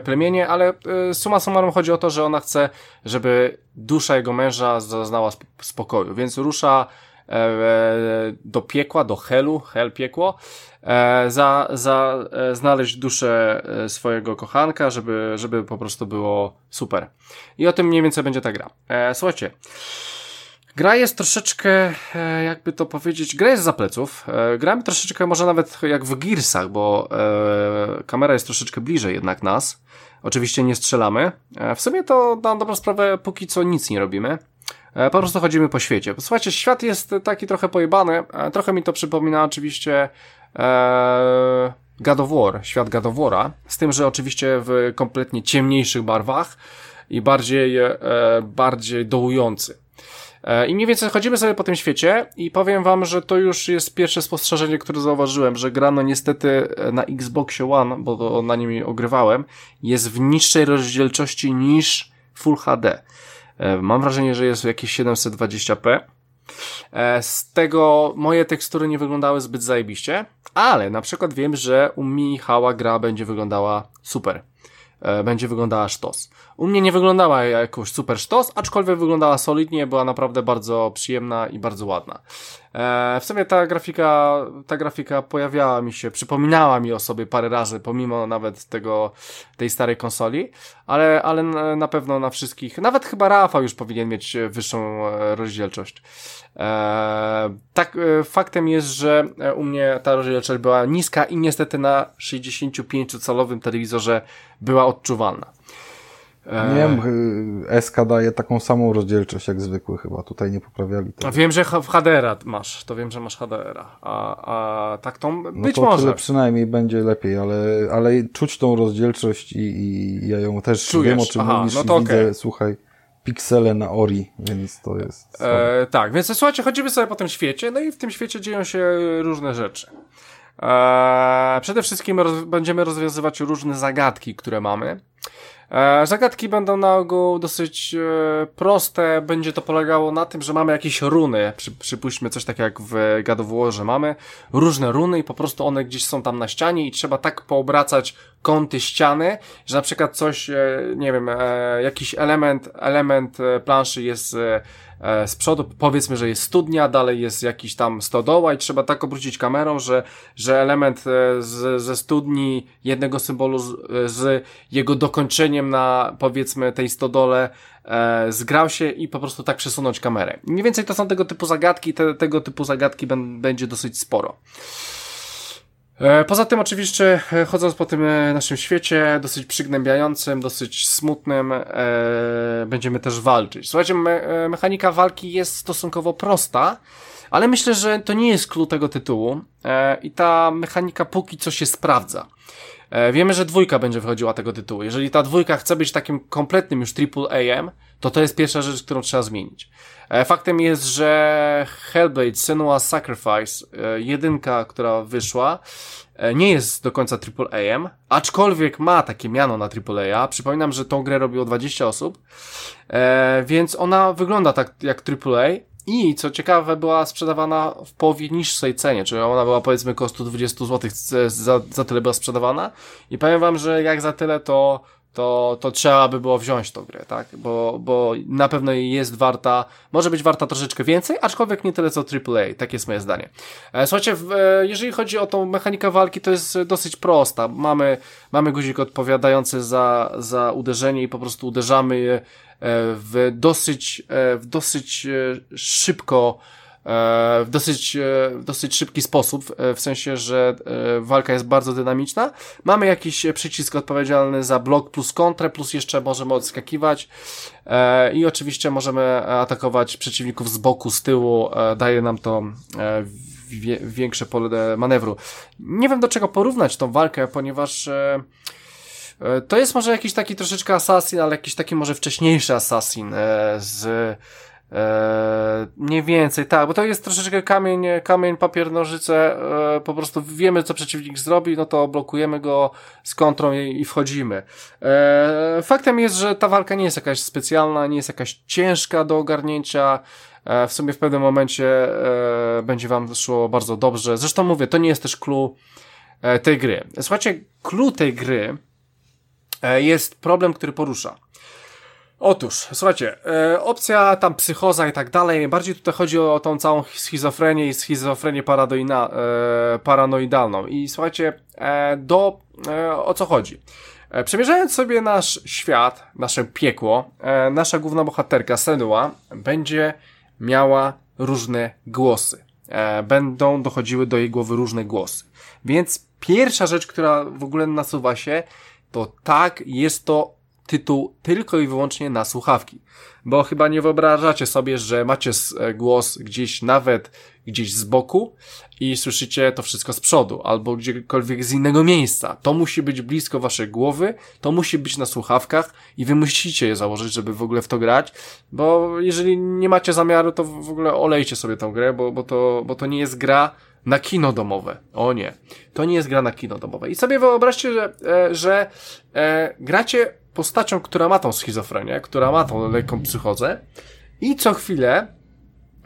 plemienie, ale suma summarum chodzi o to, że ona chce, żeby dusza jego męża zaznała spokoju, więc rusza do piekła, do helu, hel piekło, E, za, za e, znaleźć duszę e, swojego kochanka, żeby, żeby po prostu było super. I o tym mniej więcej będzie ta gra. Słuchajcie. Gra jest troszeczkę, jakby to powiedzieć, gra jest za pleców. Gramy troszeczkę może nawet jak w Gearsach, bo kamera jest troszeczkę bliżej jednak nas. Oczywiście nie strzelamy. W sumie to na dobrą sprawę póki co nic nie robimy. Po prostu chodzimy po świecie. Słuchajcie, świat jest taki trochę pojebany. Trochę mi to przypomina oczywiście e, God of War, świat God of War'a, z tym, że oczywiście w kompletnie ciemniejszych barwach i bardziej, e, bardziej dołujący. E, I mniej więcej chodzimy sobie po tym świecie i powiem wam, że to już jest pierwsze spostrzeżenie, które zauważyłem, że gra no niestety na Xboxie One, bo to na nim ogrywałem, jest w niższej rozdzielczości niż Full HD. E, mam wrażenie, że jest jakieś 720p. E, z tego moje tekstury nie wyglądały zbyt zajebiście, ale na przykład wiem, że u Michała gra będzie wyglądała super. E, będzie wyglądała sztos. U mnie nie wyglądała jakoś super sztos, aczkolwiek wyglądała solidnie, była naprawdę bardzo przyjemna i bardzo ładna. E, w sumie ta grafika, ta grafika pojawiała mi się, przypominała mi o sobie parę razy, pomimo nawet tego, tej starej konsoli, ale, ale na pewno na wszystkich, nawet chyba Rafa już powinien mieć wyższą e, rozdzielczość. E, tak, faktem jest, że u mnie ta rozdzielczość była niska i niestety na 65-calowym telewizorze była odczuwalna. Nie wiem, SK daje taką samą rozdzielczość jak zwykły chyba, tutaj nie poprawiali tego. A wiem, że w HDR masz, to wiem, że masz HDR, a, a tak to no być no to może. tyle przynajmniej będzie lepiej, ale, ale czuć tą rozdzielczość i, i ja ją też Czujesz. wiem o czym Aha, mówisz no to i okay. widzę, słuchaj, piksele na Ori, więc to jest... E, tak, więc słuchajcie, chodzimy sobie po tym świecie, no i w tym świecie dzieją się różne rzeczy. E, przede wszystkim roz, będziemy rozwiązywać różne zagadki, które mamy. E, zagadki będą na ogół dosyć e, proste. Będzie to polegało na tym, że mamy jakieś runy. Przy, przypuśćmy coś takiego jak w God of War, że mamy różne runy i po prostu one gdzieś są tam na ścianie i trzeba tak poobracać kąty ściany, że na przykład coś, e, nie wiem, jakiś element, element planszy jest z przodu, powiedzmy, że jest studnia, dalej jest jakiś tam stodoła i trzeba tak obrócić kamerą, że, że element e, z, ze studni jednego symbolu z, z jego dokończeniem na powiedzmy tej stodole e, zgrał się i po prostu tak przesunąć kamerę. Mniej więcej to są tego typu zagadki, te, tego typu zagadki ben, będzie dosyć sporo. E, Poza tym oczywiście e, chodząc po tym e, naszym świecie, dosyć przygnębiającym, dosyć smutnym, będziemy też walczyć. Słuchajcie, me, mechanika walki jest stosunkowo prosta, ale myślę, że to nie jest clue tego tytułu i ta mechanika póki co się sprawdza. Wiemy, że dwójka będzie wychodziła tego tytułu. Jeżeli ta dwójka chce być takim kompletnym już AAA-em, to to jest pierwsza rzecz, którą trzeba zmienić. E, faktem jest, że Hellblade Senua's Sacrifice, e, jedynka, która wyszła, e, nie jest do końca AAA-em, aczkolwiek ma takie miano na AAA. Przypominam, że tą grę robiło 20 osób, więc ona wygląda tak jak AAA i co ciekawe była sprzedawana w połowie niższej cenie, czyli ona była powiedzmy koło 120 zł, za, za tyle była sprzedawana i powiem wam, że jak za tyle to to, to trzeba by było wziąć tą grę, tak? Bo, bo na pewno jest warta, może być warta troszeczkę więcej, aczkolwiek nie tyle co AAA, tak jest moje zdanie. E, Słuchajcie, e, jeżeli chodzi o tą mechanikę walki, to jest dosyć prosta. Mamy, mamy guzik odpowiadający za, za uderzenie i po prostu uderzamy je e, w dosyć, w dosyć szybko, w dosyć, e, w dosyć szybki sposób, e, w sensie, że e, walka jest bardzo dynamiczna. Mamy jakiś e, przycisk odpowiedzialny za blok plus kontrę, plus jeszcze możemy odskakiwać e, i oczywiście możemy atakować przeciwników z boku, z tyłu, e, daje nam to e, większe pole manewru. Nie wiem do czego porównać tą walkę, ponieważ e, e, to jest może jakiś taki troszeczkę assassin, ale jakiś taki może wcześniejszy assassin e, z e, mniej więcej, tak, bo to jest troszeczkę kamień, kamień, papier, nożyce, e, po prostu wiemy, co przeciwnik zrobi, no to blokujemy go z kontrą i, i wchodzimy. E, faktem jest, że ta walka nie jest jakaś specjalna, nie jest jakaś ciężka do ogarnięcia, e, w sumie w pewnym momencie e, będzie wam szło bardzo dobrze. Zresztą mówię, to nie jest też clue e, tej gry. Słuchajcie, clue tej gry e, jest problem, który porusza. Otóż, słuchajcie, e, opcja tam psychoza i tak dalej, bardziej tutaj chodzi o tą całą schizofrenię i schizofrenię paradoina, e, paranoidalną. I słuchajcie, e, do, e, o co chodzi? E, Przemierzając sobie nasz świat, nasze piekło, e, nasza główna bohaterka, Senua, będzie miała różne głosy. Będą dochodziły do jej głowy różne głosy. Więc pierwsza rzecz, która w ogóle nasuwa się, to tak, jest to tytuł tylko i wyłącznie na słuchawki. Bo chyba nie wyobrażacie sobie, że macie e, głos gdzieś nawet gdzieś z boku i słyszycie to wszystko z przodu albo gdziekolwiek z innego miejsca. To musi być blisko waszej głowy, to musi być na słuchawkach i wy musicie je założyć, żeby w ogóle w to grać, bo jeżeli nie macie zamiaru, to w ogóle olejcie sobie tę grę, bo, bo, to, bo to nie jest gra na kino domowe. O nie. To nie jest gra na kino domowe. I sobie wyobraźcie, że, e, że e, gracie postacią, która ma tą schizofrenię, która ma tą lekką psychozę i co chwilę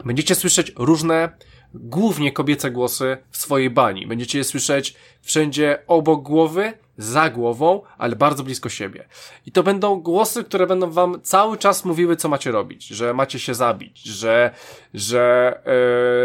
będziecie słyszeć różne, głównie kobiece głosy w swojej bani. Będziecie je słyszeć wszędzie obok głowy, za głową, ale bardzo blisko siebie. I to będą głosy, które będą wam cały czas mówiły, co macie robić, że macie się zabić, że, że,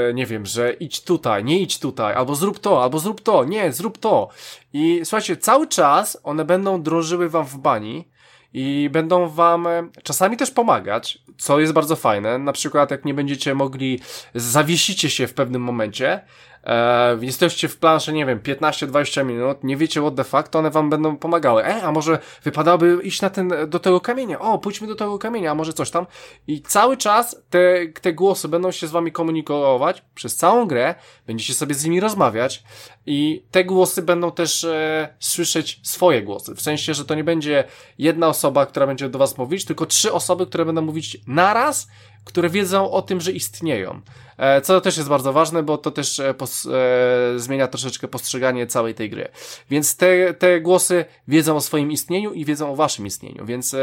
e, nie wiem, że idź tutaj, nie idź tutaj, albo zrób to, albo zrób to, nie, zrób to. I słuchajcie, cały czas one będą drążyły wam w bani, i będą wam e, czasami też pomagać, co jest bardzo fajne. Na przykład, jak nie będziecie mogli, zawiesicie się w pewnym momencie, e, jesteście w planszy, nie wiem, 15-20 minut, nie wiecie what the fuck, to one wam będą pomagały. E, a może wypadałoby iść na ten, do tego kamienia, o, pójdźmy do tego kamienia, a może coś tam. I cały czas te, te głosy będą się z wami komunikować przez całą grę, będziecie sobie z nimi rozmawiać i te głosy będą też e, słyszeć swoje głosy. W sensie, że to nie będzie jedna osoba, która będzie do was mówić, tylko trzy osoby, które będą mówić naraz, które wiedzą o tym, że istnieją. E, co też jest bardzo ważne, bo to też e, e, zmienia troszeczkę postrzeganie całej tej gry. Więc te, te głosy wiedzą o swoim istnieniu i wiedzą o waszym istnieniu, więc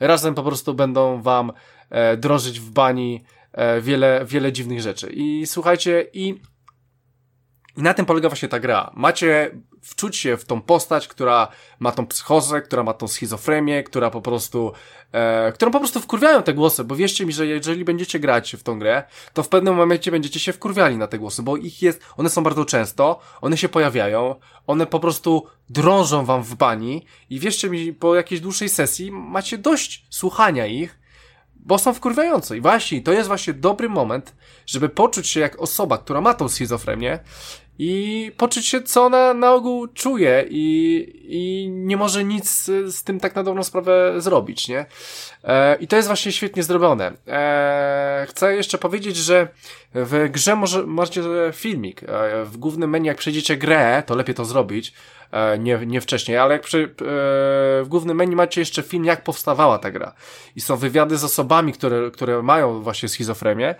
razem po prostu będą wam drążyć w bani wiele, wiele dziwnych rzeczy. I słuchajcie, i i na tym polega właśnie ta gra. Macie wczuć się w tą postać, która ma tą psychozę, która ma tą schizofrenię, która po prostu, e, którą po prostu wkurwiają te głosy, bo wierzcie mi, że jeżeli będziecie grać w tą grę, to w pewnym momencie będziecie się wkurwiali na te głosy, bo ich jest, one są bardzo często, one się pojawiają, one po prostu drążą wam w bani i wierzcie mi, po jakiejś dłuższej sesji macie dość słuchania ich, bo są wkurwiające. I właśnie, to jest właśnie dobry moment, żeby poczuć się jak osoba, która ma tą schizofrenię i poczuć się, co ona na ogół czuje i, i nie może nic z, tym tak na dobrą sprawę zrobić, nie? E, I to jest właśnie świetnie zrobione. E, chcę jeszcze powiedzieć, że w grze może, macie filmik. E, w głównym menu, jak przejdziecie grę, to lepiej to zrobić, e, nie, nie wcześniej, ale jak przy, e, w głównym menu macie jeszcze film, jak powstawała ta gra. I są wywiady z osobami, które, które mają właśnie schizofrenię.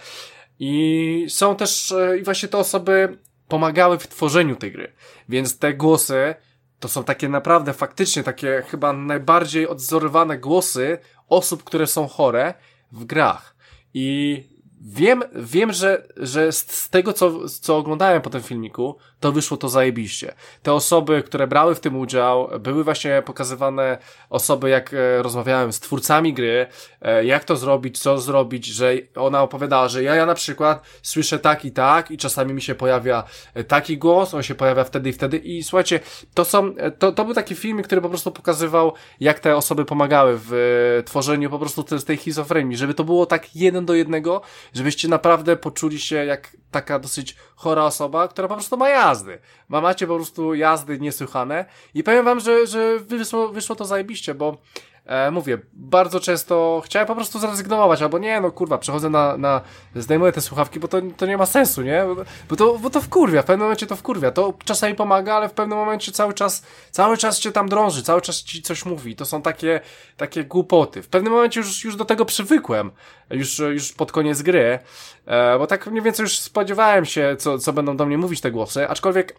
I są też, e, i właśnie te osoby pomagały w tworzeniu tej gry. Więc te głosy to są takie naprawdę faktycznie takie chyba najbardziej odzorowane głosy osób, które są chore w grach. I wiem, wiem, że, że z tego, co, co oglądałem po tym filmiku, to wyszło to zajebiście. Te osoby, które brały w tym udział, były właśnie pokazywane osoby, jak e, rozmawiałem z twórcami gry, e, jak to zrobić, co zrobić, że ona opowiadała, że ja, ja na przykład słyszę tak i tak i czasami mi się pojawia e, taki głos, on się pojawia wtedy i wtedy i słuchajcie, to są, to, to był taki film, który po prostu pokazywał, jak te osoby pomagały w tworzeniu po prostu tej, tej schizofrenii, żeby to było tak jeden do jednego, żebyście naprawdę poczuli się jak taka dosyć chora osoba, która po prostu ma jazdy. Ma, macie po prostu jazdy niesłychane i powiem wam, że, że wyszło, wyszło to zajebiście, bo e, mówię, bardzo często chciałem po prostu zrezygnować, albo nie, no kurwa, przechodzę na, na zdejmuję te słuchawki, bo to, to nie ma sensu, nie? Bo to, bo to wkurwia, w pewnym momencie to wkurwia. To czasami pomaga, ale w pewnym momencie cały czas, cały czas cię tam drąży, cały czas ci coś mówi. To są takie, takie głupoty. W pewnym momencie już, już do tego przywykłem, już, już pod koniec gry, e, bo tak mniej więcej już spodziewałem się, co, co będą do mnie mówić te głosy, aczkolwiek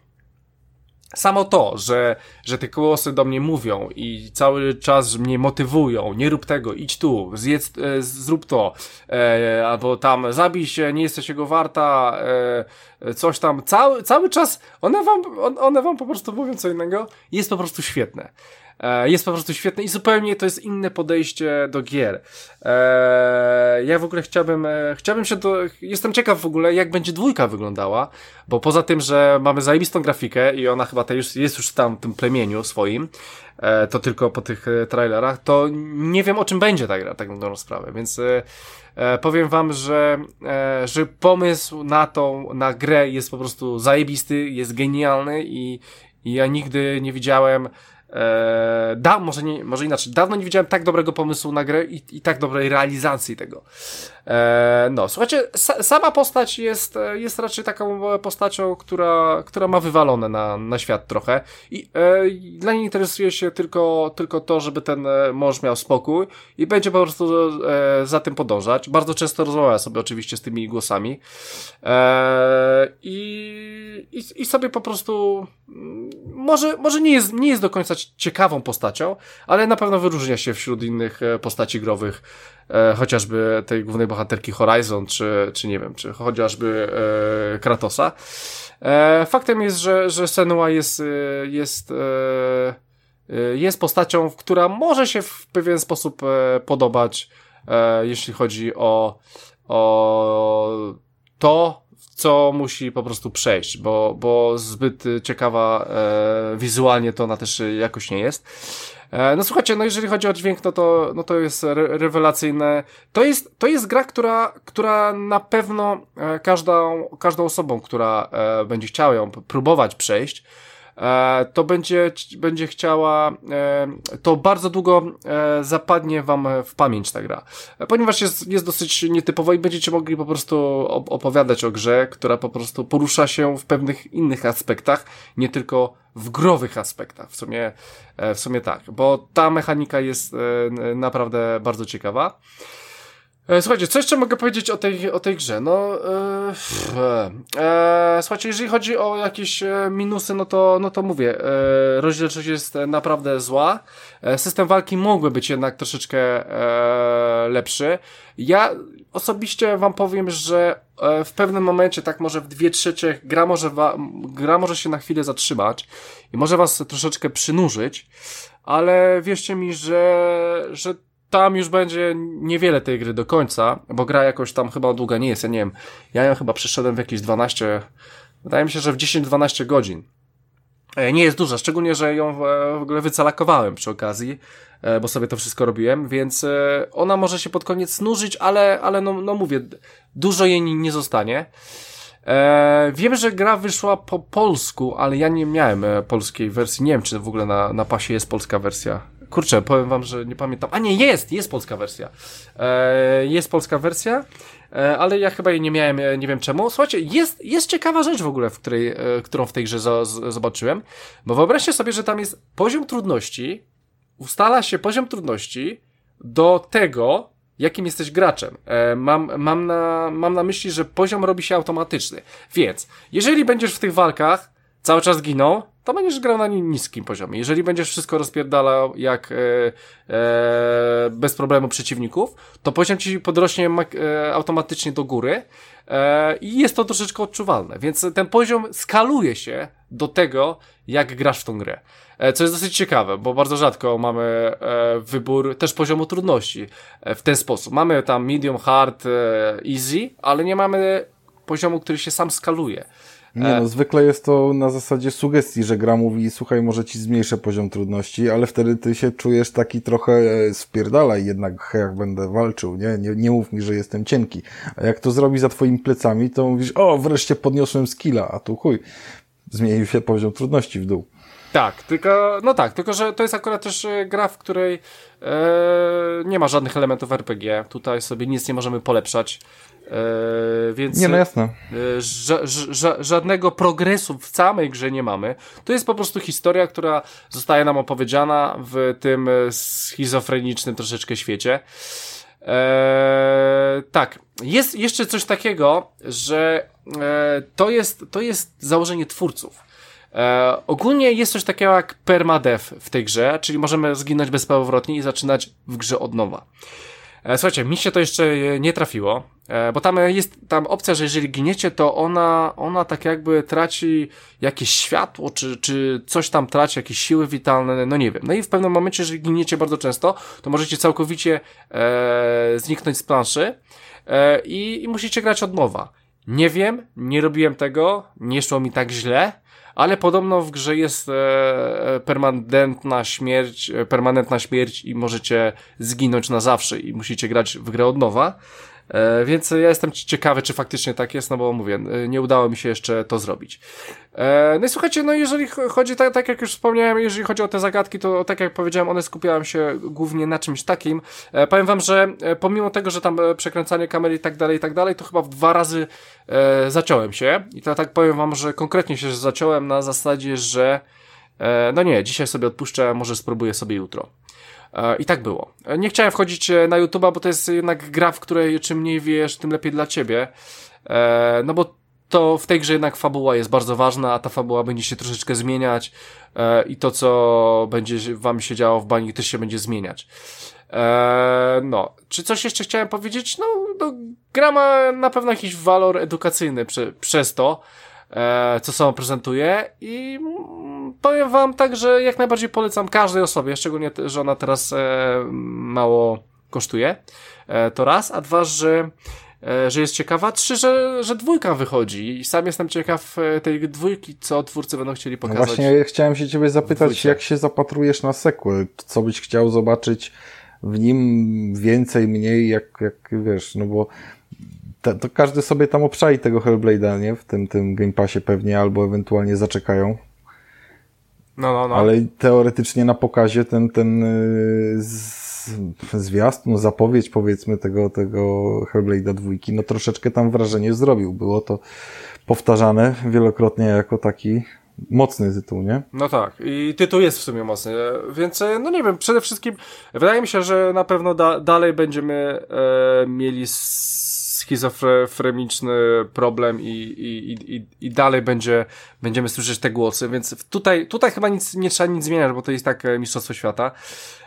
Samo to, że, że te głosy do mnie mówią i cały czas mnie motywują, nie rób tego, idź tu, zjedz, e, zrób to, e, albo tam zabij się, nie jesteś jego warta, e, coś tam, cały, cały czas one wam, one wam po prostu mówią co innego, jest po prostu świetne. E, jest po prostu świetne i zupełnie to jest inne podejście do gier. E, ja w ogóle chciałbym, e, chciałbym się do, jestem ciekaw w ogóle, jak będzie dwójka wyglądała, bo poza tym, że mamy zajebistą grafikę i ona chyba już, jest już tam w tym plemieniu swoim, to tylko po tych trailerach, to nie wiem o czym będzie ta gra, tak dobrą sprawę, więc powiem wam, że, że pomysł na tą, na grę jest po prostu zajebisty, jest genialny i, i ja nigdy nie widziałem Eee, da, może, nie, może inaczej, dawno nie widziałem tak dobrego pomysłu na grę i, i tak dobrej realizacji tego. Eee, no, słuchajcie, sa, sama postać jest, jest raczej taką postacią, która, która ma wywalone na, na świat trochę i e, dla niej interesuje się tylko, tylko to, żeby ten e, mąż miał spokój i będzie po prostu e, za tym podążać. Bardzo często rozmawia sobie oczywiście z tymi głosami e, i, i, i sobie po prostu mm, może, może nie jest, nie jest do końca ciekawą postacią, ale na pewno wyróżnia się wśród innych e, postaci growych, e, chociażby tej głównej bohaterki Horizon, czy, czy nie wiem, czy chociażby e, Kratosa. E, faktem jest, że, że Senua jest, e, jest, e, jest postacią, która może się w pewien sposób podobać, jeśli chodzi o, o to, co musi po prostu przejść, bo, bo zbyt ciekawa e, wizualnie to ona też jakoś nie jest. E, no słuchajcie, no jeżeli chodzi o dźwięk, no to, no to jest re rewelacyjne. To jest, to jest gra, która, która na pewno e, każdą, każdą osobą, która e, będzie chciała ją próbować przejść, to będzie, będzie chciała, e, to bardzo długo e, zapadnie wam w pamięć ta gra. Ponieważ jest, jest dosyć nietypowa i będziecie mogli po prostu opowiadać o grze, która po prostu porusza się w pewnych innych aspektach, nie tylko w growych aspektach. W sumie, w sumie tak, bo ta mechanika jest naprawdę bardzo ciekawa. E, słuchajcie, co jeszcze mogę powiedzieć o tej, o tej grze? No, e, e, słuchajcie, jeżeli chodzi o jakieś e, minusy, no to, no to mówię, e, rozdzielczość jest naprawdę zła. E, system walki mógłby być jednak troszeczkę e, lepszy. Ja osobiście wam powiem, że e, w pewnym momencie, tak może w dwie trzecie, gra może, wa, gra może się na chwilę zatrzymać i może was troszeczkę przynurzyć, ale wierzcie mi, że, że tam już będzie niewiele tej gry do końca, bo gra jakoś tam chyba długa nie jest, ja nie wiem, ja ją chyba przeszedłem w jakieś 12, wydaje mi się, że w 10-12 godzin. E, nie jest duża, szczególnie, że ją w ogóle wycalakowałem przy okazji, e, bo sobie to wszystko robiłem, więc e, ona może się pod koniec snużyć, ale, ale no, no mówię, dużo jej nie zostanie. Wiem, że gra wyszła po polsku, ale ja nie miałem polskiej wersji. Nie wiem, czy w ogóle na, na pasie jest polska wersja. Kurczę, powiem wam, że nie pamiętam. A nie, jest, jest polska wersja. E, jest polska wersja, e, ale ja chyba jej nie miałem, e, nie wiem czemu. Słuchajcie, jest, jest ciekawa rzecz w ogóle, w której, e, którą w tej grze za, z, zobaczyłem, bo wyobraźcie sobie, że tam jest poziom trudności, ustala się poziom trudności do tego, jakim jesteś graczem. E, mam, mam, na, mam na myśli, że poziom robi się automatyczny. Więc, jeżeli będziesz w tych walkach cały czas ginął, to będziesz grał na niskim poziomie. Jeżeli będziesz wszystko rozpierdalał jak e, e, bez problemu przeciwników, to poziom ci podrośnie e, automatycznie do góry e, i jest to troszeczkę odczuwalne. Więc ten poziom skaluje się do tego, jak grasz w tą grę. E, co jest dosyć ciekawe, bo bardzo rzadko mamy e, wybór też poziomu trudności w ten sposób. Mamy tam medium, hard, easy, ale nie mamy poziomu, który się sam skaluje. Nie no, zwykle jest to na zasadzie sugestii, że gra mówi, słuchaj, może ci zmniejszę poziom trudności, ale wtedy ty się czujesz taki trochę spierdalaj jednak, jak będę walczył, nie? nie? Nie mów mi, że jestem cienki. A jak to zrobi za twoimi plecami, to mówisz, o, wreszcie podniosłem skilla, a tu chuj, zmienił się poziom trudności w dół. Tak, tylko, no tak, tylko że to jest akurat też e, gra, w której e, nie ma żadnych elementów RPG. Tutaj sobie nic nie możemy polepszać. E, więc nie, no jasne. E, ża ża żadnego progresu w samej grze nie mamy. To jest po prostu historia, która zostaje nam opowiedziana w tym schizofrenicznym troszeczkę świecie. E, tak, jest jeszcze coś takiego, że e, to, jest, to jest założenie twórców. E, ogólnie jest coś takiego jak permadeath w tej grze, czyli możemy zginąć bezpowrotnie i zaczynać w grze od nowa. E, słuchajcie, mi się to jeszcze nie trafiło, e, bo tam jest tam opcja, że jeżeli giniecie, to ona, ona tak jakby traci jakieś światło, czy, czy coś tam traci, jakieś siły witalne, no nie wiem. No i w pewnym momencie, jeżeli giniecie bardzo często, to możecie całkowicie e, zniknąć z planszy e, i, i musicie grać od nowa. Nie wiem, nie robiłem tego, nie szło mi tak źle, ale podobno w grze jest e, e, permanentna śmierć, e, permanentna śmierć i możecie zginąć na zawsze i musicie grać w grę od nowa. E, więc ja jestem ciekawy, czy faktycznie tak jest, no bo mówię, e, nie udało mi się jeszcze to zrobić. E, no i słuchajcie, no jeżeli chodzi, tak, tak jak już wspomniałem, jeżeli chodzi o te zagadki, to tak jak powiedziałem, one skupiają się głównie na czymś takim. Powiem wam, że pomimo tego, że tam przekręcanie kamery i tak dalej, i tak dalej, to chyba dwa razy zaciąłem się. I to tak powiem wam, że konkretnie się zaciąłem na zasadzie, że no nie, dzisiaj sobie odpuszczę, może spróbuję sobie jutro. E, I tak było. E, nie chciałem wchodzić e, na YouTube'a, bo to jest jednak gra, w której czym mniej wiesz, tym lepiej dla ciebie. No bo to w tej grze jednak fabuła jest bardzo ważna, a ta fabuła będzie się troszeczkę zmieniać i to, co będzie wam się działo w bani, też się będzie zmieniać. no, czy coś jeszcze chciałem powiedzieć? No, no gra ma na pewno jakiś walor edukacyjny prze, przez to, co samo prezentuje i powiem wam tak, że jak najbardziej polecam każdej osobie, szczególnie, że ona teraz e, mało kosztuje. E, to raz, a dwa, że e, że jest ciekawa, trzy, że, że dwójka wychodzi i sam jestem ciekaw e, tej dwójki, co twórcy będą chcieli no pokazać. No właśnie chciałem się ciebie zapytać, jak się zapatrujesz na sequel? Co byś chciał zobaczyć w nim więcej, mniej, jak, jak wiesz, no bo to, to każdy sobie tam obczai tego Hellblade'a, nie? W tym, tym Game Passie pewnie, albo ewentualnie zaczekają. No, no, no. Ale teoretycznie na pokazie ten, ten y, zwiast, no zapowiedź powiedzmy tego, tego Hellblade'a dwójki, no troszeczkę tam wrażenie zrobił. Było to powtarzane wielokrotnie jako taki mocny tytuł, nie? No tak, i tytuł jest w sumie mocny, więc no nie wiem, przede wszystkim wydaje mi się, że na pewno da dalej będziemy e, mieli schizofreniczny problem i, i, i, i dalej będzie, będziemy słyszeć te głosy, więc tutaj, tutaj chyba nic, nie trzeba nic zmieniać, bo to jest tak e, Mistrzostwo Świata.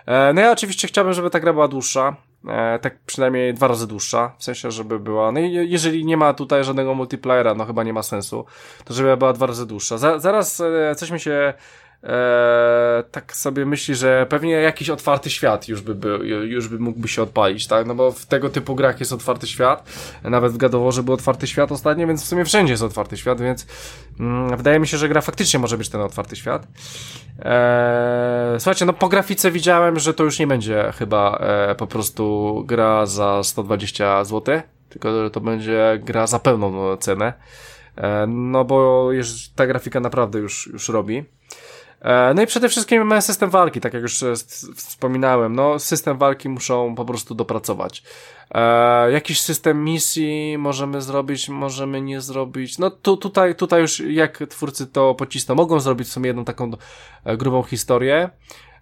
E, no ja oczywiście chciałbym, żeby ta gra była dłuższa, e, tak przynajmniej dwa razy dłuższa, w sensie, żeby była, no i jeżeli nie ma tutaj żadnego multiplayera, no chyba nie ma sensu, to żeby była dwa razy dłuższa. Za, zaraz coś mi się e, tak sobie myśli, że pewnie jakiś otwarty świat już by, był, już by mógłby się odpalić, tak? No bo w tego typu grach jest otwarty świat, nawet w Gadoworze był otwarty świat ostatnio, więc w sumie wszędzie jest otwarty świat, więc mm, wydaje mi się, że gra faktycznie może być ten otwarty świat. E, słuchajcie, no po grafice widziałem, że to już nie będzie chyba e, po prostu gra za 120 zł, tylko że to będzie gra za pełną cenę. E, no bo ta grafika naprawdę już, już robi. E, no i przede wszystkim system walki, tak jak już e, wspominałem, no system walki muszą po prostu dopracować. E, jakiś system misji możemy zrobić, możemy nie zrobić. No tu, tutaj, tutaj już jak twórcy to pocisną, mogą zrobić w sumie jedną taką e, grubą historię.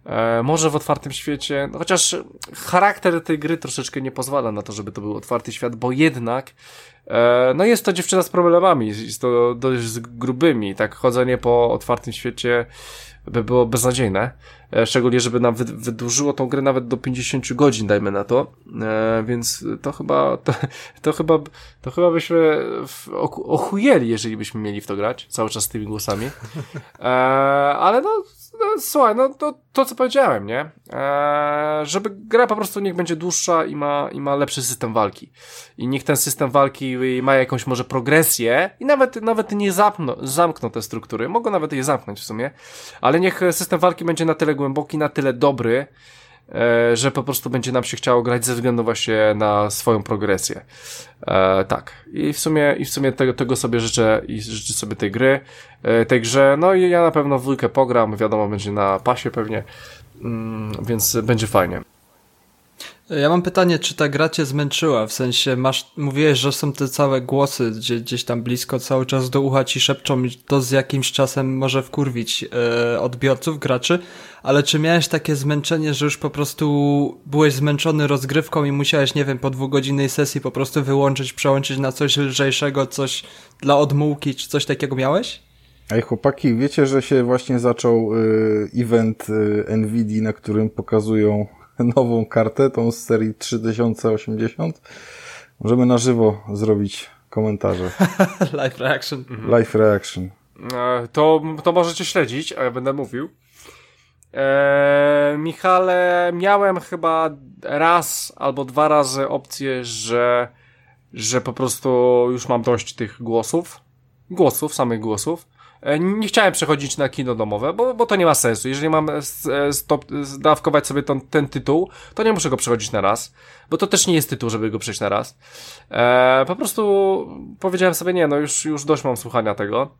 E, może w otwartym świecie, no chociaż charakter tej gry troszeczkę nie pozwala na to, żeby to był otwarty świat, bo jednak e, no jest to dziewczyna z problemami, jest to dość grubymi, tak chodzenie po otwartym świecie by było beznadziejne. E, szczególnie, żeby nam wydłużyło tą grę nawet do 50 godzin, dajmy na to. E, więc to chyba, to, to chyba, to chyba byśmy ochujeli, jeżeli byśmy mieli w to grać, cały czas z tymi głosami. E, ale no, no, słuchaj, no to, to co powiedziałem, nie? Eee, żeby gra po prostu niech będzie dłuższa i ma, i ma lepszy system walki. I niech ten system walki ma jakąś może progresję i nawet, nawet nie zapno, zamkną te struktury. Mogą nawet je zamknąć w sumie, ale niech system walki będzie na tyle głęboki, na tyle dobry, że po prostu będzie nam się chciało grać ze względu właśnie na swoją progresję. E, tak. I w sumie, i w sumie tego, tego sobie życzę i życzę sobie tej gry, e, tej grze. No i ja na pewno w pogram, wiadomo, będzie na pasie pewnie, mm, więc będzie fajnie. Ja mam pytanie, czy ta gra cię zmęczyła? W sensie masz, mówiłeś, że są te całe głosy gdzie, gdzieś tam blisko, cały czas do ucha ci szepczą i to z jakimś czasem może wkurwić e, odbiorców, graczy, ale czy miałeś takie zmęczenie, że już po prostu byłeś zmęczony rozgrywką i musiałeś, nie wiem, po dwugodzinnej sesji po prostu wyłączyć, przełączyć na coś lżejszego, coś dla odmułki, czy coś takiego miałeś? Ej chłopaki, wiecie, że się właśnie zaczął y, event y, NVIDIA, na którym pokazują nową kartę, tą z serii 3080. Możemy na żywo zrobić komentarze. Live reaction. Mhm. Live reaction. E, to, to możecie śledzić, a ja będę mówił. Eee, Michale, miałem chyba raz albo dwa razy opcję, że, że po prostu już mam dość tych głosów. Głosów, samych głosów. E, nie chciałem przechodzić na kino domowe, bo, bo to nie ma sensu. Jeżeli mam stop, zdawkować sobie ten, ten tytuł, to nie muszę go przechodzić na raz, bo to też nie jest tytuł, żeby go przejść na raz. E, po prostu powiedziałem sobie, nie, no już, już dość mam słuchania tego.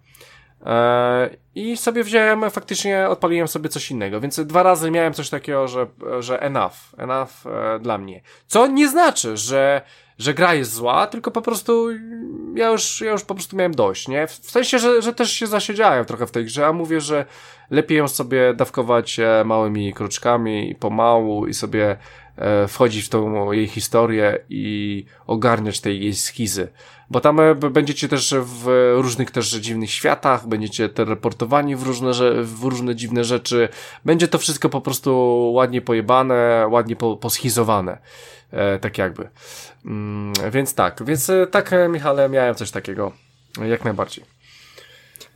E, I sobie wziąłem, faktycznie odpaliłem sobie coś innego, więc dwa razy miałem coś takiego, że, że enough, enough e, dla mnie. Co nie znaczy, że że gra jest zła, tylko po prostu ja już, ja już po prostu miałem dość, nie? W sensie, że, że też się zasiedziałem trochę w tej grze, a mówię, że lepiej ją sobie dawkować e, małymi kroczkami i pomału i sobie e, wchodzić w tą jej historię i ogarniać tej jej schizy. Bo tam e, będziecie też w różnych też dziwnych światach, będziecie teleportowani w różne, w różne dziwne rzeczy. Będzie to wszystko po prostu ładnie pojebane, ładnie po, poschizowane. E, tak jakby. Mm, więc tak, więc e, tak, e, Michale, miałem coś takiego. Jak najbardziej.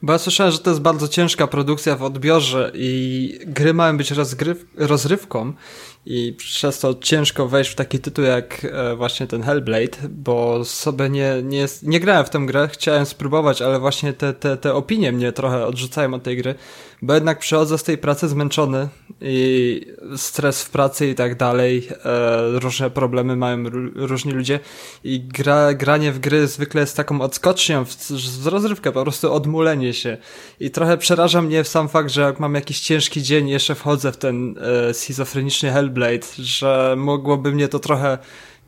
Bo ja słyszałem, że to jest bardzo ciężka produkcja w odbiorze i gry mają być rozgryw, rozrywką i przez to ciężko wejść w taki tytuł jak e, właśnie ten Hellblade, bo sobie nie, nie, nie grałem w tę grę, chciałem spróbować, ale właśnie te, te, te opinie mnie trochę odrzucają od tej gry, bo jednak przychodzę z tej pracy zmęczony i stres w pracy i tak dalej, e, różne problemy mają różni ludzie i gra, granie w gry zwykle jest taką odskocznią w, z rozrywkę, po prostu odmulenie się. I trochę przeraża mnie sam fakt, że jak mam jakiś ciężki dzień jeszcze wchodzę w ten e, schizofreniczny Hellblade, że mogłoby mnie to trochę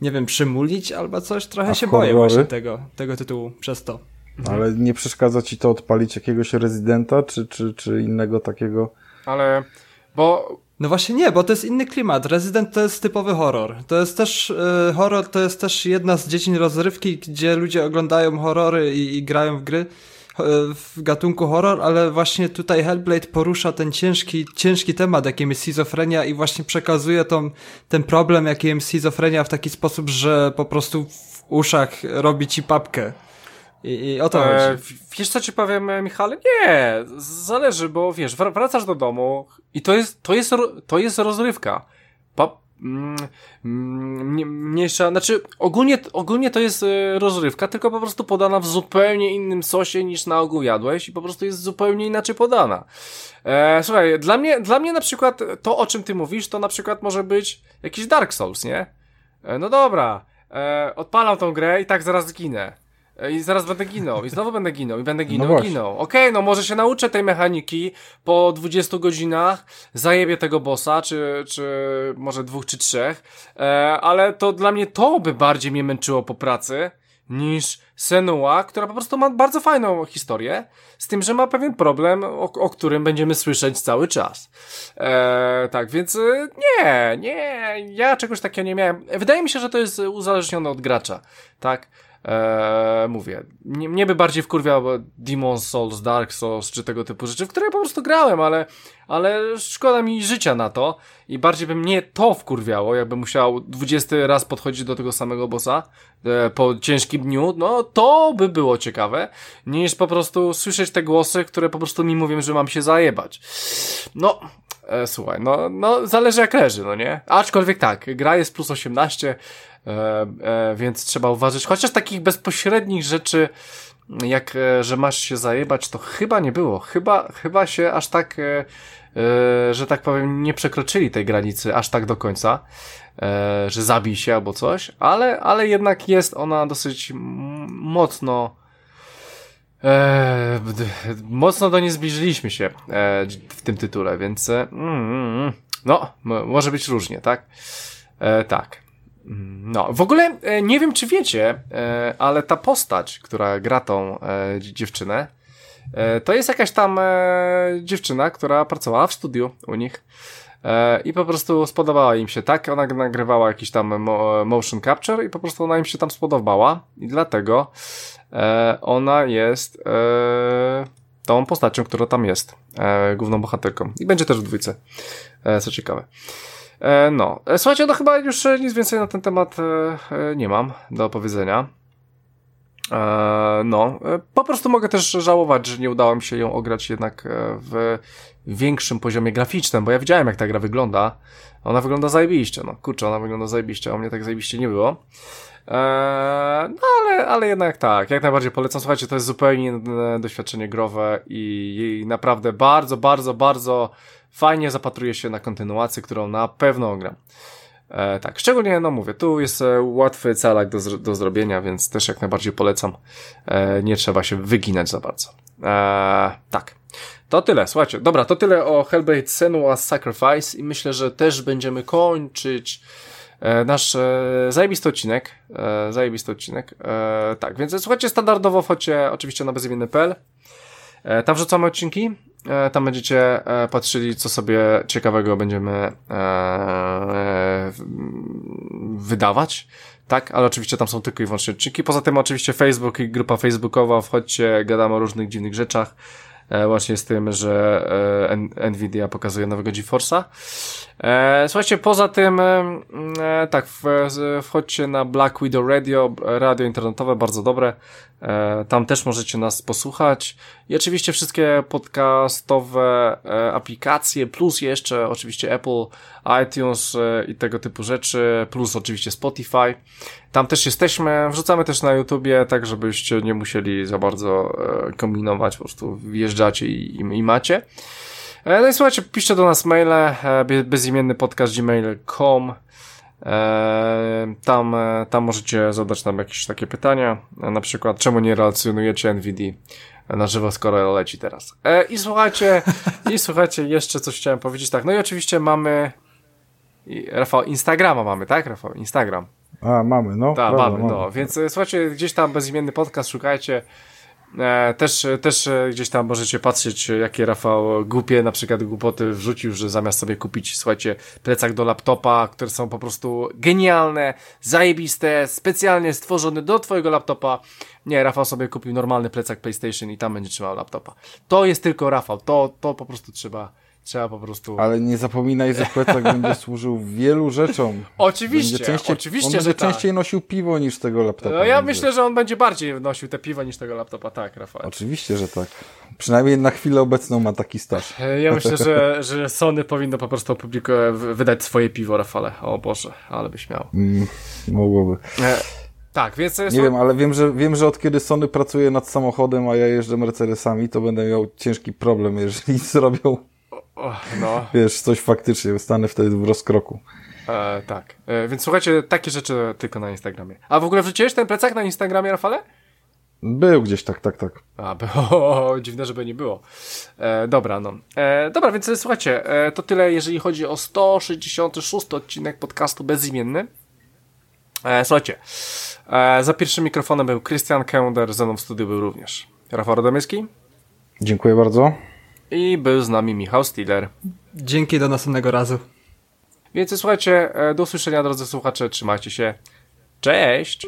nie wiem, przymulić albo coś, trochę A się boję właśnie tego, tego tytułu przez to. Ale nie przeszkadza ci to odpalić jakiegoś rezydenta, czy, czy, czy innego takiego? Ale, bo... No właśnie nie, bo to jest inny klimat. Rezydent to jest typowy horror. To jest też, y, horror to jest też jedna z dziedzin rozrywki, gdzie ludzie oglądają horrory i, i grają w gry. W gatunku horror, ale właśnie tutaj Hellblade porusza ten ciężki, ciężki temat, jakim jest schizofrenia i właśnie przekazuje tą, ten problem, jakim jest schizofrenia w taki sposób, że po prostu w uszach robi ci papkę. I, I, o to e, chodzi. Wiesz co ci powiem, e, Michale? Nie, zależy, bo wiesz, wracasz do domu i to jest, to jest, to jest rozrywka. Mm, mm, mniejsza, znaczy ogólnie, ogólnie to jest e, rozrywka, tylko po prostu podana w zupełnie innym sosie niż na ogół jadłeś i po prostu jest zupełnie inaczej podana. E, słuchaj, dla mnie, dla mnie na przykład to, o czym ty mówisz, to na przykład może być jakiś Dark Souls, nie? E, no dobra, e, odpalam tą grę i tak zaraz zginę. I zaraz będę ginął, i znowu będę ginął, i będę ginął, no ginął. Okej, okay, no może się nauczę tej mechaniki po 20 godzinach, zajebię tego bossa, czy, czy może dwóch, czy trzech, e, ale to dla mnie to by bardziej mnie męczyło po pracy, niż Senua, która po prostu ma bardzo fajną historię, z tym, że ma pewien problem, o, o którym będziemy słyszeć cały czas. E, tak, więc e, nie, nie, ja czegoś takiego nie miałem. Wydaje mi się, że to jest uzależnione od gracza, tak? Eee, mówię, mnie, mnie by bardziej wkurwiał Demon Souls, Dark Souls, czy tego typu rzeczy, w które po prostu grałem, ale, ale szkoda mi życia na to i bardziej by mnie to wkurwiało, jakbym musiał 20 raz podchodzić do tego samego bossa e, po ciężkim dniu, no to by było ciekawe, niż po prostu słyszeć te głosy, które po prostu mi mówią, że mam się zajebać. No, e, słuchaj, no, no zależy jak leży, no nie? Aczkolwiek tak, gra jest plus 18, E, e, więc trzeba uważać. Chociaż takich bezpośrednich rzeczy, jak e, że masz się zajebać, to chyba nie było. Chyba, chyba się aż tak, że tak powiem, nie przekroczyli tej granicy aż tak do końca, że zabij się albo coś, ale, ale jednak jest ona dosyć mocno. E, mocno do niej zbliżyliśmy się e, w tym tytule, więc e, mm, mm, mm. no, może być różnie, tak? tak. No, w ogóle e, nie wiem, czy wiecie, e, ale ta postać, która gra tą e, dziewczynę, to jest jakaś tam dziewczyna, która pracowała w studiu u nich i po prostu spodobała im się tak. Ona nagrywała jakiś tam motion capture i po prostu ona im się tam spodobała i dlatego ona jest tą postacią, która tam jest, główną bohaterką. I będzie też w dwójce, co ciekawe. E, no, e, słuchajcie, no chyba już e, nic więcej na ten temat nie mam do powiedzenia. No, po prostu mogę też żałować, że nie udało mi się ją ograć jednak w większym poziomie graficznym, bo ja widziałem jak ta gra wygląda. Ona wygląda zajebiście, no kurczę, ona wygląda zajebiście, a u mnie tak zajebiście nie było. no ale, ale jednak tak, jak najbardziej polecam. Słuchajcie, to jest zupełnie inne doświadczenie growe i jej naprawdę bardzo, bardzo, bardzo fajnie zapatruje się na kontynuację, którą na pewno ogram. E, tak, szczególnie, no mówię, tu jest e, łatwy calak do, do zrobienia, więc też jak najbardziej polecam. E, nie trzeba się wyginać za bardzo. E, tak. To tyle, słuchajcie. Dobra, to tyle o Hellblade Senua Sacrifice i myślę, że też będziemy kończyć e, nasz e, zajebisty odcinek. E, zajebisty odcinek. E, tak, więc słuchajcie, standardowo wchodźcie oczywiście na bezimienny.pl. E, tam wrzucamy odcinki. E, tam będziecie e, patrzyli, co sobie ciekawego będziemy e, wydawać. Tak, ale oczywiście tam są tylko i wyłącznie odcinki. Poza tym oczywiście Facebook i grupa facebookowa, wchodźcie, gadamy o różnych dziwnych rzeczach. Właśnie z tym, że Nvidia pokazuje nowego GeForce'a. Słuchajcie, poza tym, tak, wchodźcie na Black Widow Radio, radio internetowe, bardzo dobre. E, tam też możecie nas posłuchać. I oczywiście wszystkie podcastowe e, aplikacje, plus jeszcze oczywiście Apple, iTunes e, i tego typu rzeczy, plus oczywiście Spotify. Tam też jesteśmy. Wrzucamy też na YouTubie, tak żebyście nie musieli za bardzo kombinować, po prostu wjeżdżacie i, i macie. No i słuchajcie, piszcie do nas maile, bezimienny podcast gmail.com E, tam, e, tam możecie zadać nam jakieś takie pytania, e, na przykład czemu nie relacjonujecie NVD na żywo, skoro leci teraz. I słuchajcie, i słuchajcie, jeszcze coś chciałem powiedzieć, tak, no i oczywiście mamy Rafał, Instagrama mamy, tak Rafał? Instagram. A, mamy, no. Tak, mamy, mamy, no, więc słuchajcie, gdzieś tam bezimienny podcast szukajcie E, też, też e, gdzieś tam możecie patrzeć, jakie Rafał głupie na przykład głupoty wrzucił, że zamiast sobie kupić, słuchajcie, plecak do laptopa, które są po prostu genialne, zajebiste, specjalnie stworzone do twojego laptopa. Nie, Rafał sobie kupił normalny plecak PlayStation i tam będzie trzymał laptopa. To jest tylko Rafał, to, to po prostu trzeba Trzeba po prostu. Ale nie zapominaj, że plecak będzie służył wielu rzeczom. Oczywiście, będzie częściej, oczywiście, on że będzie tak. częściej nosił piwo niż tego laptopa. No ja będzie. myślę, że on będzie bardziej nosił te piwo niż tego laptopa, tak, Rafał. Oczywiście, że tak. Przynajmniej na chwilę obecną ma taki staż. E, Ja myślę, że, że Sony powinno po prostu opublikować, wydać swoje piwo, Rafale. O Boże, ale byś miał. Mm, mogłoby. E, tak, więc... Nie słuchaj- wiem, ale wiem że, wiem, że od kiedy Sony pracuje nad samochodem, a ja jeżdżę Mercedesami, to będę miał ciężki problem, jeżeli zrobią, No, wiesz, coś faktycznie. Stanę wtedy w rozkroku. e, tak. E, więc słuchajcie, takie rzeczy tylko na Instagramie. A w ogóle wrzuciłeś ten plecak na Instagramie, Rafale? Był gdzieś, tak, tak, tak. A, było, dziwne, żeby nie było. E, dobra, no. E, dobra, więc słuchajcie, e, to tyle, jeżeli chodzi o 166 odcinek podcastu Bezimienny. E, słuchajcie, e, za pierwszym mikrofonem był Christian Kender, ze mną w studiu był również Rafał Radomyski Dziękuję bardzo. I był z nami Michał Stiller. Dzięki, do następnego razu. Więc słuchajcie, e, do usłyszenia drodzy słuchacze, trzymajcie się. Cześć!